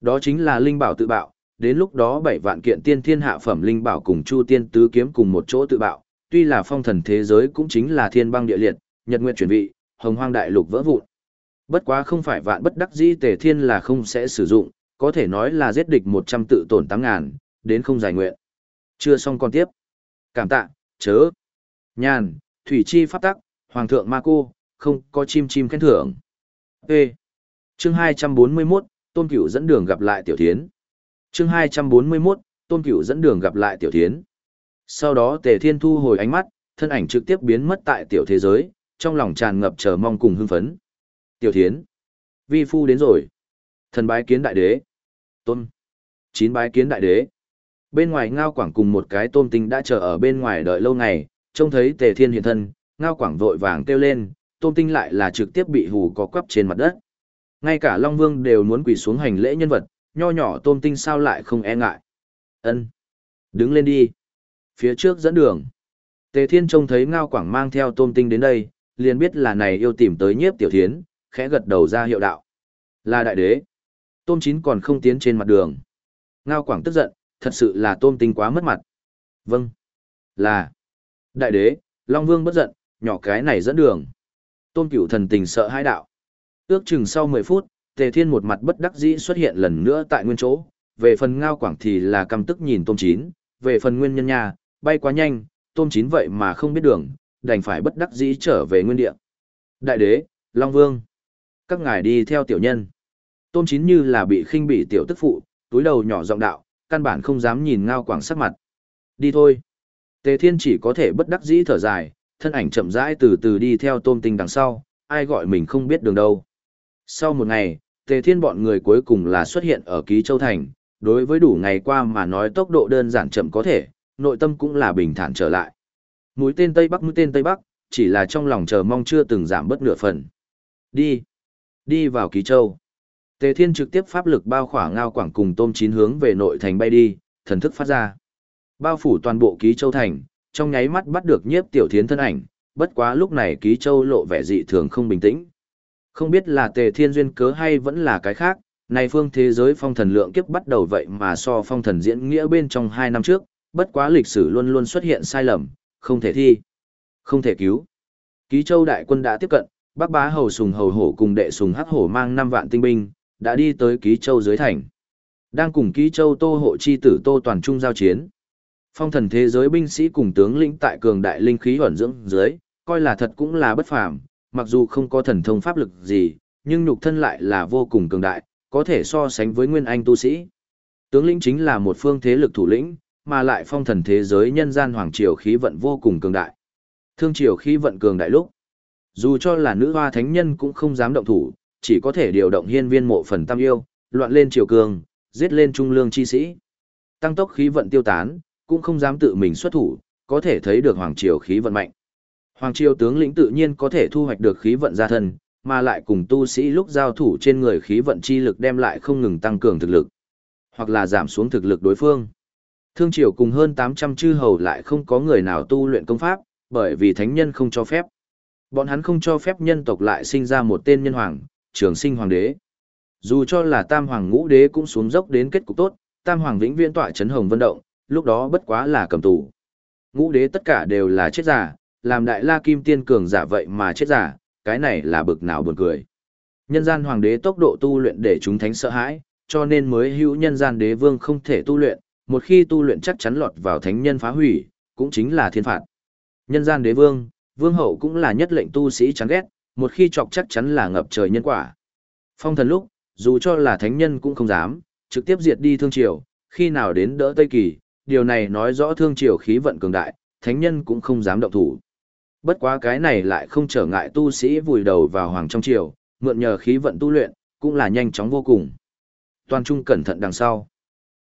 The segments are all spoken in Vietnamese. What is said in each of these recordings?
Đó chính là linh bảo tự bạo, đến lúc đó bảy vạn kiện tiên thiên hạ phẩm linh bảo cùng Chu Tiên tứ kiếm cùng một chỗ tự bạo, tuy là phong thần thế giới cũng chính là thiên băng địa liệt, nhật nguyện chuyển vị, hồng hoang đại lục vỡ vụn. Bất quá không phải vạn bất đắc dĩ tề thiên là không sẽ sử dụng, có thể nói là giết địch 100 tự tổn 8 ngàn, đến không giải nguyện. Chưa xong còn tiếp. Cảm tạ, chớ. Nhàn, thủy chi pháp tắc, hoàng thượng ma cô, không có chim chim khen thưởng. Ê. Chương 241, Tôn Cửu dẫn đường gặp lại Tiểu Thiến. Chương 241, Tôn Cửu dẫn đường gặp lại Tiểu Thiến. Sau đó Tề Thiên thu hồi ánh mắt, thân ảnh trực tiếp biến mất tại tiểu thế giới, trong lòng tràn ngập chờ mong cùng hưng phấn. Tiểu Thiến. Vi phu đến rồi. Thần bái kiến đại đế. Tôn. Chín bái kiến đại đế. Bên ngoài Ngao Quảng cùng một cái tôm tinh đã chờ ở bên ngoài đợi lâu ngày, trông thấy Tề Thiên hiện thân, Ngao Quảng vội vàng kêu lên, tôm tinh lại là trực tiếp bị hù có quắp trên mặt đất. Ngay cả Long Vương đều muốn quỳ xuống hành lễ nhân vật, nho nhỏ tôm tinh sao lại không e ngại. Ân, Đứng lên đi. Phía trước dẫn đường. Tề Thiên trông thấy Ngao Quảng mang theo tôm tinh đến đây, liền biết là này yêu tìm tới nhiếp tiểu thiến, khẽ gật đầu ra hiệu đạo. Là đại đế. Tôm chín còn không tiến trên mặt đường. Ngao Quảng tức giận, thật sự là tôm tinh quá mất mặt. Vâng. Là. Đại đế, Long Vương bất giận, nhỏ cái này dẫn đường. Tôn cửu thần tình sợ hai đạo. Ước chừng sau 10 phút, Tề Thiên một mặt bất đắc dĩ xuất hiện lần nữa tại nguyên chỗ. Về phần ngao quảng thì là căm tức nhìn tôm chín, về phần nguyên nhân nhà, bay quá nhanh, tôm chín vậy mà không biết đường, đành phải bất đắc dĩ trở về nguyên địa. Đại đế, Long Vương, các ngài đi theo tiểu nhân. Tôm chín như là bị khinh bị tiểu tức phụ, túi đầu nhỏ giọng đạo, căn bản không dám nhìn ngao quảng sắc mặt. Đi thôi. Tề Thiên chỉ có thể bất đắc dĩ thở dài, thân ảnh chậm rãi từ từ đi theo tôm tinh đằng sau, ai gọi mình không biết đường đâu. Sau một ngày, Tề Thiên bọn người cuối cùng là xuất hiện ở Ký Châu Thành, đối với đủ ngày qua mà nói tốc độ đơn giản chậm có thể, nội tâm cũng là bình thản trở lại. Mũi tên Tây Bắc mũi tên Tây Bắc, chỉ là trong lòng chờ mong chưa từng giảm bất nửa phần. Đi, đi vào Ký Châu. Tề Thiên trực tiếp pháp lực bao khỏa ngao quảng cùng tôm chín hướng về nội thành bay đi, thần thức phát ra. Bao phủ toàn bộ Ký Châu Thành, trong nháy mắt bắt được nhiếp tiểu thiến thân ảnh, bất quá lúc này Ký Châu lộ vẻ dị thường không bình tĩnh. Không biết là tề thiên duyên cớ hay vẫn là cái khác, này phương thế giới phong thần lượng kiếp bắt đầu vậy mà so phong thần diễn nghĩa bên trong hai năm trước, bất quá lịch sử luôn luôn xuất hiện sai lầm, không thể thi, không thể cứu. Ký châu đại quân đã tiếp cận, bác bá hầu sùng hầu hổ cùng đệ sùng hắc hổ mang 5 vạn tinh binh, đã đi tới ký châu dưới thành. Đang cùng ký châu tô hộ chi tử tô toàn trung giao chiến. Phong thần thế giới binh sĩ cùng tướng lĩnh tại cường đại linh khí ẩn dưỡng dưới, coi là thật cũng là bất phàm, mặc dù không có thần thông pháp lực gì, nhưng nhục thân lại là vô cùng cường đại, có thể so sánh với nguyên anh tu sĩ. Tướng lĩnh chính là một phương thế lực thủ lĩnh, mà lại phong thần thế giới nhân gian hoàng triều khí vận vô cùng cường đại. Thương triều khí vận cường đại lúc. Dù cho là nữ hoa thánh nhân cũng không dám động thủ, chỉ có thể điều động hiên viên mộ phần tam yêu, loạn lên triều cường, giết lên trung lương chi sĩ. Tăng tốc khí vận tiêu tán, cũng không dám tự mình xuất thủ, có thể thấy được hoàng triều khí vận mạnh. Hoàng triều tướng lĩnh tự nhiên có thể thu hoạch được khí vận gia thân, mà lại cùng tu sĩ lúc giao thủ trên người khí vận chi lực đem lại không ngừng tăng cường thực lực, hoặc là giảm xuống thực lực đối phương. Thương triều cùng hơn 800 chư hầu lại không có người nào tu luyện công pháp, bởi vì thánh nhân không cho phép. Bọn hắn không cho phép nhân tộc lại sinh ra một tên nhân hoàng, trường sinh hoàng đế. Dù cho là tam hoàng ngũ đế cũng xuống dốc đến kết cục tốt, tam hoàng vĩnh viễn tọa chấn hồng vân động, lúc đó bất quá là cầm tù. Ngũ đế tất cả đều là chết giả, làm đại la kim tiên cường giả vậy mà chết giả, cái này là bực nào buồn cười. Nhân gian hoàng đế tốc độ tu luyện để chúng thánh sợ hãi, cho nên mới hữu nhân gian đế vương không thể tu luyện, một khi tu luyện chắc chắn lọt vào thánh nhân phá hủy, cũng chính là thiên phạt. Nhân gian đế vương, vương hậu cũng là nhất lệnh tu sĩ chán ghét, một khi chọc chắc chắn là ngập trời nhân quả. Phong thần lúc, dù cho là thánh nhân cũng không dám, trực tiếp diệt đi thương triều, khi nào đến đỡ Tây Kỳ, điều này nói rõ thương triều khí vận cường đại, thánh nhân cũng không dám động thủ. Bất quá cái này lại không trở ngại tu sĩ vùi đầu vào hoàng trong triều, mượn nhờ khí vận tu luyện, cũng là nhanh chóng vô cùng. Toàn trung cẩn thận đằng sau.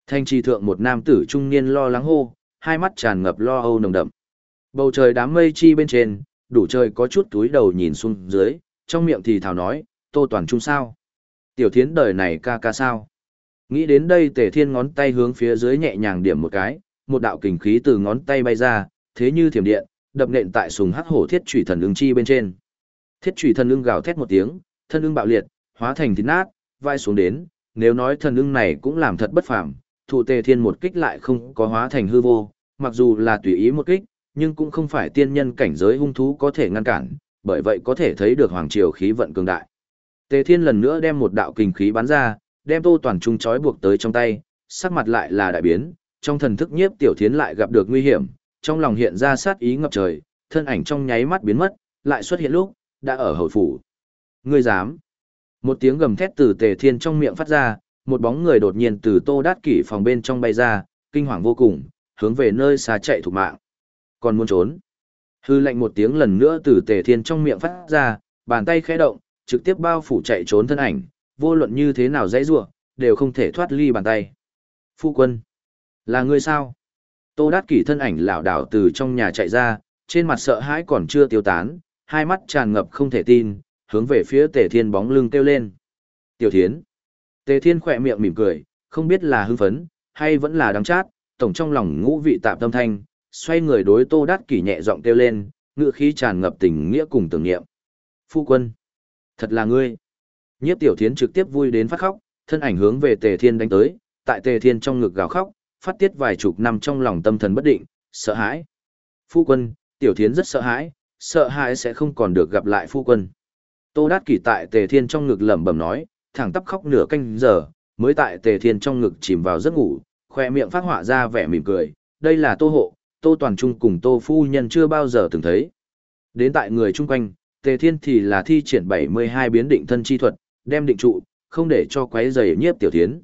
Thanh trì thượng một nam tử trung niên lo lắng hô, hai mắt tràn ngập lo âu nồng đậm. Bầu trời đám mây chi bên trên, đủ trời có chút túi đầu nhìn xuống dưới, trong miệng thì thào nói, tô toàn trung sao. Tiểu thiến đời này ca ca sao. Nghĩ đến đây tề thiên ngón tay hướng phía dưới nhẹ nhàng điểm một cái, một đạo kình khí từ ngón tay bay ra, thế như thiểm điện, đập nện tại sùng hắc hổ thiết trụy thần ưng chi bên trên. Thiết trụy thần ưng gào thét một tiếng, thân ưng bạo liệt, hóa thành thịt nát, vai xuống đến, nếu nói thần ưng này cũng làm thật bất phàm, thụ tề thiên một kích lại không có hóa thành hư vô, mặc dù là tùy ý một kích, nhưng cũng không phải tiên nhân cảnh giới hung thú có thể ngăn cản, bởi vậy có thể thấy được hoàng triều khí vận cường đại. Tề thiên lần nữa đem một đạo kình khí bắn ra, đem tô toàn trung trói buộc tới trong tay, sắc mặt lại là đại biến, trong thần thức nhiếp tiểu thiến lại gặp được nguy hiểm, trong lòng hiện ra sát ý ngập trời, thân ảnh trong nháy mắt biến mất, lại xuất hiện lúc, đã ở hậu phủ. Ngươi dám? Một tiếng gầm thét từ tề thiên trong miệng phát ra, một bóng người đột nhiên từ tô đát kỷ phòng bên trong bay ra, kinh hoàng vô cùng, hướng về nơi xa chạy thủ mạng. Còn muốn trốn. Hư lệnh một tiếng lần nữa từ tề thiên trong miệng phát ra, bàn tay khẽ động, trực tiếp bao phủ chạy trốn thân ảnh, vô luận như thế nào dãy rủa đều không thể thoát ly bàn tay. Phu quân. Là ngươi sao? Tô đát kỷ thân ảnh lảo đảo từ trong nhà chạy ra, trên mặt sợ hãi còn chưa tiêu tán, hai mắt tràn ngập không thể tin, hướng về phía tề thiên bóng lưng kêu lên. Tiểu thiến. Tề thiên khỏe miệng mỉm cười, không biết là hưng phấn, hay vẫn là đắng chát, tổng trong lòng ngũ vị tạm tâm thanh, xoay người đối tô đát kỷ nhẹ giọng kêu lên, ngựa khí tràn ngập tình nghĩa cùng tưởng niệm. Phu quân. Thật là ngươi. Nhiếp tiểu thiến trực tiếp vui đến phát khóc, thân ảnh hướng về tề thiên đánh tới, tại tề thiên trong ngực gào khóc, phát tiết vài chục năm trong lòng tâm thần bất định, sợ hãi. Phu quân, tiểu thiến rất sợ hãi, sợ hãi sẽ không còn được gặp lại phu quân. Tô Đát Kỷ tại Tề Thiên trong ngực lẩm bẩm nói, thẳng tắp khóc nửa canh giờ, mới tại Tề Thiên trong ngực chìm vào giấc ngủ, khoe miệng phát họa ra vẻ mỉm cười, đây là Tô Hộ, Tô Toàn Trung cùng Tô Phu Nhân chưa bao giờ từng thấy. Đến tại người chung quanh, Tề Thiên thì là thi triển 72 biến định thân chi thuật, đem định trụ, không để cho quấy rầy nhiếp tiểu thiến.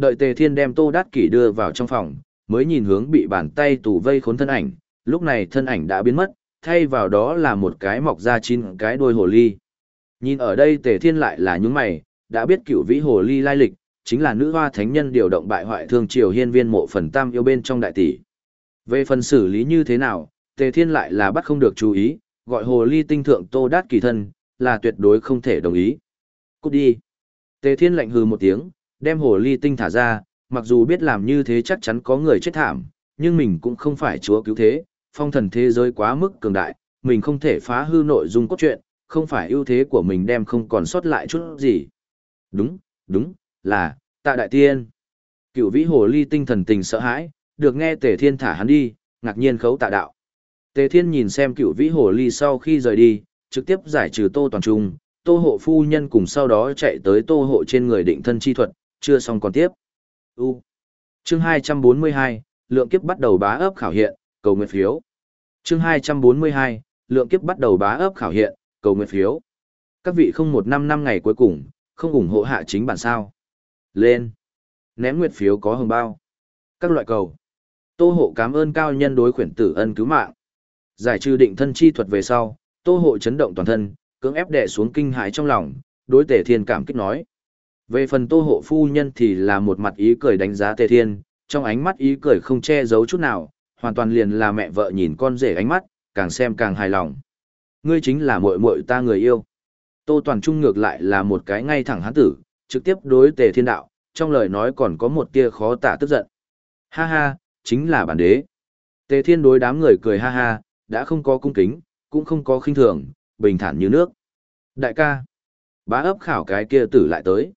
Đợi Tề Thiên đem Tô Đát Kỷ đưa vào trong phòng, mới nhìn hướng bị bàn tay tù vây khốn thân ảnh, lúc này thân ảnh đã biến mất, thay vào đó là một cái mọc ra chín cái đuôi hồ ly. Nhìn ở đây Tề Thiên lại là những mày, đã biết cựu vĩ hồ ly lai lịch, chính là nữ hoa thánh nhân điều động bại hoại thương triều hiên viên mộ phần tam yêu bên trong đại tỷ. Về phần xử lý như thế nào, Tề Thiên lại là bắt không được chú ý, gọi hồ ly tinh thượng Tô Đát kỳ thân, là tuyệt đối không thể đồng ý. Cút đi. Tề Thiên lạnh hừ một tiếng, đem hồ ly tinh thả ra, mặc dù biết làm như thế chắc chắn có người chết thảm, nhưng mình cũng không phải chúa cứu thế, phong thần thế giới quá mức cường đại, mình không thể phá hư nội dung cốt truyện, không phải ưu thế của mình đem không còn sót lại chút gì. Đúng, đúng, là, tạ đại tiên. Cựu vĩ hồ ly tinh thần tình sợ hãi, được nghe tề thiên thả hắn đi, ngạc nhiên khấu tạ đạo. Tề thiên nhìn xem cựu vĩ hồ ly sau khi rời đi, trực tiếp giải trừ tô toàn trung, tô hộ phu nhân cùng sau đó chạy tới tô hộ trên người định thân chi thuật, chưa xong còn tiếp. U. Chương 242, lượng kiếp bắt đầu bá ấp khảo hiện, cầu nguyện phiếu. Chương 242, lượng kiếp bắt đầu bá ấp khảo hiện, cầu nguyện phiếu. Các vị không một năm năm ngày cuối cùng, không ủng hộ hạ chính bản sao. Lên. Ném nguyệt phiếu có hồng bao. Các loại cầu. Tô hộ cảm ơn cao nhân đối khuyển tử ân cứu mạng. Giải trừ định thân chi thuật về sau, tô hộ chấn động toàn thân, cưỡng ép đè xuống kinh hãi trong lòng, đối tể thiên cảm kích nói. Về phần tô hộ phu nhân thì là một mặt ý cười đánh giá tề thiên, trong ánh mắt ý cười không che giấu chút nào, hoàn toàn liền là mẹ vợ nhìn con rể ánh mắt, càng xem càng hài lòng. Ngươi chính là muội muội ta người yêu. Tô Toàn Trung ngược lại là một cái ngay thẳng hán tử, trực tiếp đối tề thiên đạo, trong lời nói còn có một tia khó tả tức giận. Ha ha, chính là bản đế. Tề thiên đối đám người cười ha ha, đã không có cung kính, cũng không có khinh thường, bình thản như nước. Đại ca, bá ấp khảo cái kia tử lại tới.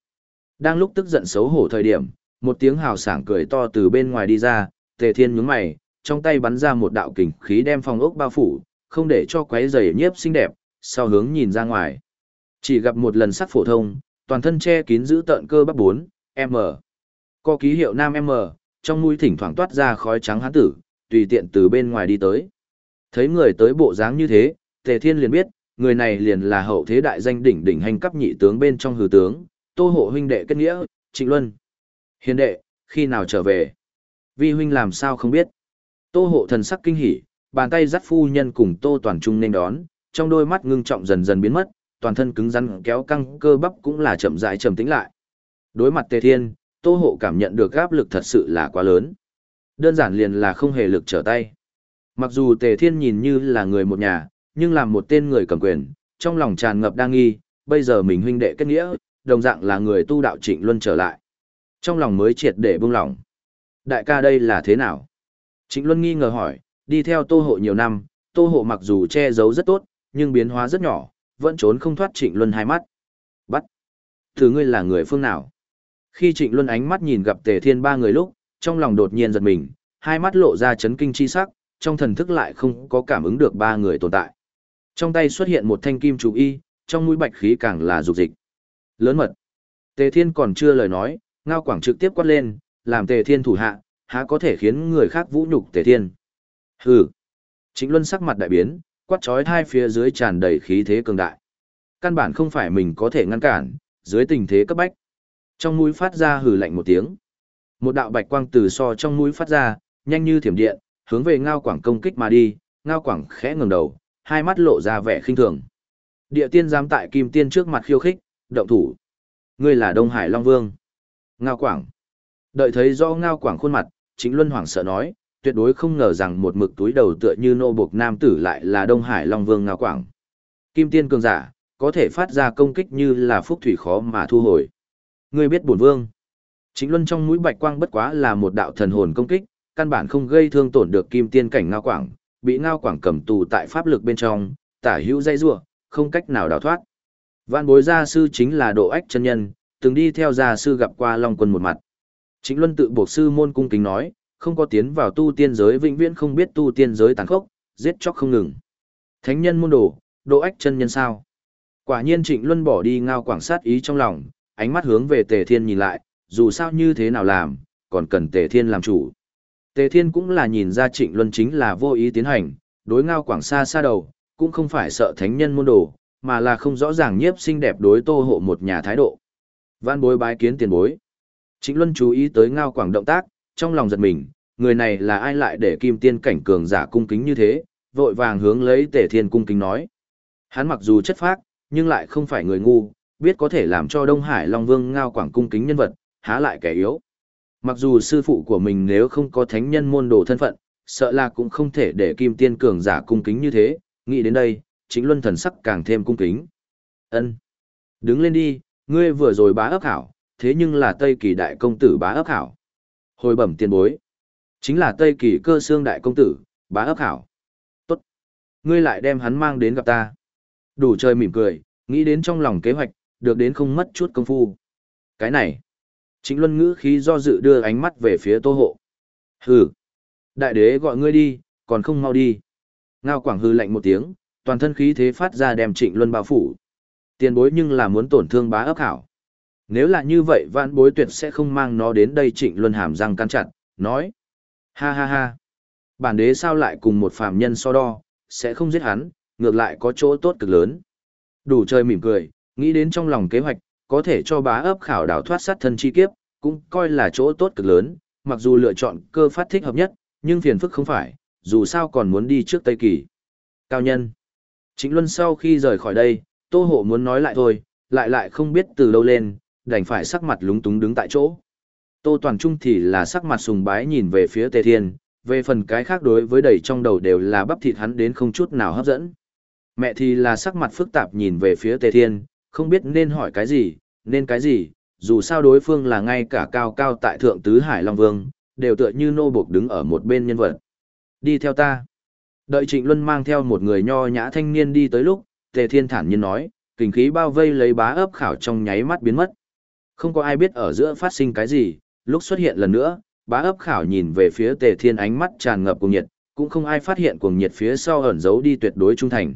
Đang lúc tức giận xấu hổ thời điểm, một tiếng hào sảng cười to từ bên ngoài đi ra, tề thiên nhướng mày, trong tay bắn ra một đạo kình khí đem phòng ốc bao phủ, không để cho quái rầy nhiếp xinh đẹp, sau hướng nhìn ra ngoài. Chỉ gặp một lần sắc phổ thông, toàn thân che kín giữ tợn cơ bắp 4, M. Có ký hiệu nam M, trong mũi thỉnh thoảng toát ra khói trắng hán tử, tùy tiện từ bên ngoài đi tới. Thấy người tới bộ dáng như thế, Tề Thiên liền biết, người này liền là hậu thế đại danh đỉnh đỉnh hành cấp nhị tướng bên trong hư tướng, Tô hộ huynh đệ kết nghĩa, Trịnh Luân. Hiền đệ, khi nào trở về? Vi huynh làm sao không biết? Tô hộ thần sắc kinh hỉ, bàn tay dắt phu nhân cùng Tô Toàn Trung nên đón, trong đôi mắt ngưng trọng dần dần biến mất, toàn thân cứng rắn kéo căng cơ bắp cũng là chậm rãi trầm tĩnh lại. Đối mặt Tề Thiên, Tô Hộ cảm nhận được áp lực thật sự là quá lớn. Đơn giản liền là không hề lực trở tay. Mặc dù Tề Thiên nhìn như là người một nhà, nhưng làm một tên người cầm quyền, trong lòng tràn ngập đa nghi, bây giờ mình huynh đệ kết nghĩa, đồng dạng là người tu đạo trịnh luân trở lại. Trong lòng mới triệt để buông lỏng. Đại ca đây là thế nào? Trịnh Luân nghi ngờ hỏi, đi theo Tô Hộ nhiều năm, Tô Hộ mặc dù che giấu rất tốt, nhưng biến hóa rất nhỏ, vẫn trốn không thoát Trịnh Luân hai mắt. Bắt. Thử ngươi là người phương nào? Khi Trịnh Luân ánh mắt nhìn gặp Tề Thiên ba người lúc, trong lòng đột nhiên giật mình, hai mắt lộ ra chấn kinh chi sắc, trong thần thức lại không có cảm ứng được ba người tồn tại. Trong tay xuất hiện một thanh kim chủ y, trong mũi bạch khí càng là dục dịch. Lớn mật. Tề Thiên còn chưa lời nói, Ngao Quảng trực tiếp quát lên, làm Tề Thiên thủ hạ, há có thể khiến người khác vũ nhục Tề Thiên. Hừ. Trịnh Luân sắc mặt đại biến, quát chói hai phía dưới tràn đầy khí thế cường đại. Căn bản không phải mình có thể ngăn cản, dưới tình thế cấp bách. Trong mũi phát ra hừ lạnh một tiếng. Một đạo bạch quang từ so trong mũi phát ra, nhanh như thiểm điện, hướng về Ngao Quảng công kích mà đi, Ngao Quảng khẽ ngẩng đầu, hai mắt lộ ra vẻ khinh thường. Địa tiên dám tại Kim Tiên trước mặt khiêu khích, động thủ. Ngươi là Đông Hải Long Vương. Ngao Quảng. Đợi thấy do Ngao Quảng khuôn mặt, chính Luân Hoàng sợ nói, tuyệt đối không ngờ rằng một mực túi đầu tựa như nô buộc nam tử lại là Đông Hải Long Vương Ngao Quảng. Kim Tiên cường giả, có thể phát ra công kích như là phúc thủy khó mà thu hồi. Ngươi biết bổn vương. Chính Luân trong mũi bạch quang bất quá là một đạo thần hồn công kích, căn bản không gây thương tổn được Kim Tiên cảnh Ngao Quảng, bị Ngao Quảng cầm tù tại pháp lực bên trong, tả hữu dây rủa, không cách nào đào thoát. Vạn bối gia sư chính là độ ách chân nhân, từng đi theo gia sư gặp qua Long Quân một mặt. Chính Luân tự buộc sư môn cung kính nói, không có tiến vào tu tiên giới vĩnh viễn không biết tu tiên giới tàn khốc, giết chóc không ngừng. Thánh nhân môn đồ, độ ách chân nhân sao? Quả nhiên Trịnh Luân bỏ đi ngao quảng sát ý trong lòng, ánh mắt hướng về Tề Thiên nhìn lại, dù sao như thế nào làm, còn cần Tề Thiên làm chủ. Tề Thiên cũng là nhìn ra Trịnh Luân chính là vô ý tiến hành, đối ngao quảng xa xa đầu, cũng không phải sợ thánh nhân môn đồ, mà là không rõ ràng nhiếp xinh đẹp đối tô hộ một nhà thái độ. Văn bối bái kiến tiền bối. Trịnh Luân chú ý tới ngao quảng động tác, trong lòng giật mình, người này là ai lại để kim tiên cảnh cường giả cung kính như thế, vội vàng hướng lấy tể thiên cung kính nói. Hắn mặc dù chất phác, nhưng lại không phải người ngu, biết có thể làm cho Đông Hải Long Vương ngao quảng cung kính nhân vật, há lại kẻ yếu. Mặc dù sư phụ của mình nếu không có thánh nhân môn đồ thân phận, sợ là cũng không thể để kim tiên cường giả cung kính như thế, nghĩ đến đây, chính luân thần sắc càng thêm cung kính. ân Đứng lên đi, ngươi vừa rồi bá ấp hảo, thế nhưng là Tây Kỳ đại công tử bá ấp hảo. Hồi bẩm tiền bối. Chính là Tây Kỳ cơ xương đại công tử, bá ấp hảo. Tốt. Ngươi lại đem hắn mang đến gặp ta. Đủ trời mỉm cười, nghĩ đến trong lòng kế hoạch, được đến không mất chút công phu. Cái này. Chính luân ngữ khí do dự đưa ánh mắt về phía tô hộ. Hừ. Đại đế gọi ngươi đi, còn không mau đi. Ngao quảng hư lạnh một tiếng, toàn thân khí thế phát ra đem trịnh luân bao phủ. Tiền bối nhưng là muốn tổn thương bá ấp hảo. Nếu là như vậy vãn bối tuyệt sẽ không mang nó đến đây trịnh luân hàm răng căn chặt, nói. Ha ha ha. Bản đế sao lại cùng một phàm nhân so đo, sẽ không giết hắn, ngược lại có chỗ tốt cực lớn. Đủ trời mỉm cười, nghĩ đến trong lòng kế hoạch, có thể cho bá ấp khảo đảo thoát sát thân chi kiếp, cũng coi là chỗ tốt cực lớn, mặc dù lựa chọn cơ phát thích hợp nhất, nhưng phiền phức không phải, dù sao còn muốn đi trước Tây Kỳ. Cao nhân. Chính Luân sau khi rời khỏi đây, Tô Hộ muốn nói lại thôi, lại lại không biết từ đâu lên, đành phải sắc mặt lúng túng đứng tại chỗ. Tô Toàn Trung thì là sắc mặt sùng bái nhìn về phía Tề Thiên, về phần cái khác đối với đầy trong đầu đều là bắp thịt hắn đến không chút nào hấp dẫn. Mẹ thì là sắc mặt phức tạp nhìn về phía Tề Thiên, không biết nên hỏi cái gì, nên cái gì, dù sao đối phương là ngay cả cao cao tại thượng tứ Hải Long Vương, đều tựa như nô buộc đứng ở một bên nhân vật. Đi theo ta. Đợi Trịnh Luân mang theo một người nho nhã thanh niên đi tới lúc, Tề Thiên thản nhiên nói, kình khí bao vây lấy bá ấp khảo trong nháy mắt biến mất. Không có ai biết ở giữa phát sinh cái gì, lúc xuất hiện lần nữa, bá ấp khảo nhìn về phía Tề Thiên ánh mắt tràn ngập cuồng nhiệt, cũng không ai phát hiện cuồng nhiệt phía sau ẩn giấu đi tuyệt đối trung thành.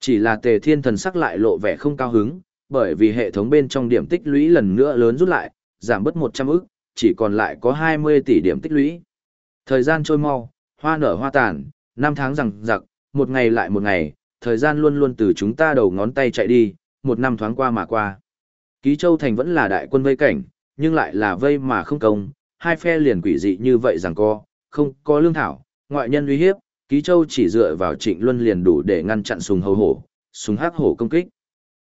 Chỉ là Tề Thiên thần sắc lại lộ vẻ không cao hứng, bởi vì hệ thống bên trong điểm tích lũy lần nữa lớn rút lại, giảm bớt 100 ức, chỉ còn lại có 20 tỷ điểm tích lũy. Thời gian trôi mau, hoa nở hoa tàn, năm tháng rằng giặc, một ngày lại một ngày, thời gian luôn luôn từ chúng ta đầu ngón tay chạy đi, một năm thoáng qua mà qua. Ký Châu Thành vẫn là đại quân vây cảnh, nhưng lại là vây mà không công, hai phe liền quỷ dị như vậy rằng co, không có lương thảo, ngoại nhân uy hiếp, Ký Châu chỉ dựa vào trịnh luân liền đủ để ngăn chặn sùng hầu hổ, sùng hắc hổ công kích.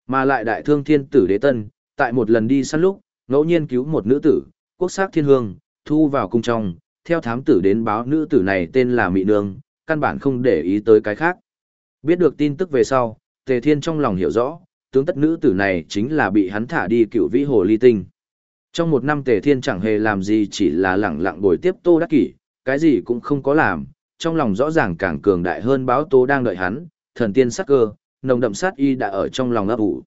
Mà lại đại thương thiên tử đế tân, tại một lần đi săn lúc, ngẫu nhiên cứu một nữ tử, quốc sắc thiên hương, thu vào cung trong, theo thám tử đến báo nữ tử này tên là Mị Nương, căn bản không để ý tới cái khác. Biết được tin tức về sau, Tề Thiên trong lòng hiểu rõ, tướng tất nữ tử này chính là bị hắn thả đi cựu vĩ hồ ly tinh. Trong một năm Tề Thiên chẳng hề làm gì chỉ là lẳng lặng bồi tiếp Tô Đắc Kỷ, cái gì cũng không có làm, trong lòng rõ ràng càng cường đại hơn báo Tô đang đợi hắn, thần tiên sắc cơ, nồng đậm sát y đã ở trong lòng ấp ủ.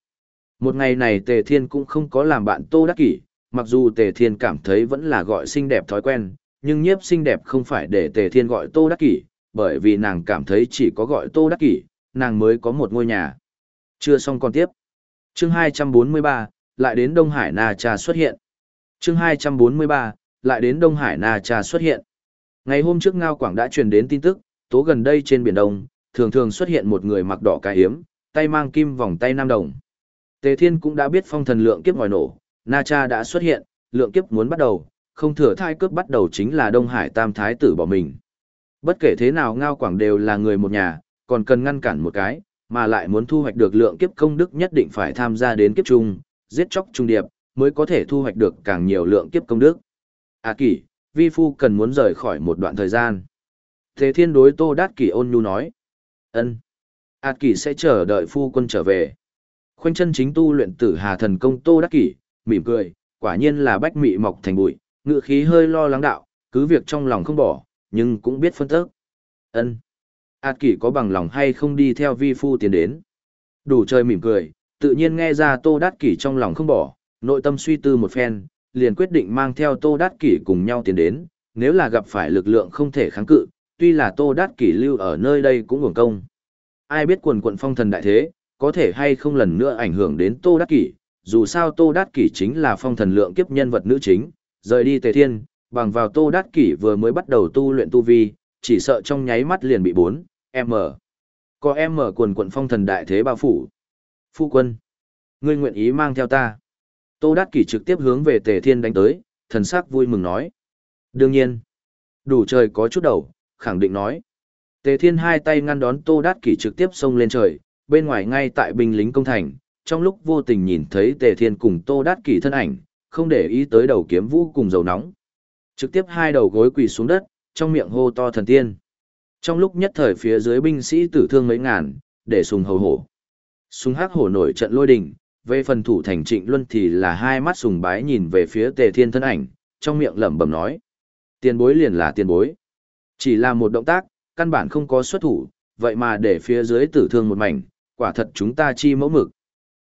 Một ngày này Tề Thiên cũng không có làm bạn Tô Đắc Kỷ, mặc dù Tề Thiên cảm thấy vẫn là gọi xinh đẹp thói quen, nhưng nhiếp xinh đẹp không phải để Tề Thiên gọi Tô Đắc Kỷ, bởi vì nàng cảm thấy chỉ có gọi Tô Đắc Kỷ, nàng mới có một ngôi nhà. Chưa xong còn tiếp. Chương 243, lại đến Đông Hải Na Cha xuất hiện. Chương 243, lại đến Đông Hải Na Cha xuất hiện. Ngày hôm trước Ngao Quảng đã truyền đến tin tức, tố gần đây trên Biển Đông, thường thường xuất hiện một người mặc đỏ cài hiếm, tay mang kim vòng tay nam đồng. Tề Thiên cũng đã biết phong thần lượng kiếp ngòi nổ, Na Cha đã xuất hiện, lượng kiếp muốn bắt đầu, không thừa thai cướp bắt đầu chính là Đông Hải Tam Thái tử bỏ mình. Bất kể thế nào Ngao Quảng đều là người một nhà, còn cần ngăn cản một cái, mà lại muốn thu hoạch được lượng kiếp công đức nhất định phải tham gia đến kiếp trung, giết chóc trung điệp, mới có thể thu hoạch được càng nhiều lượng kiếp công đức. À kỷ, vi phu cần muốn rời khỏi một đoạn thời gian. Thế thiên đối tô đát kỷ ôn nhu nói. ân À kỷ sẽ chờ đợi phu quân trở về. Khoanh chân chính tu luyện tử hà thần công tô đát kỷ, mỉm cười, quả nhiên là bách mị mọc thành bụi, ngựa khí hơi lo lắng đạo, cứ việc trong lòng không bỏ, nhưng cũng biết phân tức. ân ạt kỷ có bằng lòng hay không đi theo vi phu tiến đến. Đủ trời mỉm cười, tự nhiên nghe ra tô đát kỷ trong lòng không bỏ, nội tâm suy tư một phen, liền quyết định mang theo tô đát kỷ cùng nhau tiến đến, nếu là gặp phải lực lượng không thể kháng cự, tuy là tô đát kỷ lưu ở nơi đây cũng nguồn công. Ai biết quần quận phong thần đại thế, có thể hay không lần nữa ảnh hưởng đến tô đát kỷ, dù sao tô đát kỷ chính là phong thần lượng kiếp nhân vật nữ chính, rời đi tề thiên, bằng vào tô đát kỷ vừa mới bắt đầu tu luyện tu vi, chỉ sợ trong nháy mắt liền bị bốn, M. Có M quần quận phong thần đại thế bao phủ. Phu quân. Ngươi nguyện ý mang theo ta. Tô Đát Kỷ trực tiếp hướng về Tề Thiên đánh tới, thần sắc vui mừng nói. Đương nhiên. Đủ trời có chút đầu, khẳng định nói. Tề Thiên hai tay ngăn đón Tô Đát Kỷ trực tiếp xông lên trời, bên ngoài ngay tại binh lính công thành, trong lúc vô tình nhìn thấy Tề Thiên cùng Tô Đát Kỷ thân ảnh, không để ý tới đầu kiếm vũ cùng dầu nóng. Trực tiếp hai đầu gối quỳ xuống đất, trong miệng hô to thần tiên. Trong lúc nhất thời phía dưới binh sĩ tử thương mấy ngàn, để sùng hầu hổ. Sùng hắc hổ nổi trận lôi đình, về phần thủ thành trịnh luân thì là hai mắt sùng bái nhìn về phía tề thiên thân ảnh, trong miệng lẩm bẩm nói. Tiền bối liền là tiền bối. Chỉ là một động tác, căn bản không có xuất thủ, vậy mà để phía dưới tử thương một mảnh, quả thật chúng ta chi mẫu mực.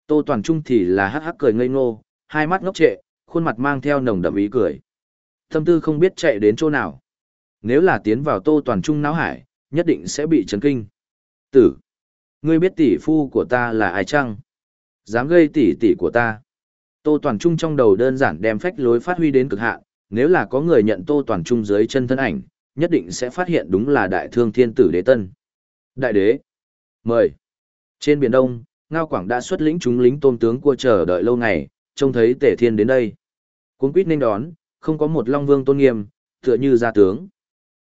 Tô Toàn Trung thì là hắc hắc cười ngây ngô, hai mắt ngốc trệ, khuôn mặt mang theo nồng đậm ý cười. Tâm tư không biết chạy đến chỗ nào. Nếu là tiến vào Tô Toàn Trung não hải, nhất định sẽ bị chấn kinh. Tử, ngươi biết tỷ phu của ta là ai chăng? Dám gây tỷ tỷ của ta. Tô Toàn Trung trong đầu đơn giản đem phách lối phát huy đến cực hạn, nếu là có người nhận Tô Toàn Trung dưới chân thân ảnh, nhất định sẽ phát hiện đúng là đại thương thiên tử đế tân. Đại đế, mời. Trên biển Đông, Ngao Quảng đã xuất lĩnh chúng lính tôm tướng cua chờ đợi lâu ngày, trông thấy Tể Thiên đến đây. Cuốn quýt nên đón, không có một Long Vương tôn nghiêm, tựa như gia tướng.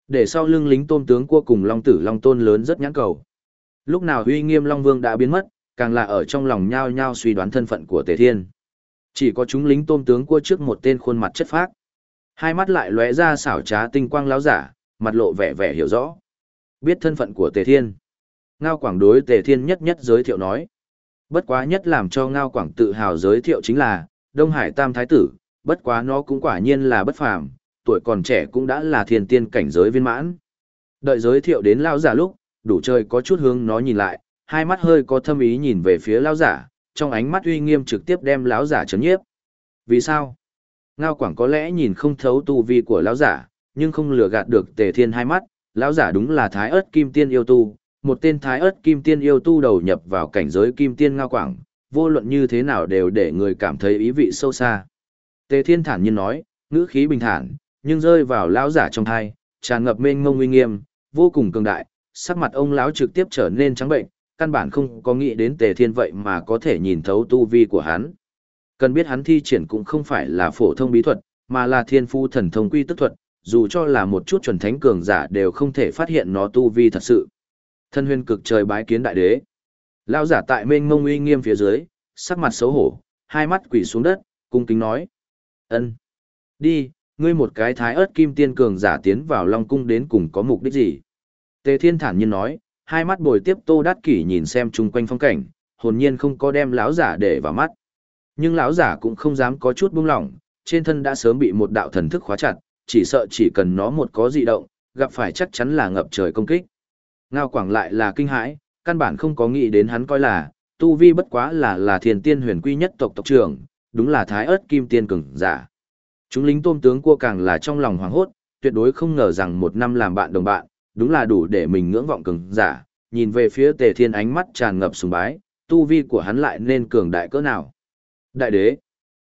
Để sau lưng lính tôn tướng cua cùng Long Tử Long Tôn lớn rất nhãn cầu. Lúc nào uy nghiêm Long Vương đã biến mất, càng là ở trong lòng nhao nhao suy đoán thân phận của Tề Thiên. Chỉ có chúng lính tôn tướng cua trước một tên khuôn mặt chất phác. Hai mắt lại lóe ra xảo trá tinh quang láo giả, mặt lộ vẻ vẻ hiểu rõ. Biết thân phận của Tề Thiên. Ngao Quảng đối Tề Thiên nhất nhất giới thiệu nói. Bất quá nhất làm cho Ngao Quảng tự hào giới thiệu chính là, Đông Hải Tam Thái Tử, bất quá nó cũng quả nhiên là bất phàm, tuổi còn trẻ cũng đã là thiên tiên cảnh giới viên mãn. Đợi giới thiệu đến lão giả lúc, đủ trời có chút hướng nó nhìn lại, hai mắt hơi có thâm ý nhìn về phía lão giả, trong ánh mắt uy nghiêm trực tiếp đem lão giả chấn nhiếp. Vì sao? Ngao Quảng có lẽ nhìn không thấu tu vi của lão giả, nhưng không lừa gạt được Tề Thiên hai mắt, lão giả đúng là Thái Ức Kim Tiên yêu tu, một tên Thái Ức Kim Tiên yêu tu đầu nhập vào cảnh giới Kim Tiên Ngao Quảng, vô luận như thế nào đều để người cảm thấy ý vị sâu xa. Tề Thiên thản nhiên nói, ngữ khí bình thản, nhưng rơi vào lão giả trong thai, tràn ngập mênh mông uy nghiêm, vô cùng cường đại, sắc mặt ông lão trực tiếp trở nên trắng bệnh, căn bản không có nghĩ đến Tề Thiên vậy mà có thể nhìn thấu tu vi của hắn. Cần biết hắn thi triển cũng không phải là phổ thông bí thuật, mà là thiên phu thần thông quy tức thuật, dù cho là một chút chuẩn thánh cường giả đều không thể phát hiện nó tu vi thật sự. Thân huyền cực trời bái kiến đại đế. Lão giả tại mênh mông uy nghiêm phía dưới, sắc mặt xấu hổ, hai mắt quỳ xuống đất, cung kính nói: "Ân, đi, ngươi một cái thái ớt kim tiên cường giả tiến vào Long Cung đến cùng có mục đích gì? Tề Thiên thản nhiên nói, hai mắt bồi tiếp Tô Đát Kỷ nhìn xem chung quanh phong cảnh, hồn nhiên không có đem lão giả để vào mắt. Nhưng lão giả cũng không dám có chút buông lỏng, trên thân đã sớm bị một đạo thần thức khóa chặt, chỉ sợ chỉ cần nó một có dị động, gặp phải chắc chắn là ngập trời công kích. Ngao Quảng lại là kinh hãi, căn bản không có nghĩ đến hắn coi là, tu vi bất quá là là thiền tiên huyền quy nhất tộc tộc trưởng, đúng là thái ớt kim tiên cường giả. Chúng lính tôm tướng cua càng là trong lòng hoảng hốt, tuyệt đối không ngờ rằng một năm làm bạn đồng bạn, đúng là đủ để mình ngưỡng vọng cường giả, nhìn về phía tề thiên ánh mắt tràn ngập sùng bái, tu vi của hắn lại nên cường đại cỡ nào. Đại đế,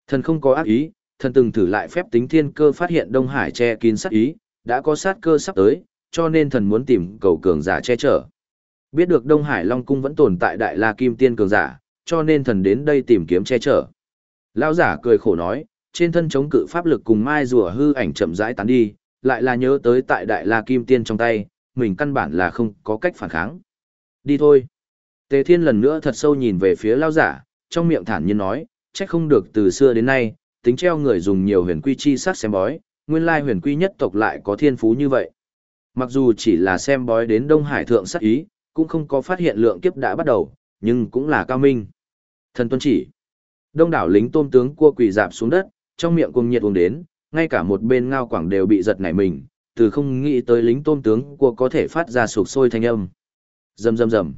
thần không có ác ý, thần từng thử lại phép tính thiên cơ phát hiện Đông Hải che kín sát ý, đã có sát cơ sắp tới, cho nên thần muốn tìm cầu cường giả che chở. Biết được Đông Hải Long Cung vẫn tồn tại Đại La Kim Tiên cường giả, cho nên thần đến đây tìm kiếm che chở. Lão giả cười khổ nói, trên thân chống cự pháp lực cùng mai rùa hư ảnh chậm rãi tán đi, lại là nhớ tới tại Đại La Kim Tiên trong tay, mình căn bản là không có cách phản kháng. Đi thôi. Tề Thiên lần nữa thật sâu nhìn về phía lão giả, trong miệng thản nhiên nói, trách không được từ xưa đến nay, tính treo người dùng nhiều huyền quy chi sắc xem bói, nguyên lai huyền quy nhất tộc lại có thiên phú như vậy. Mặc dù chỉ là xem bói đến Đông Hải thượng sắc ý, cũng không có phát hiện lượng kiếp đã bắt đầu, nhưng cũng là cao minh. Thần tuân chỉ. Đông đảo lính tôm tướng cua quỳ dạp xuống đất, trong miệng cuồng nhiệt uống đến, ngay cả một bên ngao quảng đều bị giật nảy mình, từ không nghĩ tới lính tôm tướng cua có thể phát ra sụp sôi thanh âm. Rầm rầm rầm.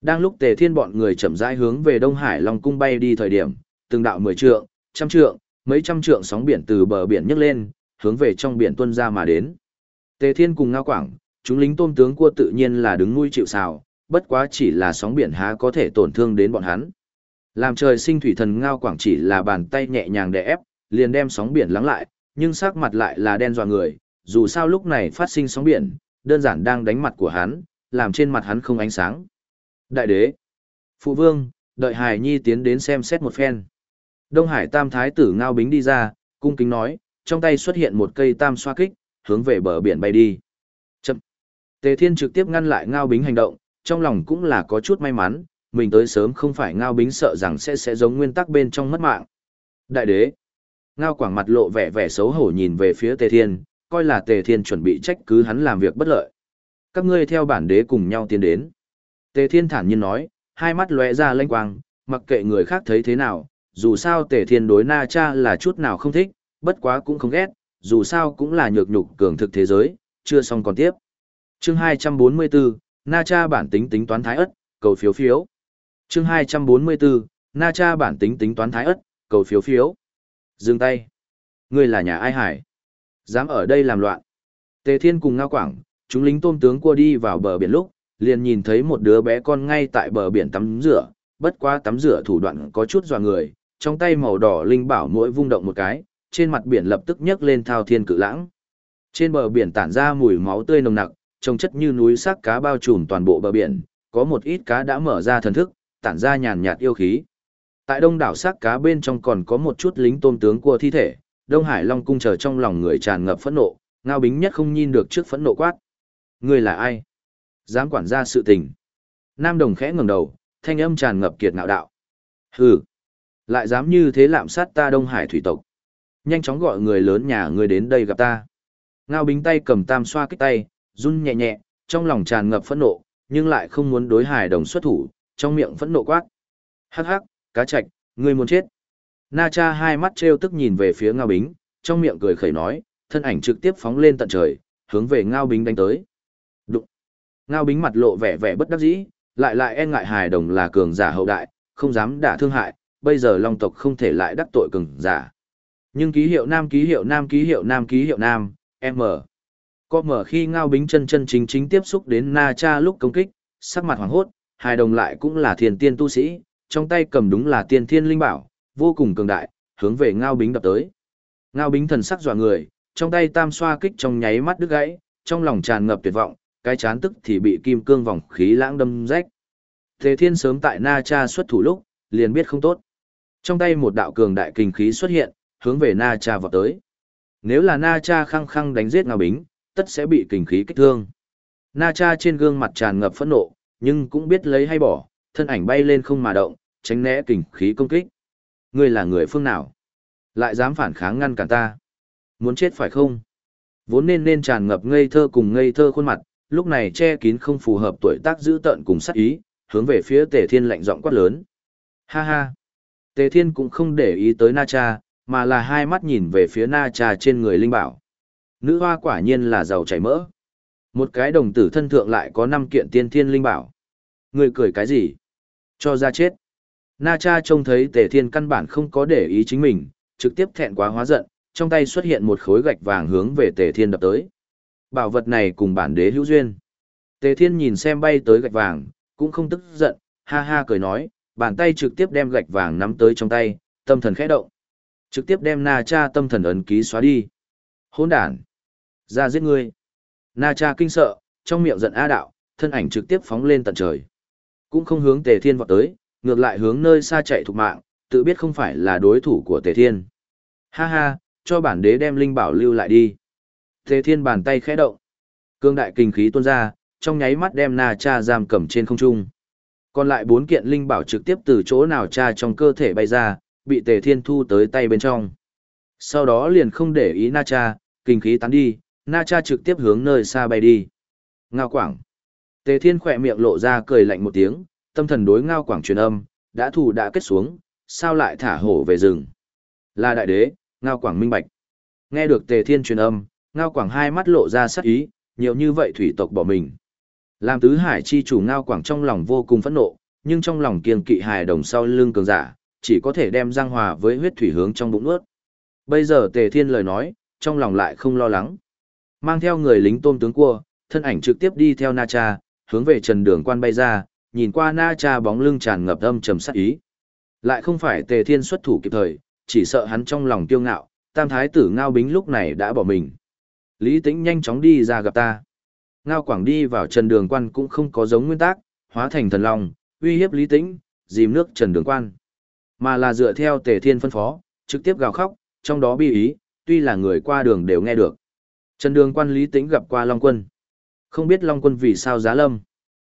Đang lúc Tề Thiên bọn người chậm rãi hướng về Đông Hải Long cung bay đi thời điểm, từng đạo mười trượng, trăm trượng, mấy trăm trượng sóng biển từ bờ biển nhấc lên, hướng về trong biển tuôn ra mà đến. Tề Thiên cùng Ngao Quảng, chúng lính tôm tướng cua tự nhiên là đứng nuôi chịu sào, bất quá chỉ là sóng biển há có thể tổn thương đến bọn hắn. Làm trời sinh thủy thần Ngao Quảng chỉ là bàn tay nhẹ nhàng đè ép, liền đem sóng biển lắng lại, nhưng sắc mặt lại là đen dọa người, dù sao lúc này phát sinh sóng biển, đơn giản đang đánh mặt của hắn, làm trên mặt hắn không ánh sáng. Đại đế, phụ vương, đợi Hải Nhi tiến đến xem xét một phen. Đông Hải Tam Thái tử Ngao Bính đi ra, cung kính nói, trong tay xuất hiện một cây tam xoa kích, hướng về bờ biển bay đi. Chậm. Tề Thiên trực tiếp ngăn lại Ngao Bính hành động, trong lòng cũng là có chút may mắn, mình tới sớm không phải Ngao Bính sợ rằng sẽ sẽ giống nguyên tắc bên trong mất mạng. Đại đế. Ngao Quảng mặt lộ vẻ vẻ xấu hổ nhìn về phía Tề Thiên, coi là Tề Thiên chuẩn bị trách cứ hắn làm việc bất lợi. Các ngươi theo bản đế cùng nhau tiến đến. Tề Thiên thản nhiên nói, hai mắt lóe ra lanh quang, mặc kệ người khác thấy thế nào, dù sao Tề Thiên đối Na Cha là chút nào không thích, bất quá cũng không ghét, dù sao cũng là nhược nhục cường thực thế giới, chưa xong còn tiếp. Chương 244, Na Cha bản tính tính toán thái ất, cầu phiếu phiếu. Chương 244, Na Cha bản tính tính toán thái ất, cầu phiếu phiếu. Dừng tay. Ngươi là nhà ai hải? Dám ở đây làm loạn. Tề Thiên cùng Ngao Quảng, chúng lính tôm tướng cua đi vào bờ biển lúc, liền nhìn thấy một đứa bé con ngay tại bờ biển tắm rửa, bất quá tắm rửa thủ đoạn có chút dọa người, trong tay màu đỏ linh bảo mỗi vung động một cái, trên mặt biển lập tức nhấc lên thao thiên cự lãng. Trên bờ biển tản ra mùi máu tươi nồng nặc, trông chất như núi xác cá bao trùm toàn bộ bờ biển, có một ít cá đã mở ra thần thức, tản ra nhàn nhạt yêu khí. Tại đông đảo xác cá bên trong còn có một chút lính tôm tướng của thi thể, Đông Hải Long cung chờ trong lòng người tràn ngập phẫn nộ, Ngao Bính nhất không nhìn được trước phẫn nộ quát. Người là ai? Dám quản gia sự tình. Nam Đồng khẽ ngẩng đầu, thanh âm tràn ngập kiệt ngạo đạo. Hừ, lại dám như thế lạm sát ta Đông Hải thủy tộc. Nhanh chóng gọi người lớn nhà ngươi đến đây gặp ta. Ngao Bính tay cầm tam xoa kích tay, run nhẹ nhẹ, trong lòng tràn ngập phẫn nộ, nhưng lại không muốn đối Hải Đồng xuất thủ, trong miệng phẫn nộ quát. Hắc hắc, cá trạch, ngươi muốn chết. Na Cha hai mắt trêu tức nhìn về phía Ngao Bính, trong miệng cười khẩy nói, thân ảnh trực tiếp phóng lên tận trời, hướng về Ngao Bính đánh tới. Đụng. Ngao Bính mặt lộ vẻ vẻ bất đắc dĩ, lại lại e ngại hài đồng là cường giả hậu đại, không dám đả thương hại, bây giờ Long tộc không thể lại đắc tội cường giả. Nhưng ký hiệu nam ký hiệu nam ký hiệu nam ký hiệu nam, M. Có mở khi Ngao Bính chân chân chính chính tiếp xúc đến Na Cha lúc công kích, sắc mặt hoàng hốt, hài đồng lại cũng là thiền tiên tu sĩ, trong tay cầm đúng là tiên thiên linh bảo, vô cùng cường đại, hướng về Ngao Bính đập tới. Ngao Bính thần sắc dọa người, trong tay tam xoa kích trong nháy mắt đứt gãy, trong lòng tràn ngập tuyệt vọng, cái chán tức thì bị kim cương vòng khí lãng đâm rách. Thế Thiên sớm tại Na Cha xuất thủ lúc, liền biết không tốt. Trong tay một đạo cường đại kinh khí xuất hiện, hướng về Na Cha vọt tới. Nếu là Na Cha khăng khăng đánh giết Ngao Bính, tất sẽ bị kinh khí kích thương. Na Cha trên gương mặt tràn ngập phẫn nộ, nhưng cũng biết lấy hay bỏ, thân ảnh bay lên không mà động, tránh né kình khí công kích. Ngươi là người phương nào? Lại dám phản kháng ngăn cản ta? Muốn chết phải không? Vốn nên nên tràn ngập ngây thơ cùng ngây thơ khuôn mặt, lúc này che kín không phù hợp tuổi tác giữ tợn cùng sát ý, hướng về phía Tề Thiên lạnh giọng quát lớn. Ha ha! Tề Thiên cũng không để ý tới Na Cha, mà là hai mắt nhìn về phía Na Cha trên người Linh Bảo. Nữ hoa quả nhiên là giàu chảy mỡ. Một cái đồng tử thân thượng lại có năm kiện tiên thiên Linh Bảo. Người cười cái gì? Cho ra chết. Na Cha trông thấy Tề Thiên căn bản không có để ý chính mình, trực tiếp thẹn quá hóa giận, trong tay xuất hiện một khối gạch vàng hướng về Tề Thiên đập tới. Bảo vật này cùng bản đế hữu duyên. Tề Thiên nhìn xem bay tới gạch vàng, cũng không tức giận, ha ha cười nói, bàn tay trực tiếp đem gạch vàng nắm tới trong tay, tâm thần khẽ động. Trực tiếp đem Na Cha tâm thần ấn ký xóa đi. Hỗn đản, ra giết ngươi. Na Cha kinh sợ, trong miệng giận a đạo, thân ảnh trực tiếp phóng lên tận trời. Cũng không hướng Tề Thiên vọt tới, ngược lại hướng nơi xa chạy thục mạng, tự biết không phải là đối thủ của Tề Thiên. Ha ha, cho bản đế đem linh bảo lưu lại đi. Tề Thiên bàn tay khẽ động. Cương đại kinh khí tuôn ra, trong nháy mắt đem Na Cha giam cầm trên không trung. Còn lại bốn kiện linh bảo trực tiếp từ chỗ nào cha trong cơ thể bay ra, bị Tề Thiên thu tới tay bên trong. Sau đó liền không để ý Na Cha, kinh khí tán đi, Na Cha trực tiếp hướng nơi xa bay đi. Ngao Quảng. Tề Thiên khỏe miệng lộ ra cười lạnh một tiếng, tâm thần đối Ngao Quảng truyền âm, đã thủ đã kết xuống, sao lại thả hổ về rừng. Là đại đế, Ngao Quảng minh bạch. Nghe được Tề Thiên truyền âm, Ngao Quảng hai mắt lộ ra sắc ý, nhiều như vậy thủy tộc bỏ mình. Làm tứ hải chi chủ Ngao Quảng trong lòng vô cùng phẫn nộ, nhưng trong lòng kiêng kỵ hài đồng sau lưng cường giả, chỉ có thể đem giang hòa với huyết thủy hướng trong bụng nuốt. Bây giờ Tề Thiên lời nói, trong lòng lại không lo lắng. Mang theo người lính tôm tướng cua, thân ảnh trực tiếp đi theo Na Cha, hướng về trần đường quan bay ra, nhìn qua Na Cha bóng lưng tràn ngập âm trầm sát ý. Lại không phải Tề Thiên xuất thủ kịp thời, chỉ sợ hắn trong lòng kiêu ngạo, tam thái tử Ngao Bính lúc này đã bỏ mình. Lý Tĩnh nhanh chóng đi ra gặp ta. Ngao Quảng đi vào trần đường quan cũng không có giống nguyên tắc, hóa thành thần long, uy hiếp Lý Tĩnh, dìm nước trần đường quan. Mà là dựa theo Tề Thiên phân phó, trực tiếp gào khóc, trong đó bi ý, tuy là người qua đường đều nghe được. Trần đường quan Lý Tĩnh gặp qua Long Quân. Không biết Long Quân vì sao giá lâm.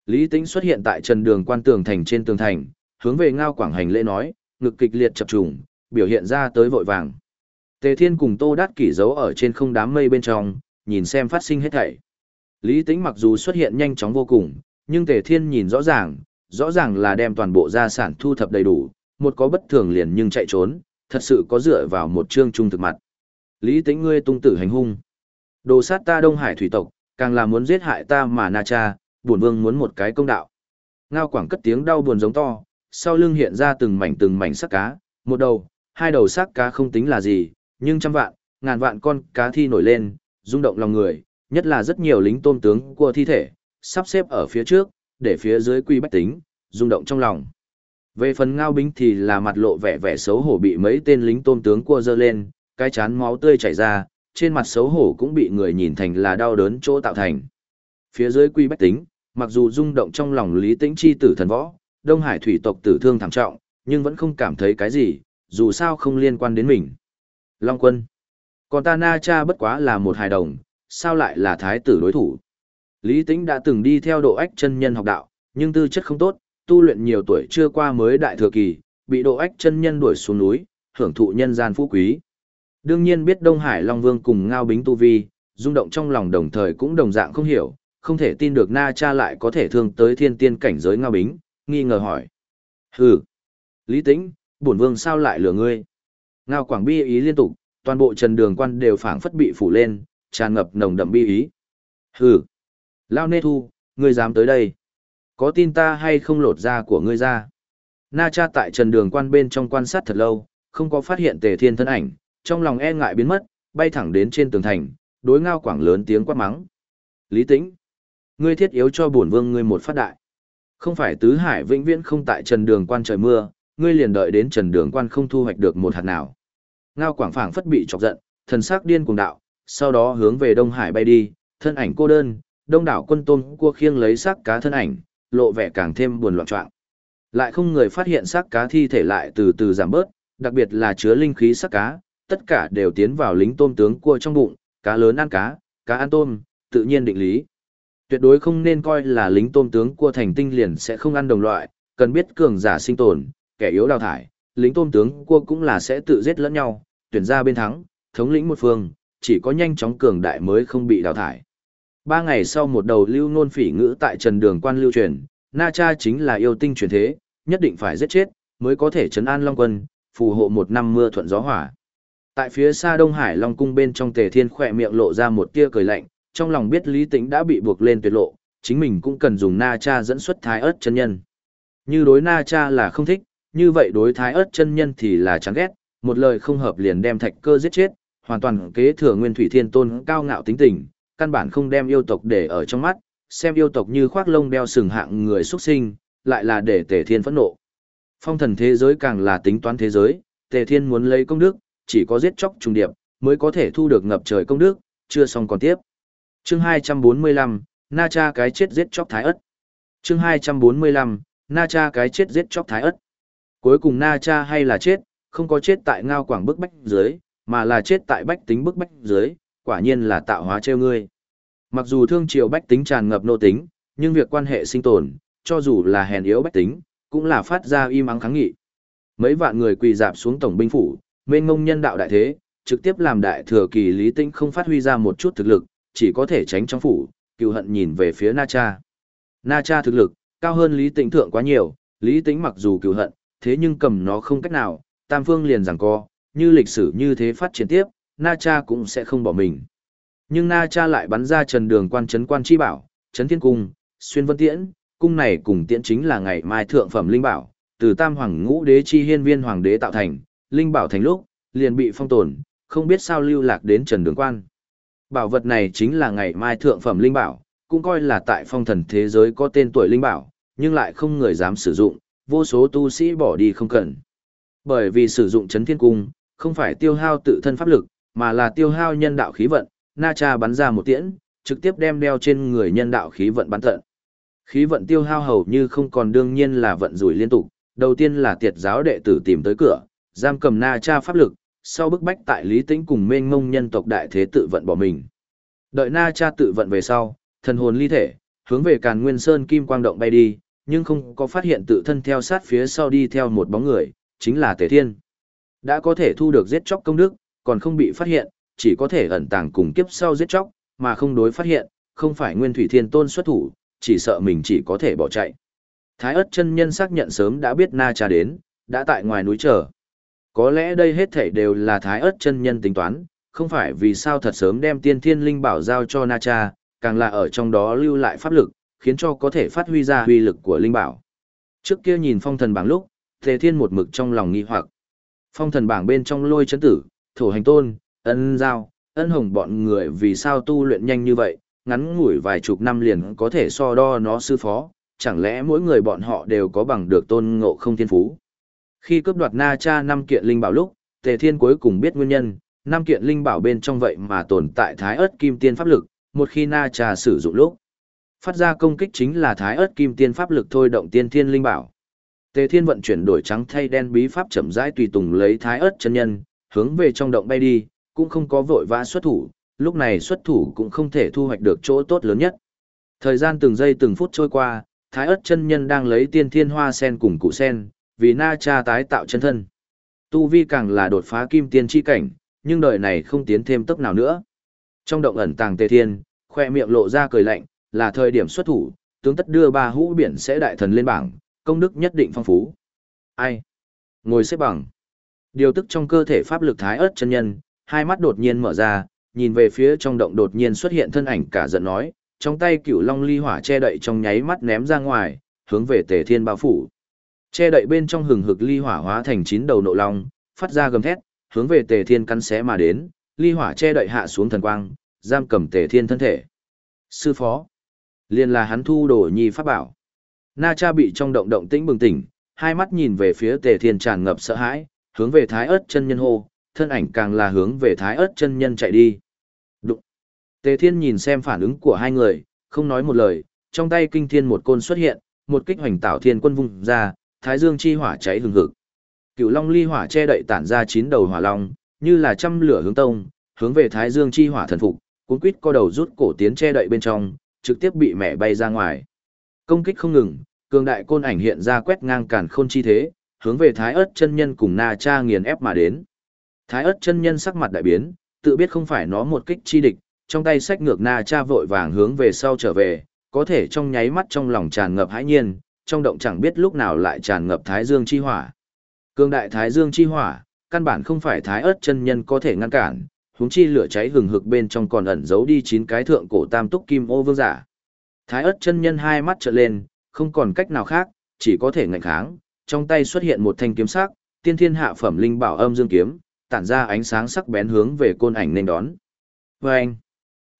Lý Tĩnh xuất hiện tại trần đường quan tường thành trên tường thành, hướng về Ngao Quảng hành lễ nói, ngực kịch liệt chập trùng, biểu hiện ra tới vội vàng. Tề Thiên cùng Tô Đát Kỷ giấu ở trên không đám mây bên trong, nhìn xem phát sinh hết thảy. Lý Tĩnh mặc dù xuất hiện nhanh chóng vô cùng, nhưng Tề Thiên nhìn rõ ràng, rõ ràng là đem toàn bộ gia sản thu thập đầy đủ, một có bất thường liền nhưng chạy trốn, thật sự có dựa vào một chương trung thực mặt. Lý Tĩnh ngươi tung tử hành hung. Đồ sát ta Đông Hải thủy tộc, càng là muốn giết hại ta mà Na Cha, buồn vương muốn một cái công đạo. Ngao Quảng cất tiếng đau buồn giống to, sau lưng hiện ra từng mảnh từng mảnh sắc cá, một đầu, hai đầu sắc cá không tính là gì, nhưng trăm vạn, ngàn vạn con cá thi nổi lên, rung động lòng người, nhất là rất nhiều lính tôm tướng của thi thể, sắp xếp ở phía trước, để phía dưới quy bách tính, rung động trong lòng. Về phần ngao binh thì là mặt lộ vẻ vẻ xấu hổ bị mấy tên lính tôm tướng cua dơ lên, cái chán máu tươi chảy ra, trên mặt xấu hổ cũng bị người nhìn thành là đau đớn chỗ tạo thành. Phía dưới quy bách tính, mặc dù rung động trong lòng lý tĩnh chi tử thần võ, Đông Hải thủy tộc tử thương thảm trọng, nhưng vẫn không cảm thấy cái gì, dù sao không liên quan đến mình. Long quân. Còn ta na cha bất quá là một hài đồng, sao lại là thái tử đối thủ. Lý Tĩnh đã từng đi theo độ ách chân nhân học đạo, nhưng tư chất không tốt, tu luyện nhiều tuổi chưa qua mới đại thừa kỳ, bị độ ách chân nhân đuổi xuống núi, hưởng thụ nhân gian phú quý. Đương nhiên biết Đông Hải Long Vương cùng Ngao Bính Tu Vi, rung động trong lòng đồng thời cũng đồng dạng không hiểu, không thể tin được Na Cha lại có thể thương tới thiên tiên cảnh giới Ngao Bính, nghi ngờ hỏi. Hừ! Lý Tĩnh, bổn vương sao lại lừa ngươi? Ngao Quảng bi ý liên tục, toàn bộ trần đường quan đều phảng phất bị phủ lên, tràn ngập nồng đậm bi ý. Hừ! Lao nê thu, ngươi dám tới đây? Có tin ta hay không lột da của ngươi ra? Na cha tại trần đường quan bên trong quan sát thật lâu, không có phát hiện tề thiên thân ảnh, trong lòng e ngại biến mất, bay thẳng đến trên tường thành, đối ngao quảng lớn tiếng quát mắng. Lý tĩnh, ngươi thiết yếu cho bổn vương ngươi một phát đại. Không phải tứ hải vĩnh viễn không tại trần đường quan trời mưa, ngươi liền đợi đến trần đường quan không thu hoạch được một hạt nào. Ngao quảng phảng phất bị chọc giận, thần sắc điên cuồng đạo, sau đó hướng về Đông Hải bay đi, thân ảnh cô đơn, đông đảo quân tôm cua khiêng lấy xác cá thân ảnh, lộ vẻ càng thêm buồn loạn trọng. Lại không người phát hiện xác cá thi thể lại từ từ giảm bớt, đặc biệt là chứa linh khí xác cá, tất cả đều tiến vào lính tôm tướng cua trong bụng, cá lớn ăn cá, cá ăn tôm, tự nhiên định lý. Tuyệt đối không nên coi là lính tôm tướng cua thành tinh liền sẽ không ăn đồng loại, cần biết cường giả sinh tồn, kẻ yếu đào thải, lính tôm tướng cua cũng là sẽ tự giết lẫn nhau, tuyển ra bên thắng, thống lĩnh một phương, chỉ có nhanh chóng cường đại mới không bị đào thải. Ba ngày sau một đầu lưu nôn phỉ ngữ tại trần đường quan lưu truyền, Na Cha chính là yêu tinh truyền thế, nhất định phải giết chết, mới có thể trấn an Long quân, phù hộ một năm mưa thuận gió hỏa. Tại phía xa Đông Hải Long cung bên trong Tề Thiên khỏe miệng lộ ra một tia cười lạnh, trong lòng biết Lý Tĩnh đã bị buộc lên tuyệt lộ, chính mình cũng cần dùng Na Cha dẫn xuất Thái ớt chân nhân. Như đối Na Cha là không thích, như vậy đối Thái ớt chân nhân thì là chán ghét, một lời không hợp liền đem thạch cơ giết chết, hoàn toàn kế thừa Nguyên Thủy Thiên Tôn cao ngạo tính tình, căn bản không đem yêu tộc để ở trong mắt, xem yêu tộc như khoác lông đeo sừng hạng người xuất sinh, lại là để Tề Thiên phẫn nộ. Phong thần thế giới càng là tính toán thế giới, Tề Thiên muốn lấy công đức, chỉ có giết chóc trùng điệp, mới có thể thu được ngập trời công đức, chưa xong còn tiếp. Chương 245, Na Cha cái chết giết chóc thái ất. Chương 245, Na Cha cái chết giết chóc thái ất. Cuối cùng Na Cha hay là chết, không có chết tại ngao quảng bức bách dưới, mà là chết tại bách tính bức bách dưới, quả nhiên là tạo hóa treo ngươi. Mặc dù thương triều bách tính tràn ngập nô tính, nhưng việc quan hệ sinh tồn, cho dù là hèn yếu bách tính, cũng là phát ra im ắng kháng nghị. Mấy vạn người quỳ dạp xuống tổng binh phủ, mênh ngông nhân đạo đại thế, trực tiếp làm đại thừa kỳ lý tinh không phát huy ra một chút thực lực, chỉ có thể tránh trong phủ, cựu hận nhìn về phía Na Cha. Na Cha thực lực, cao hơn lý tĩnh thượng quá nhiều, lý tĩnh mặc dù cựu hận, thế nhưng cầm nó không cách nào, tam phương liền rằng co, như lịch sử như thế phát triển tiếp, Na Cha cũng sẽ không bỏ mình. Nhưng Na Cha lại bắn ra trần đường quan trấn quan chi bảo, trấn thiên cung, xuyên vân tiễn, cung này cùng tiễn chính là ngày mai thượng phẩm linh bảo, từ tam hoàng ngũ đế chi hiên viên hoàng đế tạo thành, linh bảo thành lúc, liền bị phong tồn, không biết sao lưu lạc đến trần đường quan. Bảo vật này chính là ngày mai thượng phẩm linh bảo, cũng coi là tại phong thần thế giới có tên tuổi linh bảo, nhưng lại không người dám sử dụng, vô số tu sĩ bỏ đi không cần. Bởi vì sử dụng chấn thiên cung, không phải tiêu hao tự thân pháp lực, mà là tiêu hao nhân đạo khí vận, Na Cha bắn ra một tiễn, trực tiếp đem đeo trên người nhân đạo khí vận bắn tận. Khí vận tiêu hao hầu như không còn đương nhiên là vận rủi liên tục, đầu tiên là tiệt giáo đệ tử tìm tới cửa, giam cầm Na Cha pháp lực, sau bức bách tại Lý Tĩnh cùng mênh mông nhân tộc đại thế tự vận bỏ mình. Đợi Na Cha tự vận về sau, thần hồn ly thể, hướng về Càn Nguyên Sơn kim quang động bay đi, nhưng không có phát hiện tự thân theo sát phía sau đi theo một bóng người, chính là Tề Thiên. Đã có thể thu được giết chóc công đức, còn không bị phát hiện, chỉ có thể ẩn tàng cùng kiếp sau giết chóc, mà không đối phát hiện, không phải Nguyên Thủy Thiên Tôn xuất thủ, chỉ sợ mình chỉ có thể bỏ chạy. Thái ất chân nhân xác nhận sớm đã biết Na Cha đến, đã tại ngoài núi chờ. Có lẽ đây hết thảy đều là Thái ớt chân nhân tính toán, không phải vì sao thật sớm đem tiên thiên linh bảo giao cho Na Cha, càng là ở trong đó lưu lại pháp lực, khiến cho có thể phát huy ra huy lực của linh bảo. Trước kia nhìn phong thần bảng lúc, Tề Thiên một mực trong lòng nghi hoặc. Phong thần bảng bên trong lôi chấn tử, thổ hành tôn, ân giao, ân hồng bọn người vì sao tu luyện nhanh như vậy, ngắn ngủi vài chục năm liền có thể so đo nó sư phó, chẳng lẽ mỗi người bọn họ đều có bằng được tôn ngộ không thiên phú. Khi cướp đoạt na cha năm kiện linh bảo lúc, Tề Thiên cuối cùng biết nguyên nhân, năm kiện linh bảo bên trong vậy mà tồn tại thái ớt kim tiên pháp lực, một khi na cha sử dụng lúc. Phát ra công kích chính là thái ớt kim tiên pháp lực thôi động tiên thiên linh bảo. Tề Thiên vận chuyển đổi trắng thay đen bí pháp chậm rãi tùy tùng lấy thái ớt chân nhân, hướng về trong động bay đi, cũng không có vội vã xuất thủ, lúc này xuất thủ cũng không thể thu hoạch được chỗ tốt lớn nhất. Thời gian từng giây từng phút trôi qua, thái ớt chân nhân đang lấy tiên thiên hoa sen cùng cụ sen, vì na cha tái tạo chân thân. Tu vi càng là đột phá kim tiên chi cảnh, nhưng đời này không tiến thêm tốc nào nữa. Trong động ẩn tàng tề thiên, khoe miệng lộ ra cười lạnh, là thời điểm xuất thủ, tướng tất đưa ba hũ biển sẽ đại thần lên bảng, công đức nhất định phong phú. Ai? Ngồi xếp bằng. Điều tức trong cơ thể pháp lực thái ớt chân nhân, hai mắt đột nhiên mở ra, nhìn về phía trong động đột nhiên xuất hiện thân ảnh cả giận nói, trong tay cửu long ly hỏa che đậy trong nháy mắt ném ra ngoài, hướng về tề thiên bao phủ. Che đậy bên trong hừng hực ly hỏa hóa thành chín đầu nộ long, phát ra gầm thét, hướng về tề thiên cắn xé mà đến, ly hỏa che đậy hạ xuống thần quang, giam cầm tề thiên thân thể. Sư phó, liền là hắn thu đồ nhi pháp bảo. Na cha bị trong động động tĩnh bừng tỉnh, hai mắt nhìn về phía tề thiên tràn ngập sợ hãi, hướng về thái ớt chân nhân hô, thân ảnh càng là hướng về thái ớt chân nhân chạy đi. Đụng. Tề thiên nhìn xem phản ứng của hai người, không nói một lời, trong tay kinh thiên một côn xuất hiện, một kích hoành tạo thiên quân vùng ra, thái dương chi hỏa cháy hừng hực. Cựu long ly hỏa che đậy tản ra chín đầu hỏa long, như là trăm lửa hướng tông, hướng về thái dương chi hỏa thần phục, cuốn quít co đầu rút cổ tiến che đậy bên trong, trực tiếp bị mẹ bay ra ngoài. Công kích không ngừng, cường đại côn ảnh hiện ra quét ngang càn khôn chi thế, hướng về Thái ớt chân nhân cùng Na Cha nghiền ép mà đến. Thái ớt chân nhân sắc mặt đại biến, tự biết không phải nó một kích chi địch, trong tay sách ngược Na Cha vội vàng hướng về sau trở về, có thể trong nháy mắt trong lòng tràn ngập hãi nhiên, trong động chẳng biết lúc nào lại tràn ngập Thái Dương chi hỏa. Cường đại Thái Dương chi hỏa, căn bản không phải Thái ớt chân nhân có thể ngăn cản, huống chi lửa cháy hừng hực bên trong còn ẩn giấu đi chín cái thượng cổ tam túc kim ô vương giả. Thái ớt chân nhân hai mắt trợn lên, không còn cách nào khác, chỉ có thể ngạnh kháng, trong tay xuất hiện một thanh kiếm sắc, tiên thiên hạ phẩm linh bảo âm dương kiếm, tản ra ánh sáng sắc bén hướng về côn ảnh nên đón. Và anh,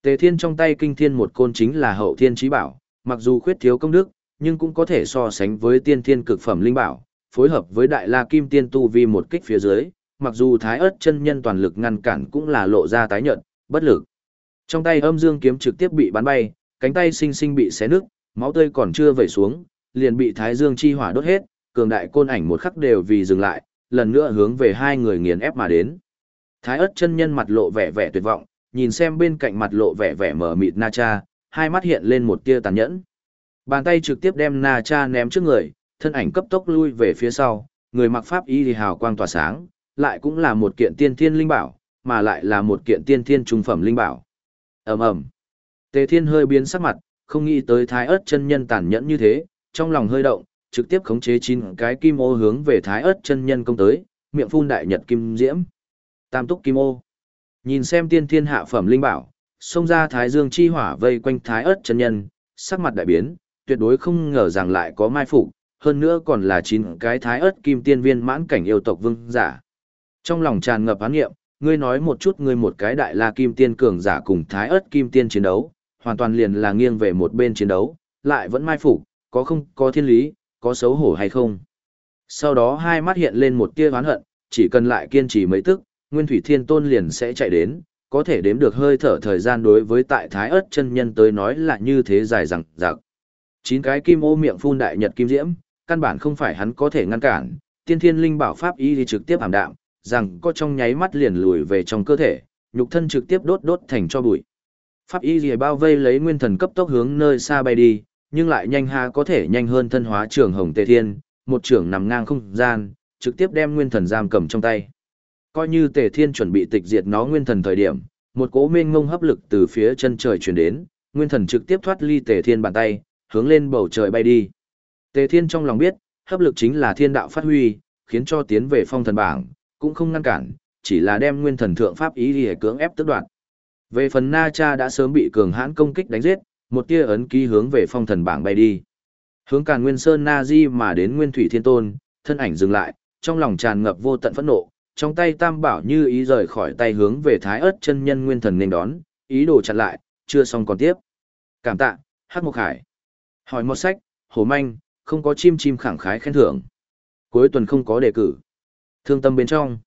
Tề Thiên trong tay kinh thiên một côn chính là hậu thiên trí bảo, mặc dù khuyết thiếu công đức, nhưng cũng có thể so sánh với tiên thiên cực phẩm linh bảo, phối hợp với đại la kim tiên tu vi một kích phía dưới, mặc dù thái ớt chân nhân toàn lực ngăn cản cũng là lộ ra tái nhợt, bất lực. Trong tay âm dương kiếm trực tiếp bị bắn bay, cánh tay sinh sinh bị xé nứt, máu tươi còn chưa vẩy xuống, liền bị thái dương chi hỏa đốt hết, cường đại côn ảnh một khắc đều vì dừng lại, lần nữa hướng về hai người nghiền ép mà đến. Thái ớt chân nhân mặt lộ vẻ vẻ tuyệt vọng, nhìn xem bên cạnh mặt lộ vẻ vẻ mờ mịt Na Cha, hai mắt hiện lên một tia tàn nhẫn. Bàn tay trực tiếp đem Na Cha ném trước người, thân ảnh cấp tốc lui về phía sau, người mặc pháp y thì hào quang tỏa sáng, lại cũng là một kiện tiên thiên linh bảo, mà lại là một kiện tiên thiên trung phẩm linh bảo. Ầm ầm. Tề Thiên hơi biến sắc mặt, không nghĩ tới Thái Ức chân nhân tàn nhẫn như thế, trong lòng hơi động, trực tiếp khống chế chín cái kim ô hướng về Thái Ức chân nhân công tới, miệng phun đại nhật kim diễm. Tam túc kim ô. Nhìn xem tiên thiên hạ phẩm linh bảo, xông ra Thái Dương chi hỏa vây quanh Thái Ức chân nhân, sắc mặt đại biến, tuyệt đối không ngờ rằng lại có mai phục, hơn nữa còn là chín cái Thái ớt kim tiên viên mãn cảnh yêu tộc vương giả. Trong lòng tràn ngập án nghiệm, ngươi nói một chút ngươi một cái đại la kim tiên cường giả cùng thái ớt kim tiên chiến đấu, hoàn toàn liền là nghiêng về một bên chiến đấu, lại vẫn mai phục, có không có thiên lý, có xấu hổ hay không. Sau đó hai mắt hiện lên một tia oán hận, chỉ cần lại kiên trì mấy tức, Nguyên Thủy Thiên Tôn liền sẽ chạy đến, có thể đếm được hơi thở thời gian đối với tại Thái ớt chân nhân tới nói là như thế dài rằng rằng. Chín cái kim ô miệng phun đại nhật kim diễm, căn bản không phải hắn có thể ngăn cản, tiên thiên linh bảo pháp y thì trực tiếp ảm đạm, rằng có trong nháy mắt liền lùi về trong cơ thể, nhục thân trực tiếp đốt đốt thành cho bụi. Pháp y lìa bao vây lấy nguyên thần cấp tốc hướng nơi xa bay đi, nhưng lại nhanh ha có thể nhanh hơn thân hóa trưởng hồng tề thiên, một trưởng nằm ngang không gian, trực tiếp đem nguyên thần giam cầm trong tay. Coi như tề thiên chuẩn bị tịch diệt nó nguyên thần thời điểm, một cỗ mênh ngông hấp lực từ phía chân trời chuyển đến, nguyên thần trực tiếp thoát ly tề thiên bàn tay, hướng lên bầu trời bay đi. Tề thiên trong lòng biết, hấp lực chính là thiên đạo phát huy, khiến cho tiến về phong thần bảng, cũng không ngăn cản, chỉ là đem nguyên thần thượng pháp ý đi cưỡng ép tức đoạt. Về phần Na Cha đã sớm bị cường hãn công kích đánh giết, một tia ấn ký hướng về phong thần bảng bay đi. Hướng Càn Nguyên Sơn Na Di mà đến Nguyên Thủy Thiên Tôn, thân ảnh dừng lại, trong lòng tràn ngập vô tận phẫn nộ, trong tay Tam Bảo như ý rời khỏi tay hướng về Thái Ức chân nhân nguyên thần nên đón, ý đồ chặn lại, chưa xong còn tiếp. Cảm tạ, Hắc Mộc Hải. Hỏi một sách, Hồ Manh, không có chim chim khẳng khái khen thưởng. Cuối tuần không có đề cử. Thương tâm bên trong.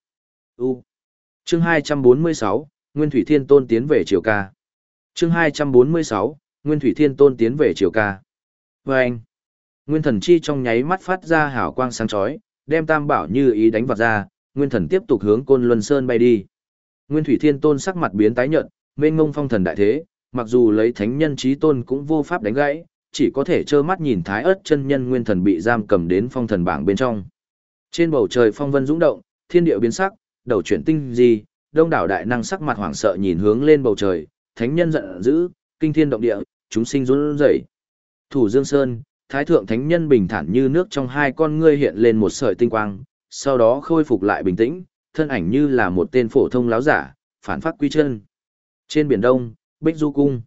U. Chương 246, Nguyên Thủy Thiên Tôn tiến về triều ca. Chương 246, Nguyên Thủy Thiên Tôn tiến về triều ca. Và anh. Nguyên thần chi trong nháy mắt phát ra hào quang sáng chói, đem tam bảo như ý đánh vào ra, nguyên thần tiếp tục hướng côn luân sơn bay đi. Nguyên Thủy Thiên Tôn sắc mặt biến tái nhợt, mênh ngông phong thần đại thế, mặc dù lấy thánh nhân trí tôn cũng vô pháp đánh gãy, chỉ có thể trơ mắt nhìn thái ớt chân nhân nguyên thần bị giam cầm đến phong thần bảng bên trong. Trên bầu trời phong vân dũng động, thiên địa biến sắc, đầu chuyển tinh gì, đông đảo đại năng sắc mặt hoảng sợ nhìn hướng lên bầu trời, thánh nhân giận dữ, kinh thiên động địa, chúng sinh run rẩy. Thủ Dương Sơn, thái thượng thánh nhân bình thản như nước trong hai con ngươi hiện lên một sợi tinh quang, sau đó khôi phục lại bình tĩnh, thân ảnh như là một tên phổ thông láo giả, phản phát quy chân. Trên biển đông, Bích Du cung.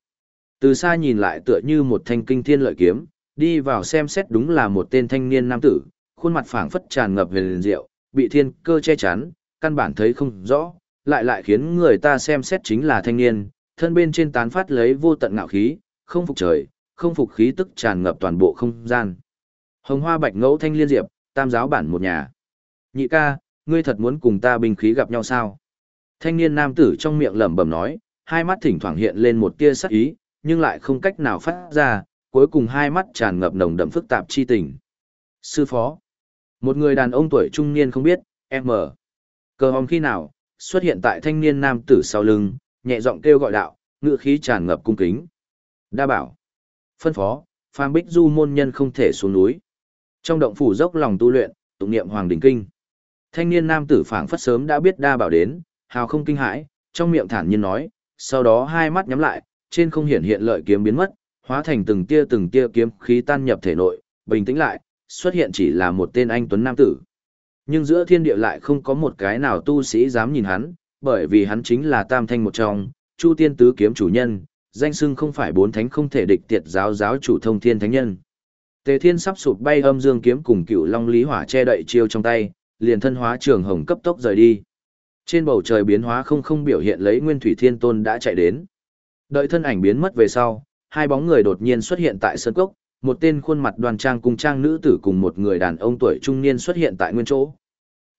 Từ xa nhìn lại tựa như một thanh kinh thiên lợi kiếm, đi vào xem xét đúng là một tên thanh niên nam tử, khuôn mặt phảng phất tràn ngập huyền diệu, bị thiên cơ che chắn, căn bản thấy không rõ, lại lại khiến người ta xem xét chính là thanh niên, thân bên trên tán phát lấy vô tận ngạo khí, không phục trời, không phục khí tức tràn ngập toàn bộ không gian. Hồng hoa bạch ngẫu thanh liên diệp, tam giáo bản một nhà. Nhị ca, ngươi thật muốn cùng ta binh khí gặp nhau sao? Thanh niên nam tử trong miệng lẩm bẩm nói, hai mắt thỉnh thoảng hiện lên một tia sắc ý, nhưng lại không cách nào phát ra, cuối cùng hai mắt tràn ngập nồng đậm phức tạp chi tình. Sư phó. Một người đàn ông tuổi trung niên không biết, em mở. Cờ hòm khi nào, xuất hiện tại thanh niên nam tử sau lưng, nhẹ giọng kêu gọi đạo, ngựa khí tràn ngập cung kính. Đa bảo. Phân phó, phàm bích du môn nhân không thể xuống núi. Trong động phủ dốc lòng tu luyện, tụng niệm hoàng đỉnh kinh. Thanh niên nam tử phảng phất sớm đã biết đa bảo đến, hào không kinh hãi, trong miệng thản nhiên nói, sau đó hai mắt nhắm lại, trên không hiển hiện lợi kiếm biến mất, hóa thành từng tia từng tia kiếm khí tan nhập thể nội, bình tĩnh lại, xuất hiện chỉ là một tên anh tuấn nam tử. Nhưng giữa thiên địa lại không có một cái nào tu sĩ dám nhìn hắn, bởi vì hắn chính là tam thanh một trong, chu tiên tứ kiếm chủ nhân, danh xưng không phải bốn thánh không thể địch tiệt giáo giáo chủ thông thiên thánh nhân. Tề thiên sắp sụp bay âm dương kiếm cùng cựu long lý hỏa che đậy chiêu trong tay, liền thân hóa trường hồng cấp tốc rời đi. Trên bầu trời biến hóa không không biểu hiện lấy Nguyên Thủy Thiên Tôn đã chạy đến. Đợi thân ảnh biến mất về sau, hai bóng người đột nhiên xuất hiện tại sân cốc, một tên khuôn mặt đoan trang cùng trang nữ tử cùng một người đàn ông tuổi trung niên xuất hiện tại nguyên chỗ.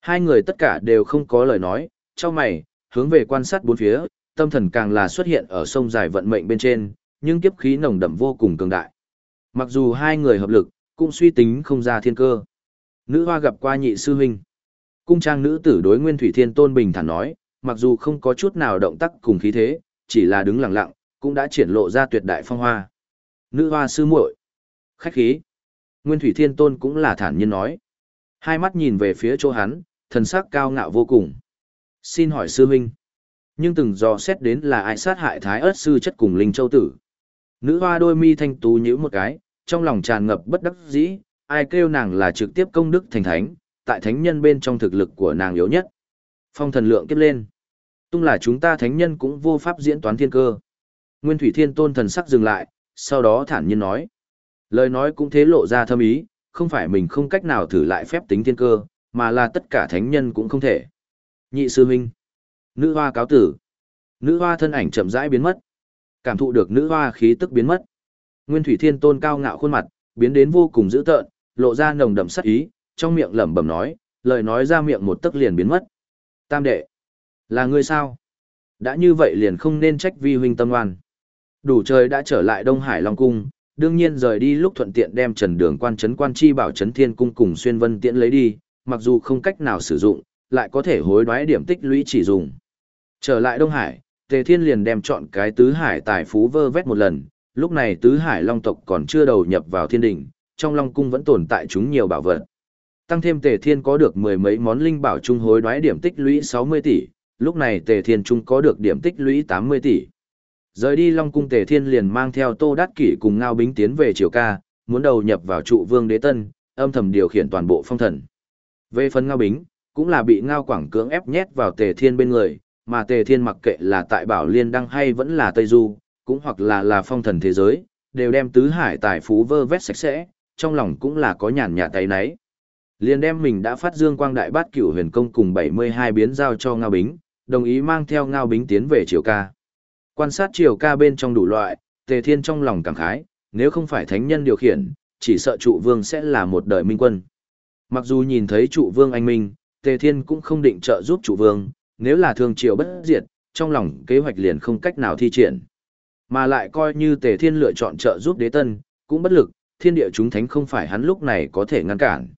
Hai người tất cả đều không có lời nói, cho mày, hướng về quan sát bốn phía, tâm thần càng là xuất hiện ở sông dài vận mệnh bên trên, nhưng kiếp khí nồng đậm vô cùng cường đại. Mặc dù hai người hợp lực, cũng suy tính không ra thiên cơ. Nữ hoa gặp qua nhị sư huynh. Cung trang nữ tử đối Nguyên Thủy Thiên Tôn bình thản nói, mặc dù không có chút nào động tác cùng khí thế, chỉ là đứng lặng lặng, cũng đã triển lộ ra tuyệt đại phong hoa. Nữ hoa sư muội, khách khí. Nguyên Thủy Thiên Tôn cũng là thản nhiên nói. Hai mắt nhìn về phía chỗ hắn, thần sắc cao ngạo vô cùng. Xin hỏi sư huynh. Nhưng từng dò xét đến là ai sát hại thái Ức sư chất cùng linh châu tử. Nữ hoa đôi mi thanh tú nhíu một cái, trong lòng tràn ngập bất đắc dĩ, ai kêu nàng là trực tiếp công đức thành thánh, tại thánh nhân bên trong thực lực của nàng yếu nhất. Phong thần lượng kiếp lên. Tung là chúng ta thánh nhân cũng vô pháp diễn toán thiên cơ. Nguyên Thủy Thiên Tôn thần sắc dừng lại, sau đó thản nhiên nói. Lời nói cũng thế lộ ra thâm ý, không phải mình không cách nào thử lại phép tính thiên cơ, mà là tất cả thánh nhân cũng không thể. Nhị sư huynh. Nữ hoa cáo tử. Nữ hoa thân ảnh chậm rãi biến mất. Cảm thụ được nữ hoa khí tức biến mất. Nguyên Thủy Thiên Tôn cao ngạo khuôn mặt, biến đến vô cùng dữ tợn, lộ ra nồng đậm sát ý, trong miệng lẩm bẩm nói, lời nói ra miệng một tức liền biến mất. Tam đệ, là ngươi sao? Đã như vậy liền không nên trách vi huynh tâm oan. Đủ trời đã trở lại Đông Hải Long Cung, đương nhiên rời đi lúc thuận tiện đem trần đường quan trấn quan chi bảo trấn thiên cung cùng xuyên vân tiễn lấy đi, mặc dù không cách nào sử dụng, lại có thể hối đoái điểm tích lũy chỉ dùng. Trở lại Đông Hải, Tề Thiên liền đem chọn cái tứ hải tài phú vơ vét một lần, lúc này tứ hải long tộc còn chưa đầu nhập vào thiên đình, trong long cung vẫn tồn tại chúng nhiều bảo vật. Tăng thêm Tề Thiên có được mười mấy món linh bảo trung hối đoái điểm tích lũy 60 tỷ, lúc này Tề Thiên trung có được điểm tích lũy 80 tỷ. Rời đi Long cung Tề Thiên liền mang theo Tô Đát Kỷ cùng Ngao Bính tiến về Triều Ca, muốn đầu nhập vào trụ vương đế tân, âm thầm điều khiển toàn bộ phong thần. Về phần Ngao Bính, cũng là bị Ngao Quảng cưỡng ép nhét vào Tề Thiên bên người, mà Tề Thiên mặc kệ là tại Bảo Liên Đăng hay vẫn là Tây Du, cũng hoặc là là phong thần thế giới, đều đem tứ hải tài phú vơ vét sạch sẽ, trong lòng cũng là có nhàn nhạt tay nấy. Liền đem mình đã phát dương quang đại bát cửu huyền công cùng 72 biến giao cho Ngao Bính, đồng ý mang theo Ngao Bính tiến về triều ca. Quan sát triều ca bên trong đủ loại, Tề Thiên trong lòng cảm khái, nếu không phải thánh nhân điều khiển, chỉ sợ trụ vương sẽ là một đời minh quân. Mặc dù nhìn thấy trụ vương anh minh, Tề Thiên cũng không định trợ giúp trụ vương, nếu là thương triều bất diệt, trong lòng kế hoạch liền không cách nào thi triển. Mà lại coi như Tề Thiên lựa chọn trợ giúp đế tân, cũng bất lực, thiên địa chúng thánh không phải hắn lúc này có thể ngăn cản.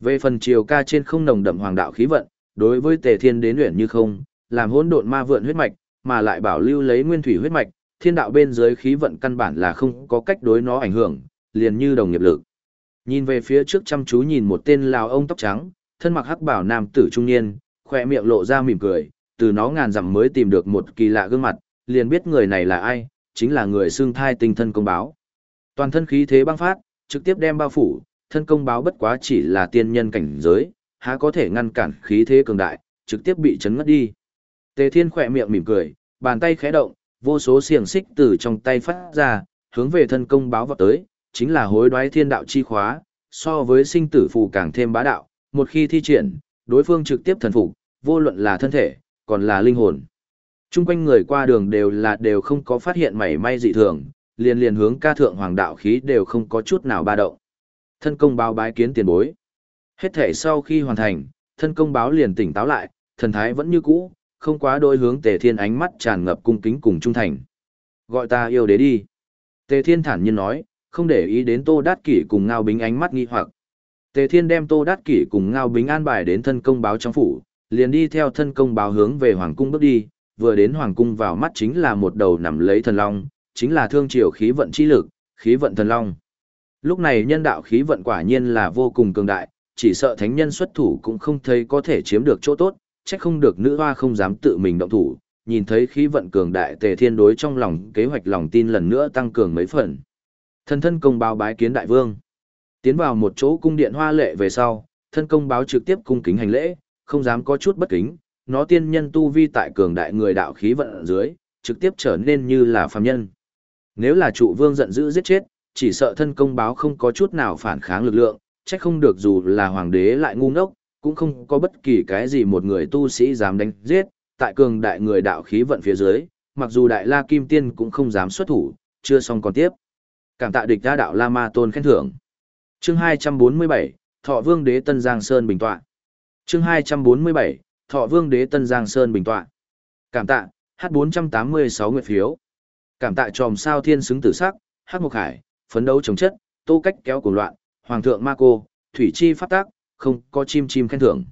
Về phần chiều ca trên không nồng đậm hoàng đạo khí vận, đối với Tề Thiên đến luyện như không, làm hỗn độn ma vượn huyết mạch, mà lại bảo lưu lấy nguyên thủy huyết mạch, thiên đạo bên dưới khí vận căn bản là không có cách đối nó ảnh hưởng, liền như đồng nghiệp lực. Nhìn về phía trước chăm chú nhìn một tên lão ông tóc trắng, thân mặc hắc bảo nam tử trung niên, khỏe miệng lộ ra mỉm cười, từ nó ngàn dặm mới tìm được một kỳ lạ gương mặt, liền biết người này là ai, chính là người xương thai tinh thân công báo. Toàn thân khí thế băng phát, trực tiếp đem bao phủ, thân công báo bất quá chỉ là tiên nhân cảnh giới, há có thể ngăn cản khí thế cường đại, trực tiếp bị chấn ngất đi. Tề Thiên khỏe miệng mỉm cười, bàn tay khẽ động, vô số xiềng xích từ trong tay phát ra, hướng về thân công báo vọt tới, chính là hối đoái thiên đạo chi khóa, so với sinh tử phù càng thêm bá đạo, một khi thi triển, đối phương trực tiếp thần phục, vô luận là thân thể, còn là linh hồn. Trung quanh người qua đường đều là đều không có phát hiện mảy may dị thường, liền liền hướng ca thượng hoàng đạo khí đều không có chút nào ba động. Thân công báo bái kiến tiền bối. Hết thể sau khi hoàn thành, thân công báo liền tỉnh táo lại, thần thái vẫn như cũ, không quá đôi hướng tề thiên ánh mắt tràn ngập cung kính cùng trung thành. Gọi ta yêu đế đi. Tề thiên thản nhiên nói, không để ý đến tô đát kỷ cùng ngao bính ánh mắt nghi hoặc. Tề thiên đem tô đát kỷ cùng ngao bính an bài đến thân công báo trong phủ, liền đi theo thân công báo hướng về hoàng cung bước đi, vừa đến hoàng cung vào mắt chính là một đầu nằm lấy thần long, chính là thương triều khí vận chi lực, khí vận thần long. Lúc này nhân đạo khí vận quả nhiên là vô cùng cường đại, chỉ sợ thánh nhân xuất thủ cũng không thấy có thể chiếm được chỗ tốt, trách không được nữ hoa không dám tự mình động thủ, nhìn thấy khí vận cường đại tề thiên đối trong lòng kế hoạch lòng tin lần nữa tăng cường mấy phần. Thân thân công báo bái kiến đại vương. Tiến vào một chỗ cung điện hoa lệ về sau, thân công báo trực tiếp cung kính hành lễ, không dám có chút bất kính, nó tiên nhân tu vi tại cường đại người đạo khí vận ở dưới, trực tiếp trở nên như là phàm nhân. Nếu là trụ vương giận dữ giết chết, chỉ sợ thân công báo không có chút nào phản kháng lực lượng, trách không được dù là hoàng đế lại ngu ngốc, cũng không có bất kỳ cái gì một người tu sĩ dám đánh giết, tại cường đại người đạo khí vận phía dưới, mặc dù đại la kim tiên cũng không dám xuất thủ, chưa xong còn tiếp. Cảm tạ địch đa đạo La Ma Tôn khen thưởng. Chương 247, Thọ Vương Đế Tân Giang Sơn bình tọa. Chương 247, Thọ Vương Đế Tân Giang Sơn bình tọa. Cảm tạ, H486 nguyệt phiếu. Cảm tạ tròm sao thiên xứng tử sắc, h Mộc Hải, phấn đấu chống chất, tô cách kéo cuồng loạn, Hoàng thượng Ma Cô, Thủy Chi phát tác, không có chim chim khen thưởng.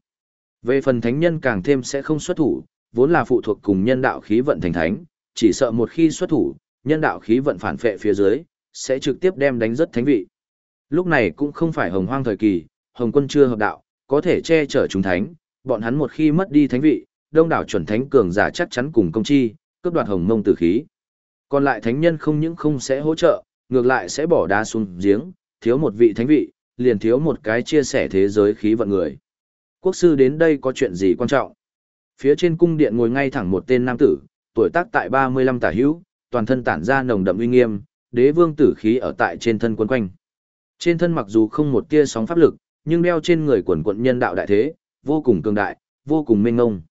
Về phần thánh nhân càng thêm sẽ không xuất thủ, vốn là phụ thuộc cùng nhân đạo khí vận thành thánh, chỉ sợ một khi xuất thủ, nhân đạo khí vận phản phệ phía dưới, sẽ trực tiếp đem đánh rất thánh vị. Lúc này cũng không phải hồng hoang thời kỳ, hồng quân chưa hợp đạo, có thể che chở chúng thánh, bọn hắn một khi mất đi thánh vị, đông đảo chuẩn thánh cường giả chắc chắn cùng công chi, cướp đoạt hồng mông tử khí. Còn lại thánh nhân không những không sẽ hỗ trợ, ngược lại sẽ bỏ đá xuống giếng, thiếu một vị thánh vị, liền thiếu một cái chia sẻ thế giới khí vận người. Quốc sư đến đây có chuyện gì quan trọng? Phía trên cung điện ngồi ngay thẳng một tên nam tử, tuổi tác tại 35 tả hữu, toàn thân tản ra nồng đậm uy nghiêm, đế vương tử khí ở tại trên thân quân quanh. Trên thân mặc dù không một tia sóng pháp lực, nhưng đeo trên người quần quận nhân đạo đại thế, vô cùng cường đại, vô cùng mênh ngông.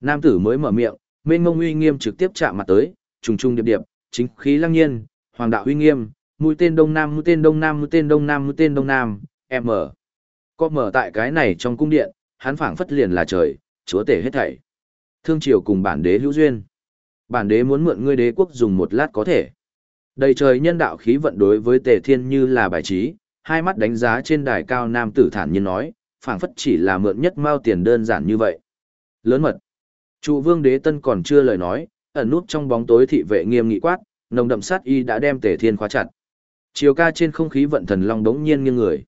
Nam tử mới mở miệng, mênh ngông uy nghiêm trực tiếp chạm mặt tới, trùng trùng điệp điệp, chính khí lăng nhiên, hoàng đạo uy nghiêm, mũi tên đông nam mũi tên đông nam mũi tên đông nam mũi tên đông nam, m. Có mở tại cái này trong cung điện, hắn phảng phất liền là trời, chúa tể hết thảy. Thương triều cùng bản đế hữu duyên. Bản đế muốn mượn ngươi đế quốc dùng một lát có thể. Đầy trời nhân đạo khí vận đối với tề thiên như là bài trí, hai mắt đánh giá trên đài cao nam tử thản nhiên nói, phảng phất chỉ là mượn nhất mao tiền đơn giản như vậy. Lớn mật. Trụ vương đế tân còn chưa lời nói, ẩn nút trong bóng tối thị vệ nghiêm nghị quát, nồng đậm sát y đã đem tề thiên khóa chặt. Chiều ca trên không khí vận thần long đống nhiên nghiêng người.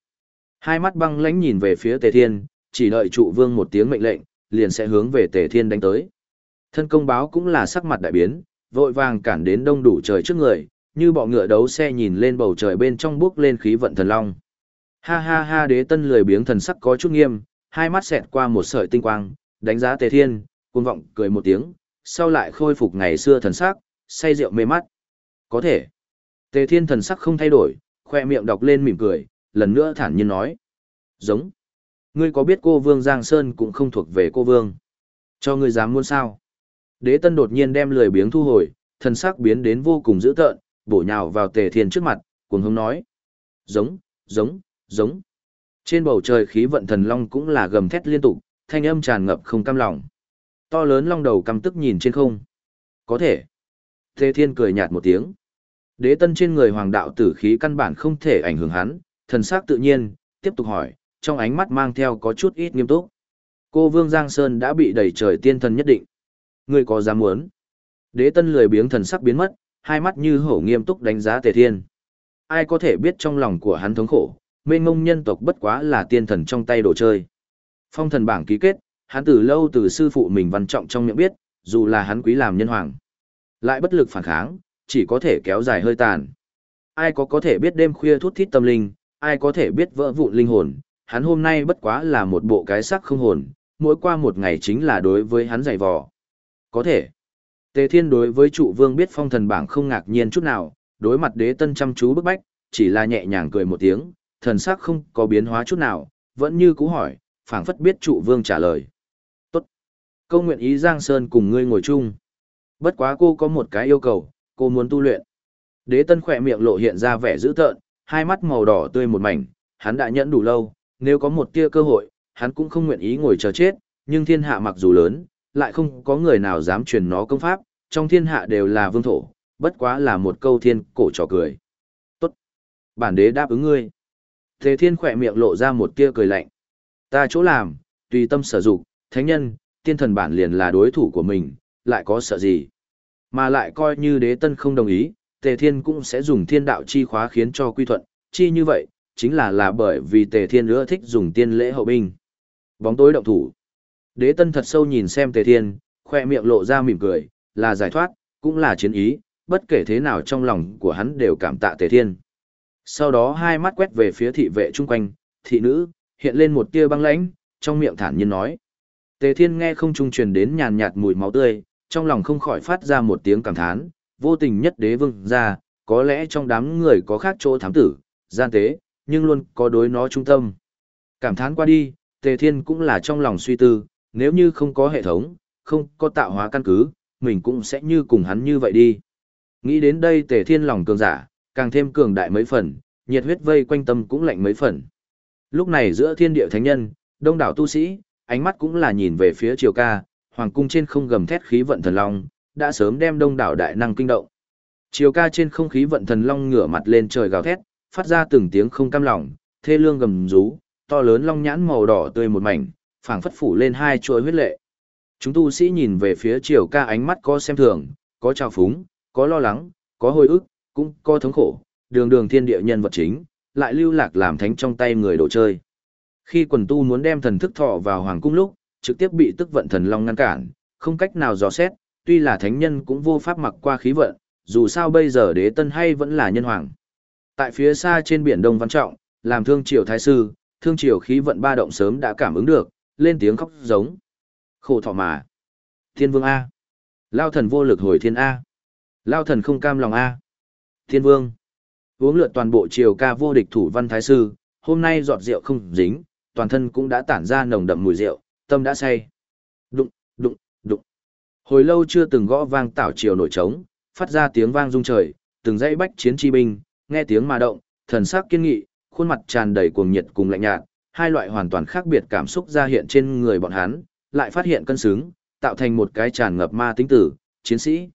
Hai mắt băng lãnh nhìn về phía tề thiên, chỉ đợi trụ vương một tiếng mệnh lệnh, liền sẽ hướng về tề thiên đánh tới. Thân công báo cũng là sắc mặt đại biến, vội vàng cản đến đông đủ trời trước người, như bọ ngựa đấu xe nhìn lên bầu trời bên trong bước lên khí vận thần long. Ha ha ha đế tân lười biếng thần sắc có chút nghiêm, hai mắt xẹt qua một sợi tinh quang, đánh giá tề thiên, cuồng vọng cười một tiếng, sau lại khôi phục ngày xưa thần sắc, say rượu mê mắt. Có thể. Tề thiên thần sắc không thay đổi, khoe miệng đọc lên mỉm cười, lần nữa thản nhiên nói. Giống. Ngươi có biết cô Vương Giang Sơn cũng không thuộc về cô Vương. Cho ngươi dám muốn sao? Đế tân đột nhiên đem lười biếng thu hồi, thần sắc biến đến vô cùng dữ tợn, bổ nhào vào tề thiên trước mặt, cuồng hống nói. Giống, giống, giống. Trên bầu trời khí vận thần long cũng là gầm thét liên tục, thanh âm tràn ngập không cam lòng. To lớn long đầu căm tức nhìn trên không. Có thể. Tề thiên cười nhạt một tiếng. Đế tân trên người hoàng đạo tử khí căn bản không thể ảnh hưởng hắn, thần sắc tự nhiên, tiếp tục hỏi, trong ánh mắt mang theo có chút ít nghiêm túc. Cô Vương Giang Sơn đã bị đẩy trời tiên thần nhất định. Ngươi có dám muốn? Đế tân lười biếng thần sắc biến mất, hai mắt như hổ nghiêm túc đánh giá tề thiên. Ai có thể biết trong lòng của hắn thống khổ, mênh ngông nhân tộc bất quá là tiên thần trong tay đồ chơi. Phong thần bảng ký kết, hắn từ lâu từ sư phụ mình văn trọng trong miệng biết, dù là hắn quý làm nhân hoàng. Lại bất lực phản kháng, chỉ có thể kéo dài hơi tàn. Ai có có thể biết đêm khuya thút thít tâm linh, ai có thể biết vỡ vụn linh hồn, hắn hôm nay bất quá là một bộ cái sắc không hồn, mỗi qua một ngày chính là đối với hắn dày vò. Có thể. Tề Thiên đối với trụ vương biết phong thần bảng không ngạc nhiên chút nào, đối mặt đế tân chăm chú bức bách, chỉ là nhẹ nhàng cười một tiếng, thần sắc không có biến hóa chút nào, vẫn như cũ hỏi, phảng phất biết trụ vương trả lời. Tốt. Câu nguyện ý Giang Sơn cùng ngươi ngồi chung. Bất quá cô có một cái yêu cầu, cô muốn tu luyện. Đế tân khỏe miệng lộ hiện ra vẻ dữ tợn, hai mắt màu đỏ tươi một mảnh, hắn đã nhẫn đủ lâu, nếu có một tia cơ hội, hắn cũng không nguyện ý ngồi chờ chết, nhưng thiên hạ mặc dù lớn, lại không có người nào dám truyền nó công pháp, trong thiên hạ đều là vương thổ, bất quá là một câu thiên cổ trò cười. Tốt. Bản đế đáp ứng ngươi. Thế thiên khỏe miệng lộ ra một tia cười lạnh. Ta chỗ làm, tùy tâm sở dụng, thánh nhân, tiên thần bản liền là đối thủ của mình, lại có sợ gì. Mà lại coi như đế tân không đồng ý, tề thiên cũng sẽ dùng thiên đạo chi khóa khiến cho quy thuận, chi như vậy, chính là là bởi vì tề thiên nữa thích dùng tiên lễ hậu binh. Bóng tối động thủ. Đế tân thật sâu nhìn xem tề thiên, khoe miệng lộ ra mỉm cười, là giải thoát, cũng là chiến ý, bất kể thế nào trong lòng của hắn đều cảm tạ tề thiên. Sau đó hai mắt quét về phía thị vệ chung quanh, thị nữ, hiện lên một tia băng lãnh, trong miệng thản nhiên nói. Tề thiên nghe không trung truyền đến nhàn nhạt mùi máu tươi, trong lòng không khỏi phát ra một tiếng cảm thán, vô tình nhất đế vương ra, có lẽ trong đám người có khác chỗ thám tử, gian tế, nhưng luôn có đối nó trung tâm. Cảm thán qua đi, Tề Thiên cũng là trong lòng suy tư, nếu như không có hệ thống, không có tạo hóa căn cứ, mình cũng sẽ như cùng hắn như vậy đi. Nghĩ đến đây Tề Thiên lòng cường giả, càng thêm cường đại mấy phần, nhiệt huyết vây quanh tâm cũng lạnh mấy phần. Lúc này giữa thiên địa thánh nhân, đông đảo tu sĩ, ánh mắt cũng là nhìn về phía triều ca, hoàng cung trên không gầm thét khí vận thần long, đã sớm đem đông đảo đại năng kinh động. Triều ca trên không khí vận thần long ngửa mặt lên trời gào thét, phát ra từng tiếng không cam lòng, thê lương gầm rú, to lớn long nhãn màu đỏ tươi một mảnh, phảng phất phủ lên hai chuỗi huyết lệ. Chúng tu sĩ nhìn về phía triều ca ánh mắt có xem thường, có trào phúng, có lo lắng, có hồi ức, cũng có thống khổ, đường đường thiên địa nhân vật chính, lại lưu lạc làm thánh trong tay người đồ chơi. Khi quần tu muốn đem thần thức thọ vào hoàng cung lúc, trực tiếp bị tức vận thần long ngăn cản, không cách nào dò xét, tuy là thánh nhân cũng vô pháp mặc qua khí vận, dù sao bây giờ đế tân hay vẫn là nhân hoàng. Tại phía xa trên biển Đông Văn Trọng, làm thương triều thái sư, thương triều khí vận ba động sớm đã cảm ứng được, lên tiếng khóc giống. Khổ thọ mà. Thiên vương A. Lao thần vô lực hồi thiên A. Lao thần không cam lòng A. Thiên vương. Uống lượt toàn bộ triều ca vô địch thủ văn thái sư, hôm nay giọt rượu không dính, toàn thân cũng đã tản ra nồng đậm mùi rượu, tâm đã say. Đụng, đụng, đụng. Hồi lâu chưa từng gõ vang tảo triều nổi trống, phát ra tiếng vang rung trời, từng dãy bách chiến chi binh, nghe tiếng mà động, thần sắc kiên nghị, khuôn mặt tràn đầy cuồng nhiệt cùng lạnh nhạt, hai loại hoàn toàn khác biệt cảm xúc ra hiện trên người bọn hắn, lại phát hiện cân xứng, tạo thành một cái tràn ngập ma tính tử, chiến sĩ.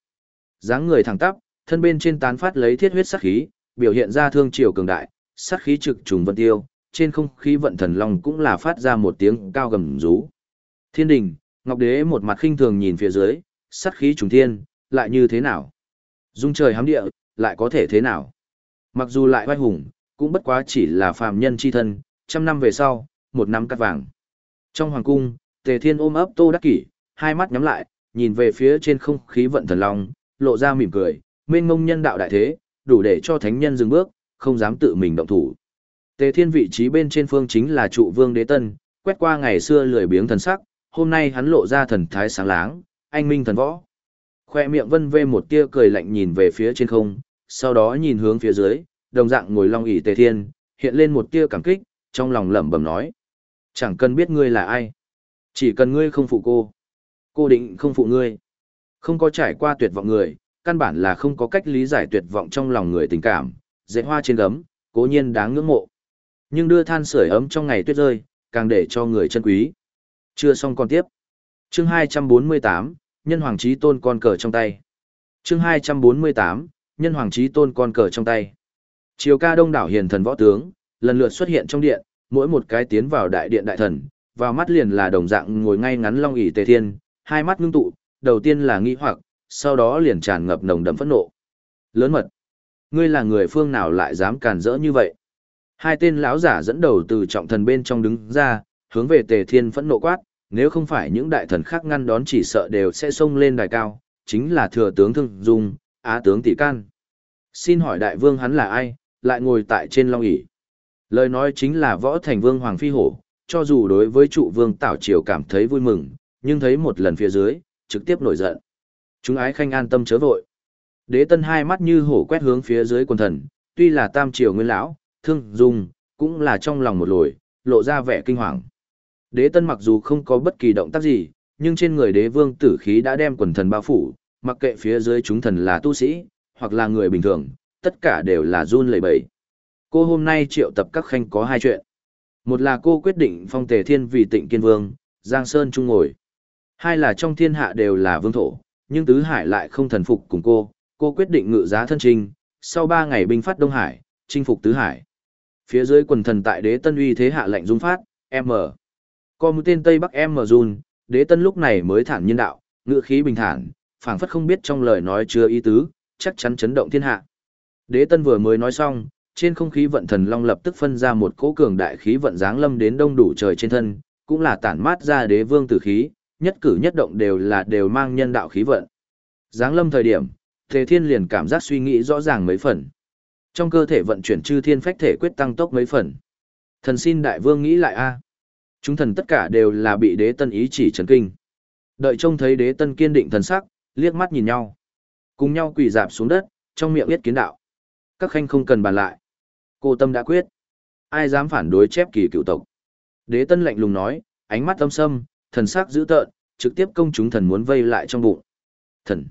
dáng người thẳng tắp, thân bên trên tán phát lấy thiết huyết sát khí, biểu hiện ra thương triều cường đại, sát khí trực trùng vân tiêu, trên không khí vận thần long cũng là phát ra một tiếng cao gầm rú. Thiên đình, Ngọc Đế một mặt khinh thường nhìn phía dưới, sát khí trùng thiên, lại như thế nào? Dung trời hám địa, lại có thể thế nào? Mặc dù lại oai hùng, cũng bất quá chỉ là phàm nhân chi thân, trăm năm về sau, một năm cắt vàng. Trong hoàng cung, Tề Thiên ôm ấp Tô Đắc Kỷ, hai mắt nhắm lại, nhìn về phía trên không khí vận thần long, lộ ra mỉm cười, mênh mông nhân đạo đại thế, đủ để cho thánh nhân dừng bước, không dám tự mình động thủ. Tề Thiên vị trí bên trên phương chính là trụ vương đế tân, quét qua ngày xưa lười biếng thần sắc, hôm nay hắn lộ ra thần thái sáng láng, anh minh thần võ. Khoe miệng vân vê một tia cười lạnh nhìn về phía trên không, sau đó nhìn hướng phía dưới, đồng dạng ngồi long ỷ Tề Thiên, hiện lên một tia cảm kích, trong lòng lẩm bẩm nói: "Chẳng cần biết ngươi là ai, chỉ cần ngươi không phụ cô, cô định không phụ ngươi." Không có trải qua tuyệt vọng người, căn bản là không có cách lý giải tuyệt vọng trong lòng người tình cảm, dễ hoa trên gấm, cố nhiên đáng ngưỡng mộ. Nhưng đưa than sưởi ấm trong ngày tuyết rơi, càng để cho người chân quý. Chưa xong còn tiếp. Chương 248, Nhân Hoàng Chí Tôn con cờ trong tay. Chương 248, Nhân Hoàng Chí Tôn con cờ trong tay. Triều ca đông đảo hiền thần võ tướng, lần lượt xuất hiện trong điện, mỗi một cái tiến vào đại điện đại thần, vào mắt liền là đồng dạng ngồi ngay ngắn long ỷ tề thiên, hai mắt ngưng tụ, đầu tiên là nghi hoặc, sau đó liền tràn ngập nồng đậm phẫn nộ. Lớn mật, ngươi là người phương nào lại dám càn rỡ như vậy? Hai tên lão giả dẫn đầu từ trọng thần bên trong đứng ra, hướng về Tề Thiên phẫn nộ quát, nếu không phải những đại thần khác ngăn đón chỉ sợ đều sẽ xông lên đài cao, chính là thừa tướng Thương Dung, á tướng Tỷ Can. Xin hỏi đại vương hắn là ai, lại ngồi tại trên long ỷ Lời nói chính là võ thành vương Hoàng Phi Hổ, cho dù đối với trụ vương Tảo Triều cảm thấy vui mừng, nhưng thấy một lần phía dưới, trực tiếp nổi giận. Chúng ái khanh an tâm chớ vội. Đế tân hai mắt như hổ quét hướng phía dưới quần thần, tuy là tam triều nguyên lão, thương dung, cũng là trong lòng một lồi, lộ ra vẻ kinh hoàng. Đế tân mặc dù không có bất kỳ động tác gì, nhưng trên người đế vương tử khí đã đem quần thần bao phủ, mặc kệ phía dưới chúng thần là tu sĩ, hoặc là người bình thường, tất cả đều là run lẩy bẩy. Cô hôm nay triệu tập các khanh có hai chuyện. Một là cô quyết định phong tề thiên vì tịnh kiên vương, Giang Sơn trung ngồi. Hai là trong thiên hạ đều là vương thổ, nhưng Tứ Hải lại không thần phục cùng cô, cô quyết định ngự giá thân trinh, sau ba ngày binh phát Đông Hải, chinh phục Tứ Hải. Phía dưới quần thần tại đế tân uy thế hạ lệnh dung phát, M. Có một tên Tây Bắc em mở run, đế tân lúc này mới thản nhiên đạo, ngựa khí bình thản, phảng phất không biết trong lời nói chưa ý tứ, chắc chắn chấn động thiên hạ. Đế tân vừa mới nói xong, trên không khí vận thần long lập tức phân ra một cỗ cường đại khí vận dáng lâm đến đông đủ trời trên thân, cũng là tản mát ra đế vương tử khí, nhất cử nhất động đều là đều mang nhân đạo khí vận. Giáng lâm thời điểm, Tề Thiên liền cảm giác suy nghĩ rõ ràng mấy phần. Trong cơ thể vận chuyển chư thiên phách thể quyết tăng tốc mấy phần. Thần xin đại vương nghĩ lại a. Chúng thần tất cả đều là bị đế tân ý chỉ chấn kinh. Đợi trông thấy đế tân kiên định thần sắc, liếc mắt nhìn nhau. Cùng nhau quỳ dạp xuống đất, trong miệng biết kiến đạo. Các khanh không cần bàn lại. Cô tâm đã quyết. Ai dám phản đối chép kỳ cựu tộc. Đế tân lạnh lùng nói, ánh mắt âm sâm, thần sắc dữ tợn, trực tiếp công chúng thần muốn vây lại trong bụng. Thần.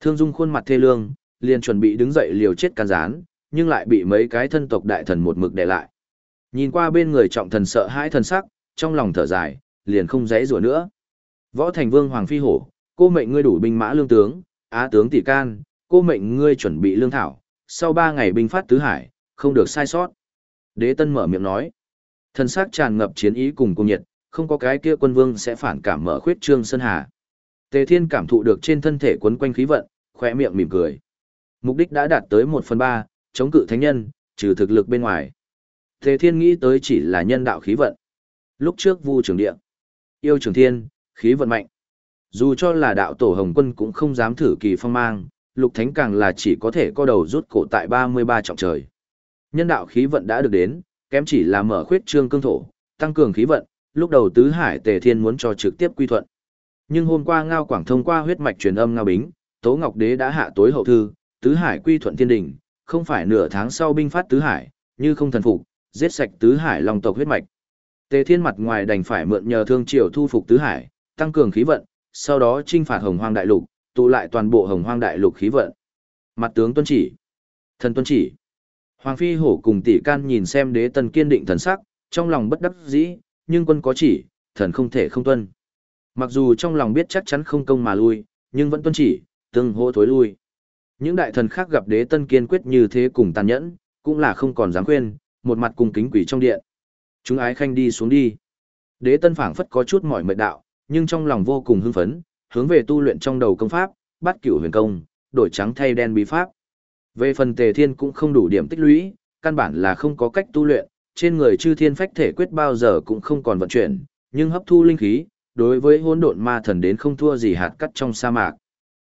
Thương Dung khuôn mặt thê lương, liền chuẩn bị đứng dậy liều chết can gián, nhưng lại bị mấy cái thân tộc đại thần một mực đè lại. Nhìn qua bên người trọng thần sợ hãi thần sắc, trong lòng thở dài, liền không dãy rủa nữa. Võ Thành Vương Hoàng Phi Hổ, cô mệnh ngươi đủ binh mã lương tướng, á tướng tỷ can, cô mệnh ngươi chuẩn bị lương thảo, sau ba ngày binh phát tứ hải, không được sai sót. Đế Tân mở miệng nói, thần sắc tràn ngập chiến ý cùng cung nhiệt, không có cái kia quân vương sẽ phản cảm mở khuyết trương sơn hà. Tề Thiên cảm thụ được trên thân thể quấn quanh khí vận, khỏe miệng mỉm cười. Mục đích đã đạt tới một phần ba, chống cự thánh nhân, trừ thực lực bên ngoài. Tề Thiên nghĩ tới chỉ là nhân đạo khí vận. Lúc trước Vu Trường Địa, yêu Trường Thiên, khí vận mạnh. Dù cho là đạo tổ Hồng Quân cũng không dám thử kỳ phong mang, Lục Thánh càng là chỉ có thể co đầu rút cổ tại 33 trọng trời. Nhân đạo khí vận đã được đến, kém chỉ là mở khuyết trương cương thổ, tăng cường khí vận, lúc đầu Tứ Hải Tề Thiên muốn cho trực tiếp quy thuận. Nhưng hôm qua Ngao Quảng thông qua huyết mạch truyền âm Ngao Bính, Tố Ngọc Đế đã hạ tối hậu thư, Tứ Hải quy thuận thiên đình, không phải nửa tháng sau binh phát Tứ Hải, như không thần phục, giết sạch Tứ Hải long tộc huyết mạch. Tề Thiên mặt ngoài đành phải mượn nhờ thương triều thu phục Tứ Hải, tăng cường khí vận, sau đó trinh phạt Hồng Hoang Đại Lục, tụ lại toàn bộ Hồng Hoang Đại Lục khí vận. Mặt tướng tuân chỉ, thần tuân chỉ. Hoàng phi hổ cùng tỷ can nhìn xem đế tần kiên định thần sắc, trong lòng bất đắc dĩ, nhưng quân có chỉ, thần không thể không tuân. Mặc dù trong lòng biết chắc chắn không công mà lui, nhưng vẫn tuân chỉ, tương hô thối lui. Những đại thần khác gặp đế tân kiên quyết như thế cùng tàn nhẫn, cũng là không còn dám khuyên, một mặt cùng kính quỷ trong điện. Chúng ái khanh đi xuống đi. Đế tân phảng phất có chút mỏi mệt đạo, nhưng trong lòng vô cùng hưng phấn, hướng về tu luyện trong đầu công pháp, bắt cửu huyền công, đổi trắng thay đen bí pháp. Về phần tề thiên cũng không đủ điểm tích lũy, căn bản là không có cách tu luyện, trên người chư thiên phách thể quyết bao giờ cũng không còn vận chuyển, nhưng hấp thu linh khí, đối với hỗn độn ma thần đến không thua gì hạt cắt trong sa mạc.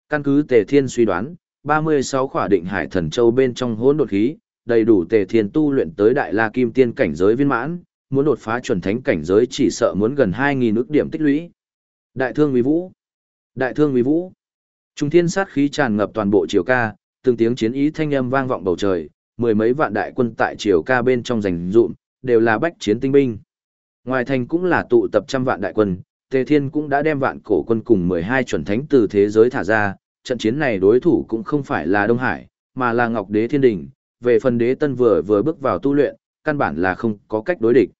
Căn cứ tề thiên suy đoán, 36 khỏa định hải thần châu bên trong hỗn độn khí, đầy đủ tề thiên tu luyện tới đại la kim tiên cảnh giới viên mãn, muốn đột phá chuẩn thánh cảnh giới chỉ sợ muốn gần 2.000 ức điểm tích lũy. Đại thương uy vũ. Đại thương uy vũ. Trung thiên sát khí tràn ngập toàn bộ triều ca, từng tiếng chiến ý thanh âm vang vọng bầu trời, mười mấy vạn đại quân tại triều ca bên trong giành dụm, đều là bách chiến tinh binh. Ngoài thành cũng là tụ tập trăm vạn đại quân, Tề Thiên cũng đã đem vạn cổ quân cùng 12 chuẩn thánh từ thế giới thả ra, trận chiến này đối thủ cũng không phải là Đông Hải, mà là Ngọc Đế Thiên Đình, về phần đế tân vừa vừa bước vào tu luyện, căn bản là không có cách đối địch.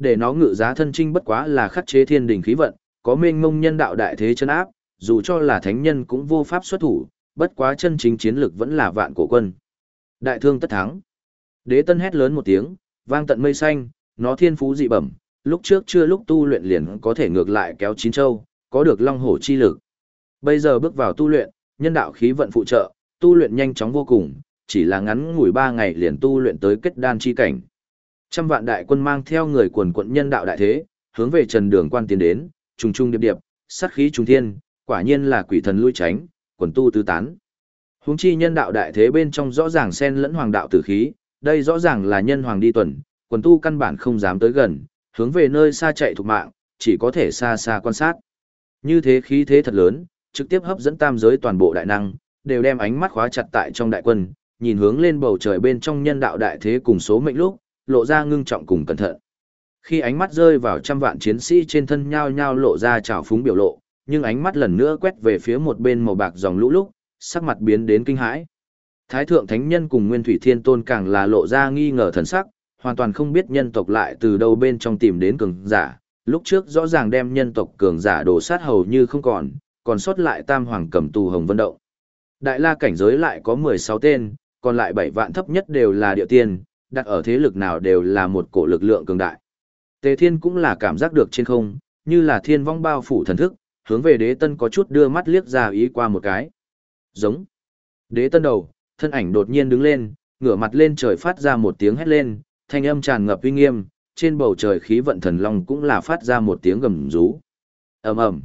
Để nó ngự giá thân trinh bất quá là khắc chế thiên đình khí vận, có mênh mông nhân đạo đại thế chân áp, dù cho là thánh nhân cũng vô pháp xuất thủ, bất quá chân chính chiến lực vẫn là vạn cổ quân. Đại thương tất thắng. Đế tân hét lớn một tiếng, vang tận mây xanh, nó thiên phú dị bẩm, lúc trước chưa lúc tu luyện liền có thể ngược lại kéo chín châu, có được long hổ chi lực. Bây giờ bước vào tu luyện, nhân đạo khí vận phụ trợ, tu luyện nhanh chóng vô cùng, chỉ là ngắn ngủi ba ngày liền tu luyện tới kết đan chi cảnh. Trăm vạn đại quân mang theo người quần quận nhân đạo đại thế, hướng về trần đường quan tiến đến, trùng trùng điệp điệp, sát khí trùng thiên, quả nhiên là quỷ thần lui tránh, quần tu tứ tán. Huống chi nhân đạo đại thế bên trong rõ ràng xen lẫn hoàng đạo tử khí, đây rõ ràng là nhân hoàng đi tuần, quần tu căn bản không dám tới gần, hướng về nơi xa chạy thuộc mạng, chỉ có thể xa xa quan sát. Như thế khí thế thật lớn, trực tiếp hấp dẫn tam giới toàn bộ đại năng, đều đem ánh mắt khóa chặt tại trong đại quân, nhìn hướng lên bầu trời bên trong nhân đạo đại thế cùng số mệnh lúc, lộ ra ngưng trọng cùng cẩn thận. Khi ánh mắt rơi vào trăm vạn chiến sĩ trên thân nhao nhao lộ ra trào phúng biểu lộ, nhưng ánh mắt lần nữa quét về phía một bên màu bạc dòng lũ lúc, sắc mặt biến đến kinh hãi. Thái thượng thánh nhân cùng Nguyên Thủy Thiên Tôn càng là lộ ra nghi ngờ thần sắc, hoàn toàn không biết nhân tộc lại từ đâu bên trong tìm đến cường giả, lúc trước rõ ràng đem nhân tộc cường giả đổ sát hầu như không còn, còn sót lại tam hoàng cầm tù hồng vân động. Đại la cảnh giới lại có 16 tên, còn lại 7 vạn thấp nhất đều là địa tiên, đặt ở thế lực nào đều là một cổ lực lượng cường đại. Tề Thiên cũng là cảm giác được trên không, như là thiên vong bao phủ thần thức, hướng về đế tân có chút đưa mắt liếc ra ý qua một cái. Giống. Đế tân đầu, thân ảnh đột nhiên đứng lên, ngửa mặt lên trời phát ra một tiếng hét lên, thanh âm tràn ngập uy nghiêm, trên bầu trời khí vận thần long cũng là phát ra một tiếng gầm rú. Ầm ầm.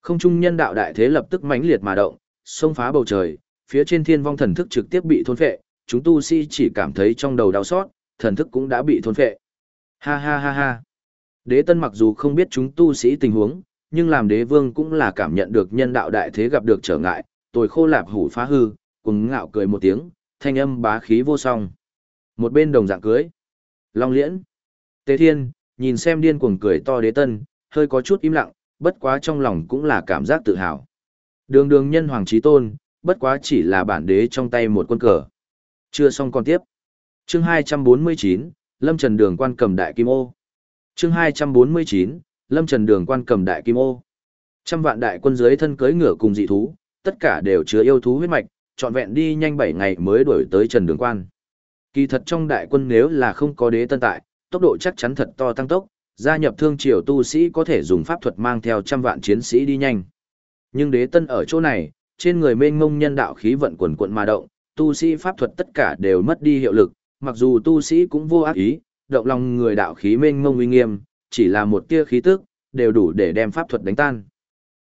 Không trung nhân đạo đại thế lập tức mãnh liệt mà động, xông phá bầu trời, phía trên thiên vong thần thức trực tiếp bị thôn phệ, chúng tu sĩ chỉ cảm thấy trong đầu đau xót, thần thức cũng đã bị thôn phệ. Ha ha ha ha. Đế tân mặc dù không biết chúng tu sĩ tình huống, nhưng làm đế vương cũng là cảm nhận được nhân đạo đại thế gặp được trở ngại, tồi khô lạp hủ phá hư, cùng ngạo cười một tiếng, thanh âm bá khí vô song. Một bên đồng dạng cưới. Long liễn. Tế thiên, nhìn xem điên cuồng cười to đế tân, hơi có chút im lặng, bất quá trong lòng cũng là cảm giác tự hào. Đường đường nhân hoàng trí tôn, bất quá chỉ là bản đế trong tay một quân cờ. Chưa xong còn tiếp. Chương 249, Lâm Trần Đường quan cầm đại kim ô. Chương 249, Lâm Trần Đường quan cầm đại kim ô. Trăm vạn đại quân dưới thân cưới ngựa cùng dị thú, tất cả đều chứa yêu thú huyết mạch, trọn vẹn đi nhanh 7 ngày mới đuổi tới Trần Đường quan. Kỳ thật trong đại quân nếu là không có đế tân tại, tốc độ chắc chắn thật to tăng tốc, gia nhập thương triều tu sĩ có thể dùng pháp thuật mang theo trăm vạn chiến sĩ đi nhanh. Nhưng đế tân ở chỗ này, trên người mênh mông nhân đạo khí vận quần quận mà động, tu sĩ pháp thuật tất cả đều mất đi hiệu lực, mặc dù tu sĩ cũng vô ác ý, động lòng người đạo khí mênh mông uy nghiêm, chỉ là một tia khí tức, đều đủ để đem pháp thuật đánh tan.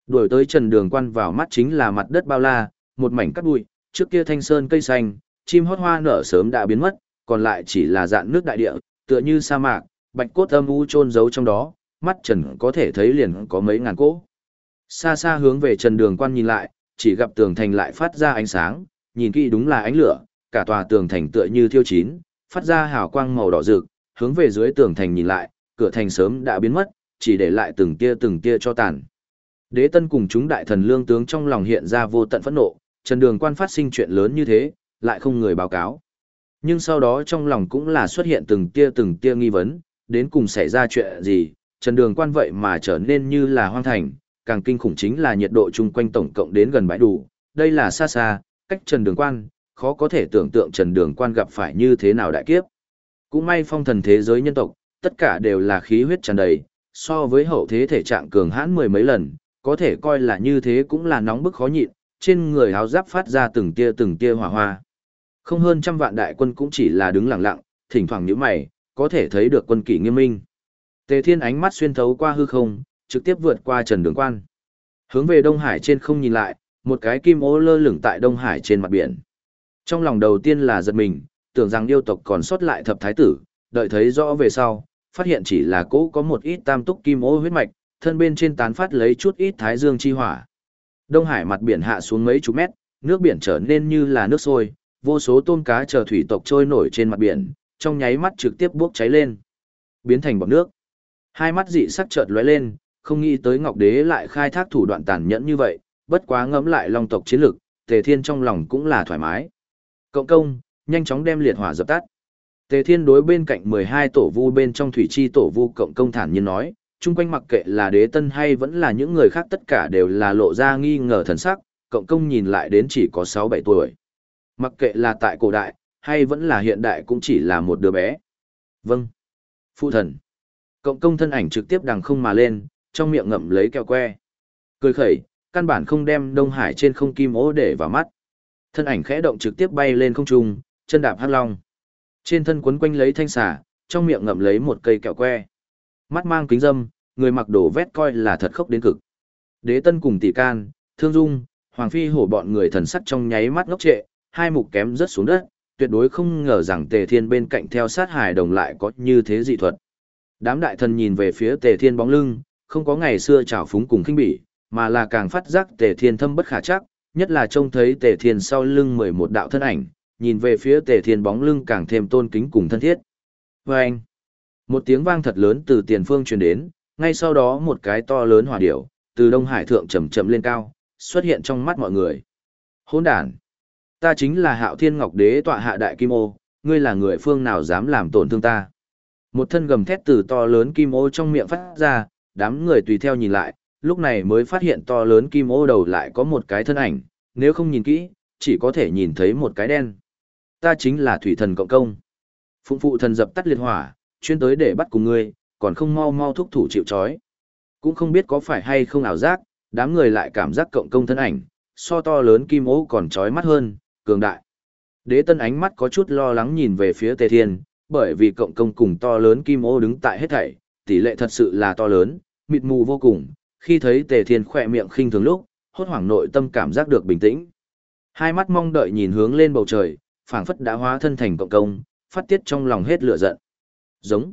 Đuổi tới trần đường quan vào mắt chính là mặt đất bao la, một mảnh cắt bụi, trước kia thanh sơn cây xanh, chim hót hoa nở sớm đã biến mất, còn lại chỉ là dạn nước đại địa, tựa như sa mạc, bạch cốt âm u chôn giấu trong đó, mắt trần có thể thấy liền có mấy ngàn cỗ. Xa xa hướng về trần đường quan nhìn lại, chỉ gặp tường thành lại phát ra ánh sáng, nhìn kỹ đúng là ánh lửa, cả tòa tường thành tựa như thiêu chín, phát ra hào quang màu đỏ rực, hướng về dưới tường thành nhìn lại, cửa thành sớm đã biến mất, chỉ để lại từng tia từng tia cho tàn. Đế Tân cùng chúng đại thần lương tướng trong lòng hiện ra vô tận phẫn nộ, Trần Đường Quan phát sinh chuyện lớn như thế, lại không người báo cáo. Nhưng sau đó trong lòng cũng là xuất hiện từng tia từng tia nghi vấn, đến cùng xảy ra chuyện gì, Trần Đường Quan vậy mà trở nên như là hoang thành, càng kinh khủng chính là nhiệt độ chung quanh tổng cộng đến gần bãi đủ, đây là xa xa, cách Trần Đường Quan, khó có thể tưởng tượng Trần Đường Quan gặp phải như thế nào đại kiếp. Cũng may phong thần thế giới nhân tộc, tất cả đều là khí huyết tràn đầy, so với hậu thế thể trạng cường hãn mười mấy lần, có thể coi là như thế cũng là nóng bức khó nhịn, trên người áo giáp phát ra từng tia từng tia hỏa hoa. Không hơn trăm vạn đại quân cũng chỉ là đứng lặng lặng, thỉnh thoảng nhíu mày, có thể thấy được quân kỷ nghiêm minh. Tề Thiên ánh mắt xuyên thấu qua hư không, trực tiếp vượt qua Trần Đường Quan. Hướng về Đông Hải trên không nhìn lại, một cái kim ô lơ lửng tại Đông Hải trên mặt biển. Trong lòng đầu tiên là giật mình, tưởng rằng yêu tộc còn sót lại thập thái tử, đợi thấy rõ về sau, phát hiện chỉ là cỗ có một ít tam túc kim ô huyết mạch, thân bên trên tán phát lấy chút ít thái dương chi hỏa. Đông Hải mặt biển hạ xuống mấy chục mét, nước biển trở nên như là nước sôi, vô số tôm cá chờ thủy tộc trôi nổi trên mặt biển, trong nháy mắt trực tiếp bốc cháy lên, biến thành bọt nước. Hai mắt dị sắc chợt lóe lên, không nghĩ tới Ngọc Đế lại khai thác thủ đoạn tàn nhẫn như vậy, bất quá ngẫm lại long tộc chiến lực, Tề Thiên trong lòng cũng là thoải mái. Cộng công, nhanh chóng đem liệt hỏa dập tắt. Tề Thiên đối bên cạnh 12 tổ vu bên trong thủy chi tổ vu cộng công thản nhiên nói, chung quanh mặc kệ là đế tân hay vẫn là những người khác tất cả đều là lộ ra nghi ngờ thần sắc, cộng công nhìn lại đến chỉ có 6-7 tuổi. Mặc kệ là tại cổ đại, hay vẫn là hiện đại cũng chỉ là một đứa bé. Vâng. Phụ thần. Cộng công thân ảnh trực tiếp đằng không mà lên, trong miệng ngậm lấy kẹo que. Cười khẩy, căn bản không đem Đông Hải trên không kim ố để vào mắt. Thân ảnh khẽ động trực tiếp bay lên không trung, chân đạp hắc long. Trên thân quấn quanh lấy thanh xà, trong miệng ngậm lấy một cây kẹo que. Mắt mang kính dâm, người mặc đồ vét coi là thật khốc đến cực. Đế tân cùng tỷ can, thương dung, hoàng phi hổ bọn người thần sắc trong nháy mắt ngốc trệ, hai mục kém rất xuống đất, tuyệt đối không ngờ rằng tề thiên bên cạnh theo sát hải đồng lại có như thế dị thuật. Đám đại thần nhìn về phía tề thiên bóng lưng, không có ngày xưa trào phúng cùng khinh bỉ, mà là càng phát giác tề thiên thâm bất khả chắc, nhất là trông thấy tề thiên sau lưng mười một đạo thân ảnh, nhìn về phía tề thiên bóng lưng càng thêm tôn kính cùng thân thiết. Và anh, một tiếng vang thật lớn từ tiền phương truyền đến, ngay sau đó một cái to lớn hỏa điểu, từ Đông Hải thượng chậm chậm lên cao, xuất hiện trong mắt mọi người. Hỗn đản! Ta chính là Hạo Thiên Ngọc Đế tọa hạ đại kim ô, ngươi là người phương nào dám làm tổn thương ta? Một thân gầm thét từ to lớn kim ô trong miệng phát ra, đám người tùy theo nhìn lại, lúc này mới phát hiện to lớn kim ô đầu lại có một cái thân ảnh, nếu không nhìn kỹ, chỉ có thể nhìn thấy một cái đen. Ta chính là thủy thần cộng công. Phụng phụ thần dập tắt liệt hỏa, chuyên tới để bắt cùng ngươi, còn không mau mau thúc thủ chịu trói. Cũng không biết có phải hay không ảo giác, đám người lại cảm giác cộng công thân ảnh, so to lớn kim ô còn trói mắt hơn, cường đại. Đế tân ánh mắt có chút lo lắng nhìn về phía tề thiên, bởi vì cộng công cùng to lớn kim ô đứng tại hết thảy, tỷ lệ thật sự là to lớn, mịt mù vô cùng, khi thấy tề thiên khỏe miệng khinh thường lúc, hốt hoảng nội tâm cảm giác được bình tĩnh. Hai mắt mong đợi nhìn hướng lên bầu trời, phảng phất đã hóa thân thành cộng công, phát tiết trong lòng hết lửa giận. Giống.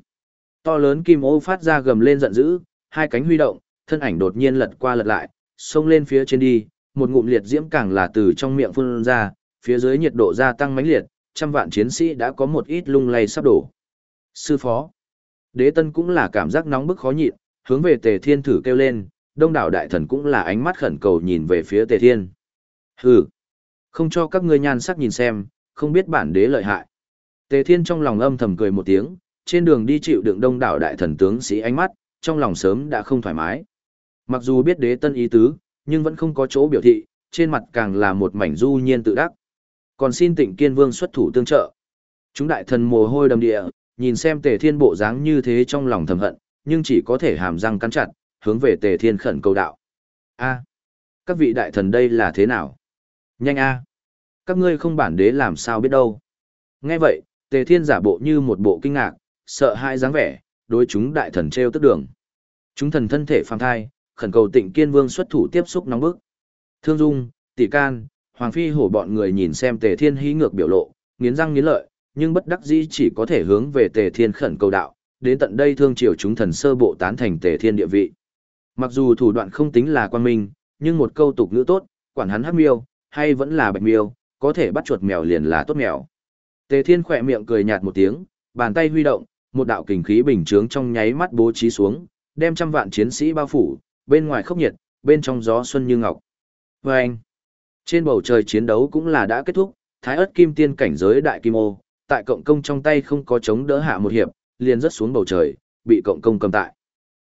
To lớn kim ô phát ra gầm lên giận dữ, hai cánh huy động, thân ảnh đột nhiên lật qua lật lại, xông lên phía trên đi, một ngụm liệt diễm càng là từ trong miệng phun ra, phía dưới nhiệt độ gia tăng mãnh liệt, trăm vạn chiến sĩ đã có một ít lung lay sắp đổ. Sư phó. Đế tân cũng là cảm giác nóng bức khó nhịn, hướng về tề thiên thử kêu lên, đông đảo đại thần cũng là ánh mắt khẩn cầu nhìn về phía tề thiên. Hừ, không cho các ngươi nhan sắc nhìn xem, không biết bản đế lợi hại. Tề thiên trong lòng âm thầm cười một tiếng, trên đường đi chịu đựng đông đảo đại thần tướng sĩ ánh mắt, trong lòng sớm đã không thoải mái. Mặc dù biết đế tân ý tứ, nhưng vẫn không có chỗ biểu thị, trên mặt càng là một mảnh du nhiên tự đắc. Còn xin tịnh kiên vương xuất thủ tương trợ. Chúng đại thần mồ hôi đầm địa, nhìn xem tề thiên bộ dáng như thế trong lòng thầm hận, nhưng chỉ có thể hàm răng cắn chặt, hướng về tề thiên khẩn cầu đạo. a các vị đại thần đây là thế nào? Nhanh a các ngươi không bản đế làm sao biết đâu. Nghe vậy, tề thiên giả bộ như một bộ kinh ngạc, sợ hãi dáng vẻ, đối chúng đại thần treo tức đường. Chúng thần thân thể phàm thai, khẩn cầu tịnh kiên vương xuất thủ tiếp xúc nóng bức. Thương Dung, Tỷ Can, Hoàng Phi hổ bọn người nhìn xem Tề Thiên hí ngược biểu lộ, nghiến răng nghiến lợi, nhưng bất đắc dĩ chỉ có thể hướng về Tề Thiên khẩn cầu đạo, đến tận đây thương triều chúng thần sơ bộ tán thành Tề Thiên địa vị. Mặc dù thủ đoạn không tính là quan minh, nhưng một câu tục ngữ tốt, quản hắn hắc miêu, hay vẫn là bạch miêu, có thể bắt chuột mèo liền là tốt mèo. Tề Thiên khỏe miệng cười nhạt một tiếng, bàn tay huy động, một đạo kình khí bình chướng trong nháy mắt bố trí xuống, đem trăm vạn chiến sĩ bao phủ, bên ngoài khốc nhiệt, bên trong gió xuân như ngọc. Và anh, trên bầu trời chiến đấu cũng là đã kết thúc, thái ớt kim tiên cảnh giới đại kim ô, tại cộng công trong tay không có chống đỡ hạ một hiệp, liền rớt xuống bầu trời, bị cộng công cầm tại.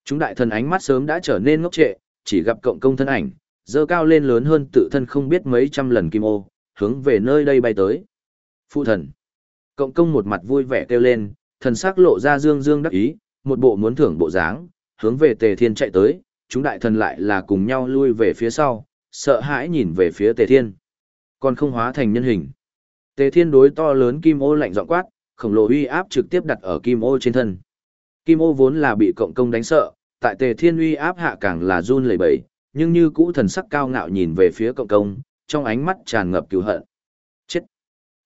Chúng đại thần ánh mắt sớm đã trở nên ngốc trệ, chỉ gặp cộng công thân ảnh, dơ cao lên lớn hơn tự thân không biết mấy trăm lần kim ô, hướng về nơi đây bay tới. Phụ thần. Cộng công một mặt vui vẻ kêu lên, thần sắc lộ ra dương dương đắc ý, một bộ muốn thưởng bộ dáng, hướng về tề thiên chạy tới, chúng đại thần lại là cùng nhau lui về phía sau, sợ hãi nhìn về phía tề thiên. Còn không hóa thành nhân hình. Tề thiên đối to lớn kim ô lạnh giọng quát, khổng lồ uy áp trực tiếp đặt ở kim ô trên thân. Kim ô vốn là bị cộng công đánh sợ, tại tề thiên uy áp hạ càng là run lẩy bẩy, nhưng như cũ thần sắc cao ngạo nhìn về phía cộng công, trong ánh mắt tràn ngập cứu hận. Chết!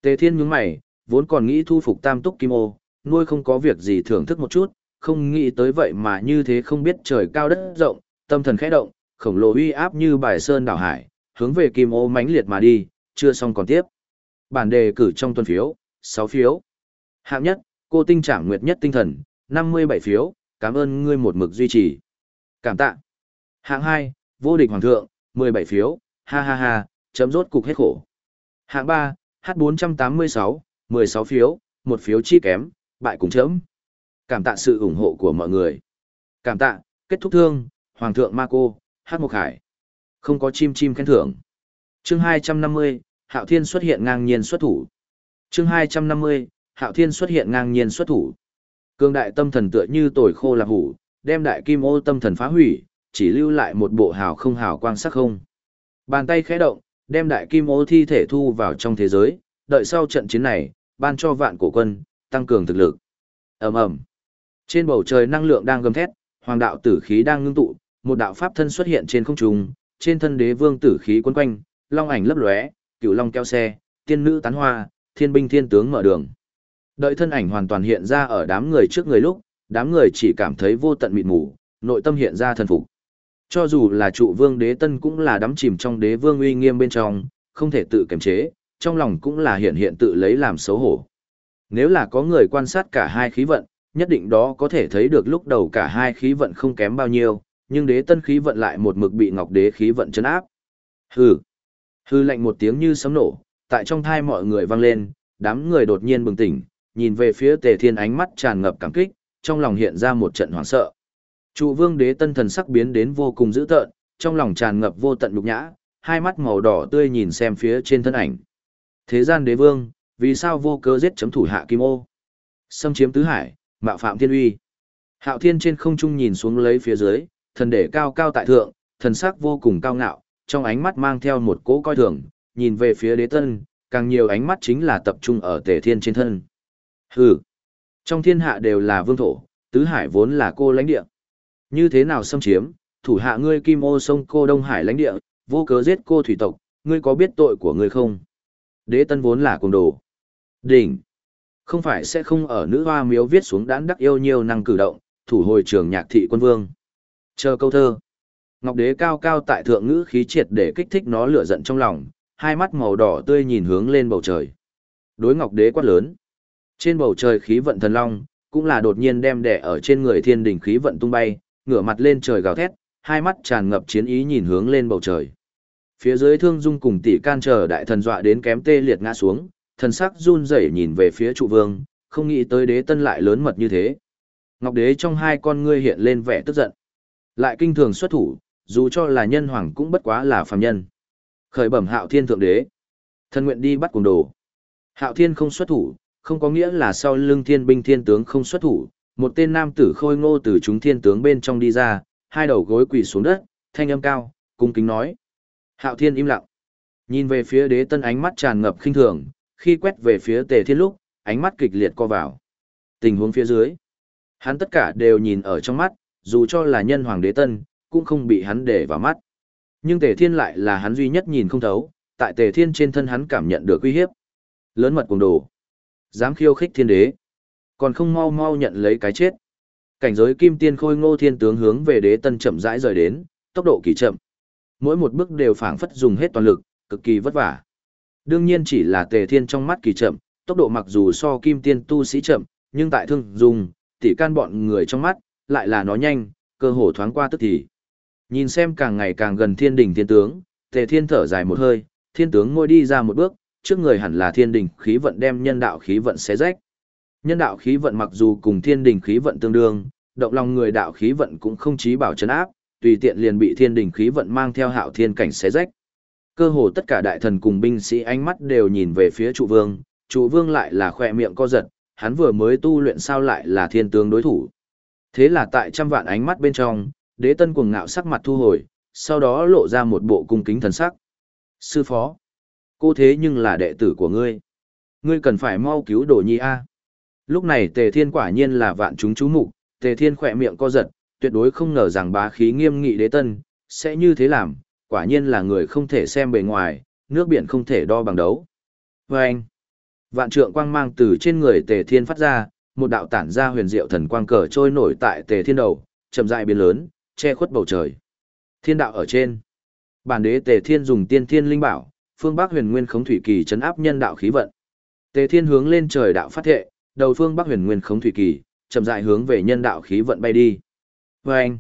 Tề thiên nhướng mày, vốn còn nghĩ thu phục tam túc kim ô, nuôi không có việc gì thưởng thức một chút, không nghĩ tới vậy mà như thế không biết trời cao đất rộng, tâm thần khẽ động, khổng lồ uy áp như bài sơn đảo hải, hướng về kim ô mãnh liệt mà đi, chưa xong còn tiếp. Bản đề cử trong tuần phiếu, sáu phiếu. Hạng nhất, cô tinh trạng nguyệt nhất tinh thần, 57 phiếu, cảm ơn ngươi một mực duy trì. Cảm tạ. Hạng 2, vô địch hoàng thượng, 17 phiếu, ha ha ha, chấm rốt cục hết khổ. Hạng 3, H486, 16 phiếu, một phiếu chi kém, bại cùng chấm. Cảm tạ sự ủng hộ của mọi người. Cảm tạ, kết thúc thương, Hoàng thượng marco h một Mộc Hải. Không có chim chim khen thưởng. Chương 250, Hạo Thiên xuất hiện ngang nhiên xuất thủ. Chương 250, Hạo Thiên xuất hiện ngang nhiên xuất thủ. Cương đại tâm thần tựa như tồi khô là hủ, đem đại kim ô tâm thần phá hủy, chỉ lưu lại một bộ hào không hào quang sắc không. Bàn tay khẽ động, đem đại kim ô thi thể thu vào trong thế giới, đợi sau trận chiến này, ban cho vạn cổ quân, tăng cường thực lực. ầm ầm Trên bầu trời năng lượng đang gầm thét, hoàng đạo tử khí đang ngưng tụ, một đạo pháp thân xuất hiện trên không trung, trên thân đế vương tử khí quấn quanh, long ảnh lấp lóe, cửu long keo xe, tiên nữ tán hoa, thiên binh thiên tướng mở đường. Đợi thân ảnh hoàn toàn hiện ra ở đám người trước người lúc, đám người chỉ cảm thấy vô tận mịt mù, nội tâm hiện ra thần phục. Cho dù là trụ vương đế tân cũng là đắm chìm trong đế vương uy nghiêm bên trong, không thể tự kiềm chế, trong lòng cũng là hiện hiện tự lấy làm xấu hổ. Nếu là có người quan sát cả hai khí vận, nhất định đó có thể thấy được lúc đầu cả hai khí vận không kém bao nhiêu, nhưng đế tân khí vận lại một mực bị ngọc đế khí vận chấn áp. Hừ. Hừ lạnh một tiếng như sấm nổ, tại trong thai mọi người vang lên, đám người đột nhiên bừng tỉnh, nhìn về phía tề thiên ánh mắt tràn ngập cảm kích, trong lòng hiện ra một trận hoảng sợ. Trụ vương đế tân thần sắc biến đến vô cùng dữ tợn, trong lòng tràn ngập vô tận nhục nhã, hai mắt màu đỏ tươi nhìn xem phía trên thân ảnh. Thế gian đế vương, vì sao vô cớ giết chấm thủ hạ kim ô? Xâm chiếm tứ hải, mạo phạm thiên uy. Hạo thiên trên không trung nhìn xuống lấy phía dưới, thần để cao cao tại thượng, thần sắc vô cùng cao ngạo, trong ánh mắt mang theo một cỗ coi thường, nhìn về phía đế tân, càng nhiều ánh mắt chính là tập trung ở tề thiên trên thân. Hừ, trong thiên hạ đều là vương thổ, tứ hải vốn là cô lãnh địa. Như thế nào xâm chiếm, thủ hạ ngươi kim ô sông cô Đông Hải lãnh địa, vô cớ giết cô thủy tộc, ngươi có biết tội của ngươi không? Đế tân vốn là cùng đồ. Đỉnh. Không phải sẽ không ở nữ hoa miếu viết xuống đán đắc yêu nhiều năng cử động, thủ hồi trường nhạc thị quân vương. Chờ câu thơ. Ngọc đế cao cao tại thượng ngữ khí triệt để kích thích nó lửa giận trong lòng, hai mắt màu đỏ tươi nhìn hướng lên bầu trời. Đối ngọc đế quát lớn. Trên bầu trời khí vận thần long, cũng là đột nhiên đem đẻ ở trên người thiên đình khí vận tung bay, ngửa mặt lên trời gào thét, hai mắt tràn ngập chiến ý nhìn hướng lên bầu trời. Phía dưới thương dung cùng tỷ can chờ đại thần dọa đến kém tê liệt ngã xuống, thần sắc run rẩy nhìn về phía trụ vương, không nghĩ tới đế tân lại lớn mật như thế. Ngọc đế trong hai con ngươi hiện lên vẻ tức giận. Lại kinh thường xuất thủ, dù cho là nhân hoàng cũng bất quá là phàm nhân. Khởi bẩm hạo thiên thượng đế. Thần nguyện đi bắt cùng đồ. Hạo thiên không xuất thủ, không có nghĩa là sau lưng thiên binh thiên tướng không xuất thủ. Một tên nam tử khôi ngô từ chúng thiên tướng bên trong đi ra, hai đầu gối quỳ xuống đất, thanh âm cao, cung kính nói. Hạo thiên im lặng. Nhìn về phía đế tân ánh mắt tràn ngập khinh thường, khi quét về phía tề thiên lúc, ánh mắt kịch liệt co vào. Tình huống phía dưới. Hắn tất cả đều nhìn ở trong mắt, dù cho là nhân hoàng đế tân, cũng không bị hắn để vào mắt. Nhưng tề thiên lại là hắn duy nhất nhìn không thấu, tại tề thiên trên thân hắn cảm nhận được uy hiếp. Lớn mật cùng đồ. Dám khiêu khích thiên đế. Còn không mau mau nhận lấy cái chết. Cảnh giới kim tiên khôi ngô thiên tướng hướng về đế tân chậm rãi rời đến, tốc độ kỳ chậm. Mỗi một bước đều phảng phất dùng hết toàn lực, cực kỳ vất vả. Đương nhiên chỉ là tề thiên trong mắt kỳ chậm, tốc độ mặc dù so kim tiên tu sĩ chậm, nhưng tại thương dùng, tỷ can bọn người trong mắt, lại là nó nhanh, cơ hồ thoáng qua tức thì. Nhìn xem càng ngày càng gần thiên đỉnh thiên tướng, tề thiên thở dài một hơi, thiên tướng ngôi đi ra một bước, trước người hẳn là thiên đình khí vận đem nhân đạo khí vận xé rách. Nhân đạo khí vận mặc dù cùng thiên đình khí vận tương đương, động lòng người đạo khí vận cũng không chí bảo chấn áp, tùy tiện liền bị thiên đình khí vận mang theo hạo thiên cảnh xé rách. Cơ hồ tất cả đại thần cùng binh sĩ ánh mắt đều nhìn về phía trụ vương, trụ vương lại là khỏe miệng co giật, hắn vừa mới tu luyện sao lại là thiên tướng đối thủ. Thế là tại trăm vạn ánh mắt bên trong, đế tân cuồng ngạo sắc mặt thu hồi, sau đó lộ ra một bộ cung kính thần sắc. Sư phó, cô thế nhưng là đệ tử của ngươi. Ngươi cần phải mau cứu đồ nhi A. Lúc này tề thiên quả nhiên là vạn chúng chú mục tề thiên khỏe miệng co giật, tuyệt đối không ngờ rằng bá khí nghiêm nghị đế tân, sẽ như thế làm, quả nhiên là người không thể xem bề ngoài, nước biển không thể đo bằng đấu. Và anh, vạn trượng quang mang từ trên người tề thiên phát ra, một đạo tản ra huyền diệu thần quang cờ trôi nổi tại tề thiên đầu, chậm rãi biến lớn, che khuất bầu trời. Thiên đạo ở trên. Bản đế tề thiên dùng tiên thiên linh bảo, phương bắc huyền nguyên khống thủy kỳ chấn áp nhân đạo khí vận. Tề thiên hướng lên trời đạo phát thệ, đầu phương bắc huyền nguyên khống thủy kỳ, chậm rãi hướng về nhân đạo khí vận bay đi. Và anh,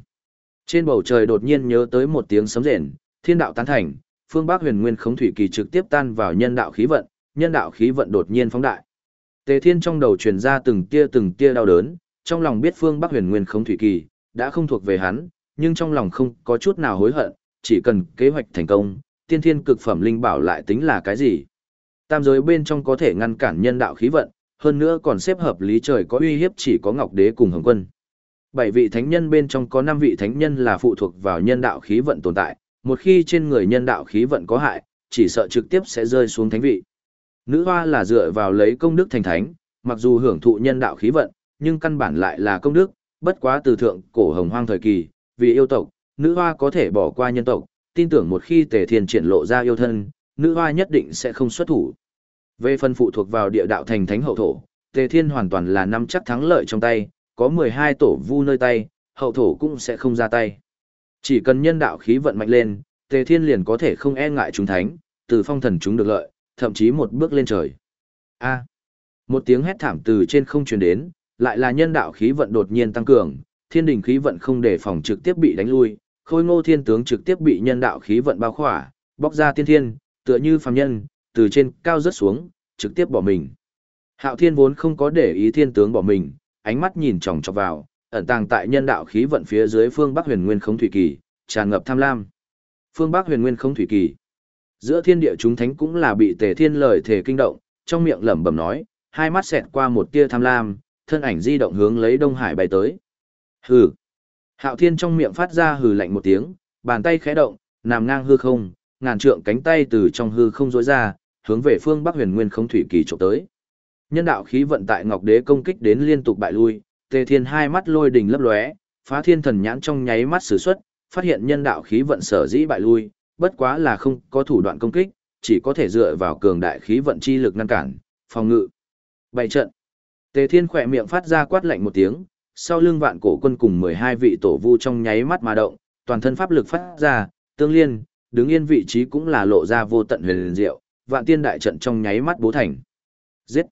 trên bầu trời đột nhiên nhớ tới một tiếng sấm rền, thiên đạo tán thành, phương Bắc huyền nguyên khống thủy kỳ trực tiếp tan vào nhân đạo khí vận, nhân đạo khí vận đột nhiên phóng đại. Tề Thiên trong đầu truyền ra từng tia từng tia đau đớn, trong lòng biết phương Bắc huyền nguyên khống thủy kỳ đã không thuộc về hắn, nhưng trong lòng không có chút nào hối hận, chỉ cần kế hoạch thành công, tiên thiên cực phẩm linh bảo lại tính là cái gì? Tam giới bên trong có thể ngăn cản nhân đạo khí vận, hơn nữa còn xếp hợp lý trời có uy hiếp chỉ có Ngọc Đế cùng Hồng Quân. Bảy vị thánh nhân bên trong có năm vị thánh nhân là phụ thuộc vào nhân đạo khí vận tồn tại, một khi trên người nhân đạo khí vận có hại, chỉ sợ trực tiếp sẽ rơi xuống thánh vị. Nữ hoa là dựa vào lấy công đức thành thánh, mặc dù hưởng thụ nhân đạo khí vận, nhưng căn bản lại là công đức, bất quá từ thượng cổ hồng hoang thời kỳ, vì yêu tộc, nữ hoa có thể bỏ qua nhân tộc, tin tưởng một khi tề thiên triển lộ ra yêu thân, nữ hoa nhất định sẽ không xuất thủ. Về phần phụ thuộc vào địa đạo thành thánh hậu thổ, tề thiên hoàn toàn là nắm chắc thắng lợi trong tay, có 12 tổ vu nơi tay, hậu thổ cũng sẽ không ra tay. Chỉ cần nhân đạo khí vận mạnh lên, Tề Thiên liền có thể không e ngại chúng thánh, từ phong thần chúng được lợi, thậm chí một bước lên trời. A. một tiếng hét thảm từ trên không truyền đến, lại là nhân đạo khí vận đột nhiên tăng cường, thiên đình khí vận không để phòng trực tiếp bị đánh lui, khôi ngô thiên tướng trực tiếp bị nhân đạo khí vận bao khỏa, bóc ra tiên thiên, tựa như phàm nhân, từ trên cao rớt xuống, trực tiếp bỏ mình. Hạo thiên vốn không có để ý thiên tướng bỏ mình, ánh mắt nhìn chòng chọc vào, ẩn tàng tại nhân đạo khí vận phía dưới phương Bắc Huyền Nguyên Không Thủy Kỳ, tràn ngập tham lam. Phương Bắc Huyền Nguyên Không Thủy Kỳ. Giữa thiên địa chúng thánh cũng là bị Tề Thiên lời thể kinh động, trong miệng lẩm bẩm nói, hai mắt xẹt qua một tia tham lam, thân ảnh di động hướng lấy Đông Hải bay tới. Hừ. Hạo Thiên trong miệng phát ra hừ lạnh một tiếng, bàn tay khẽ động, nằm ngang hư không, ngàn trượng cánh tay từ trong hư không rối ra, hướng về phương Bắc Huyền Nguyên Không Thủy Kỳ chụp tới. Nhân đạo khí vận tại Ngọc Đế công kích đến liên tục bại lui, Tề Thiên hai mắt lôi đình lấp lóe, phá thiên thần nhãn trong nháy mắt sử xuất, phát hiện nhân đạo khí vận sở dĩ bại lui, bất quá là không có thủ đoạn công kích, chỉ có thể dựa vào cường đại khí vận chi lực ngăn cản, phòng ngự. Bảy trận. Tề Thiên khỏe miệng phát ra quát lạnh một tiếng, sau lưng vạn cổ quân cùng 12 vị tổ vu trong nháy mắt mà động, toàn thân pháp lực phát ra, tương liên, đứng yên vị trí cũng là lộ ra vô tận huyền diệu, vạn tiên đại trận trong nháy mắt bố thành. Giết.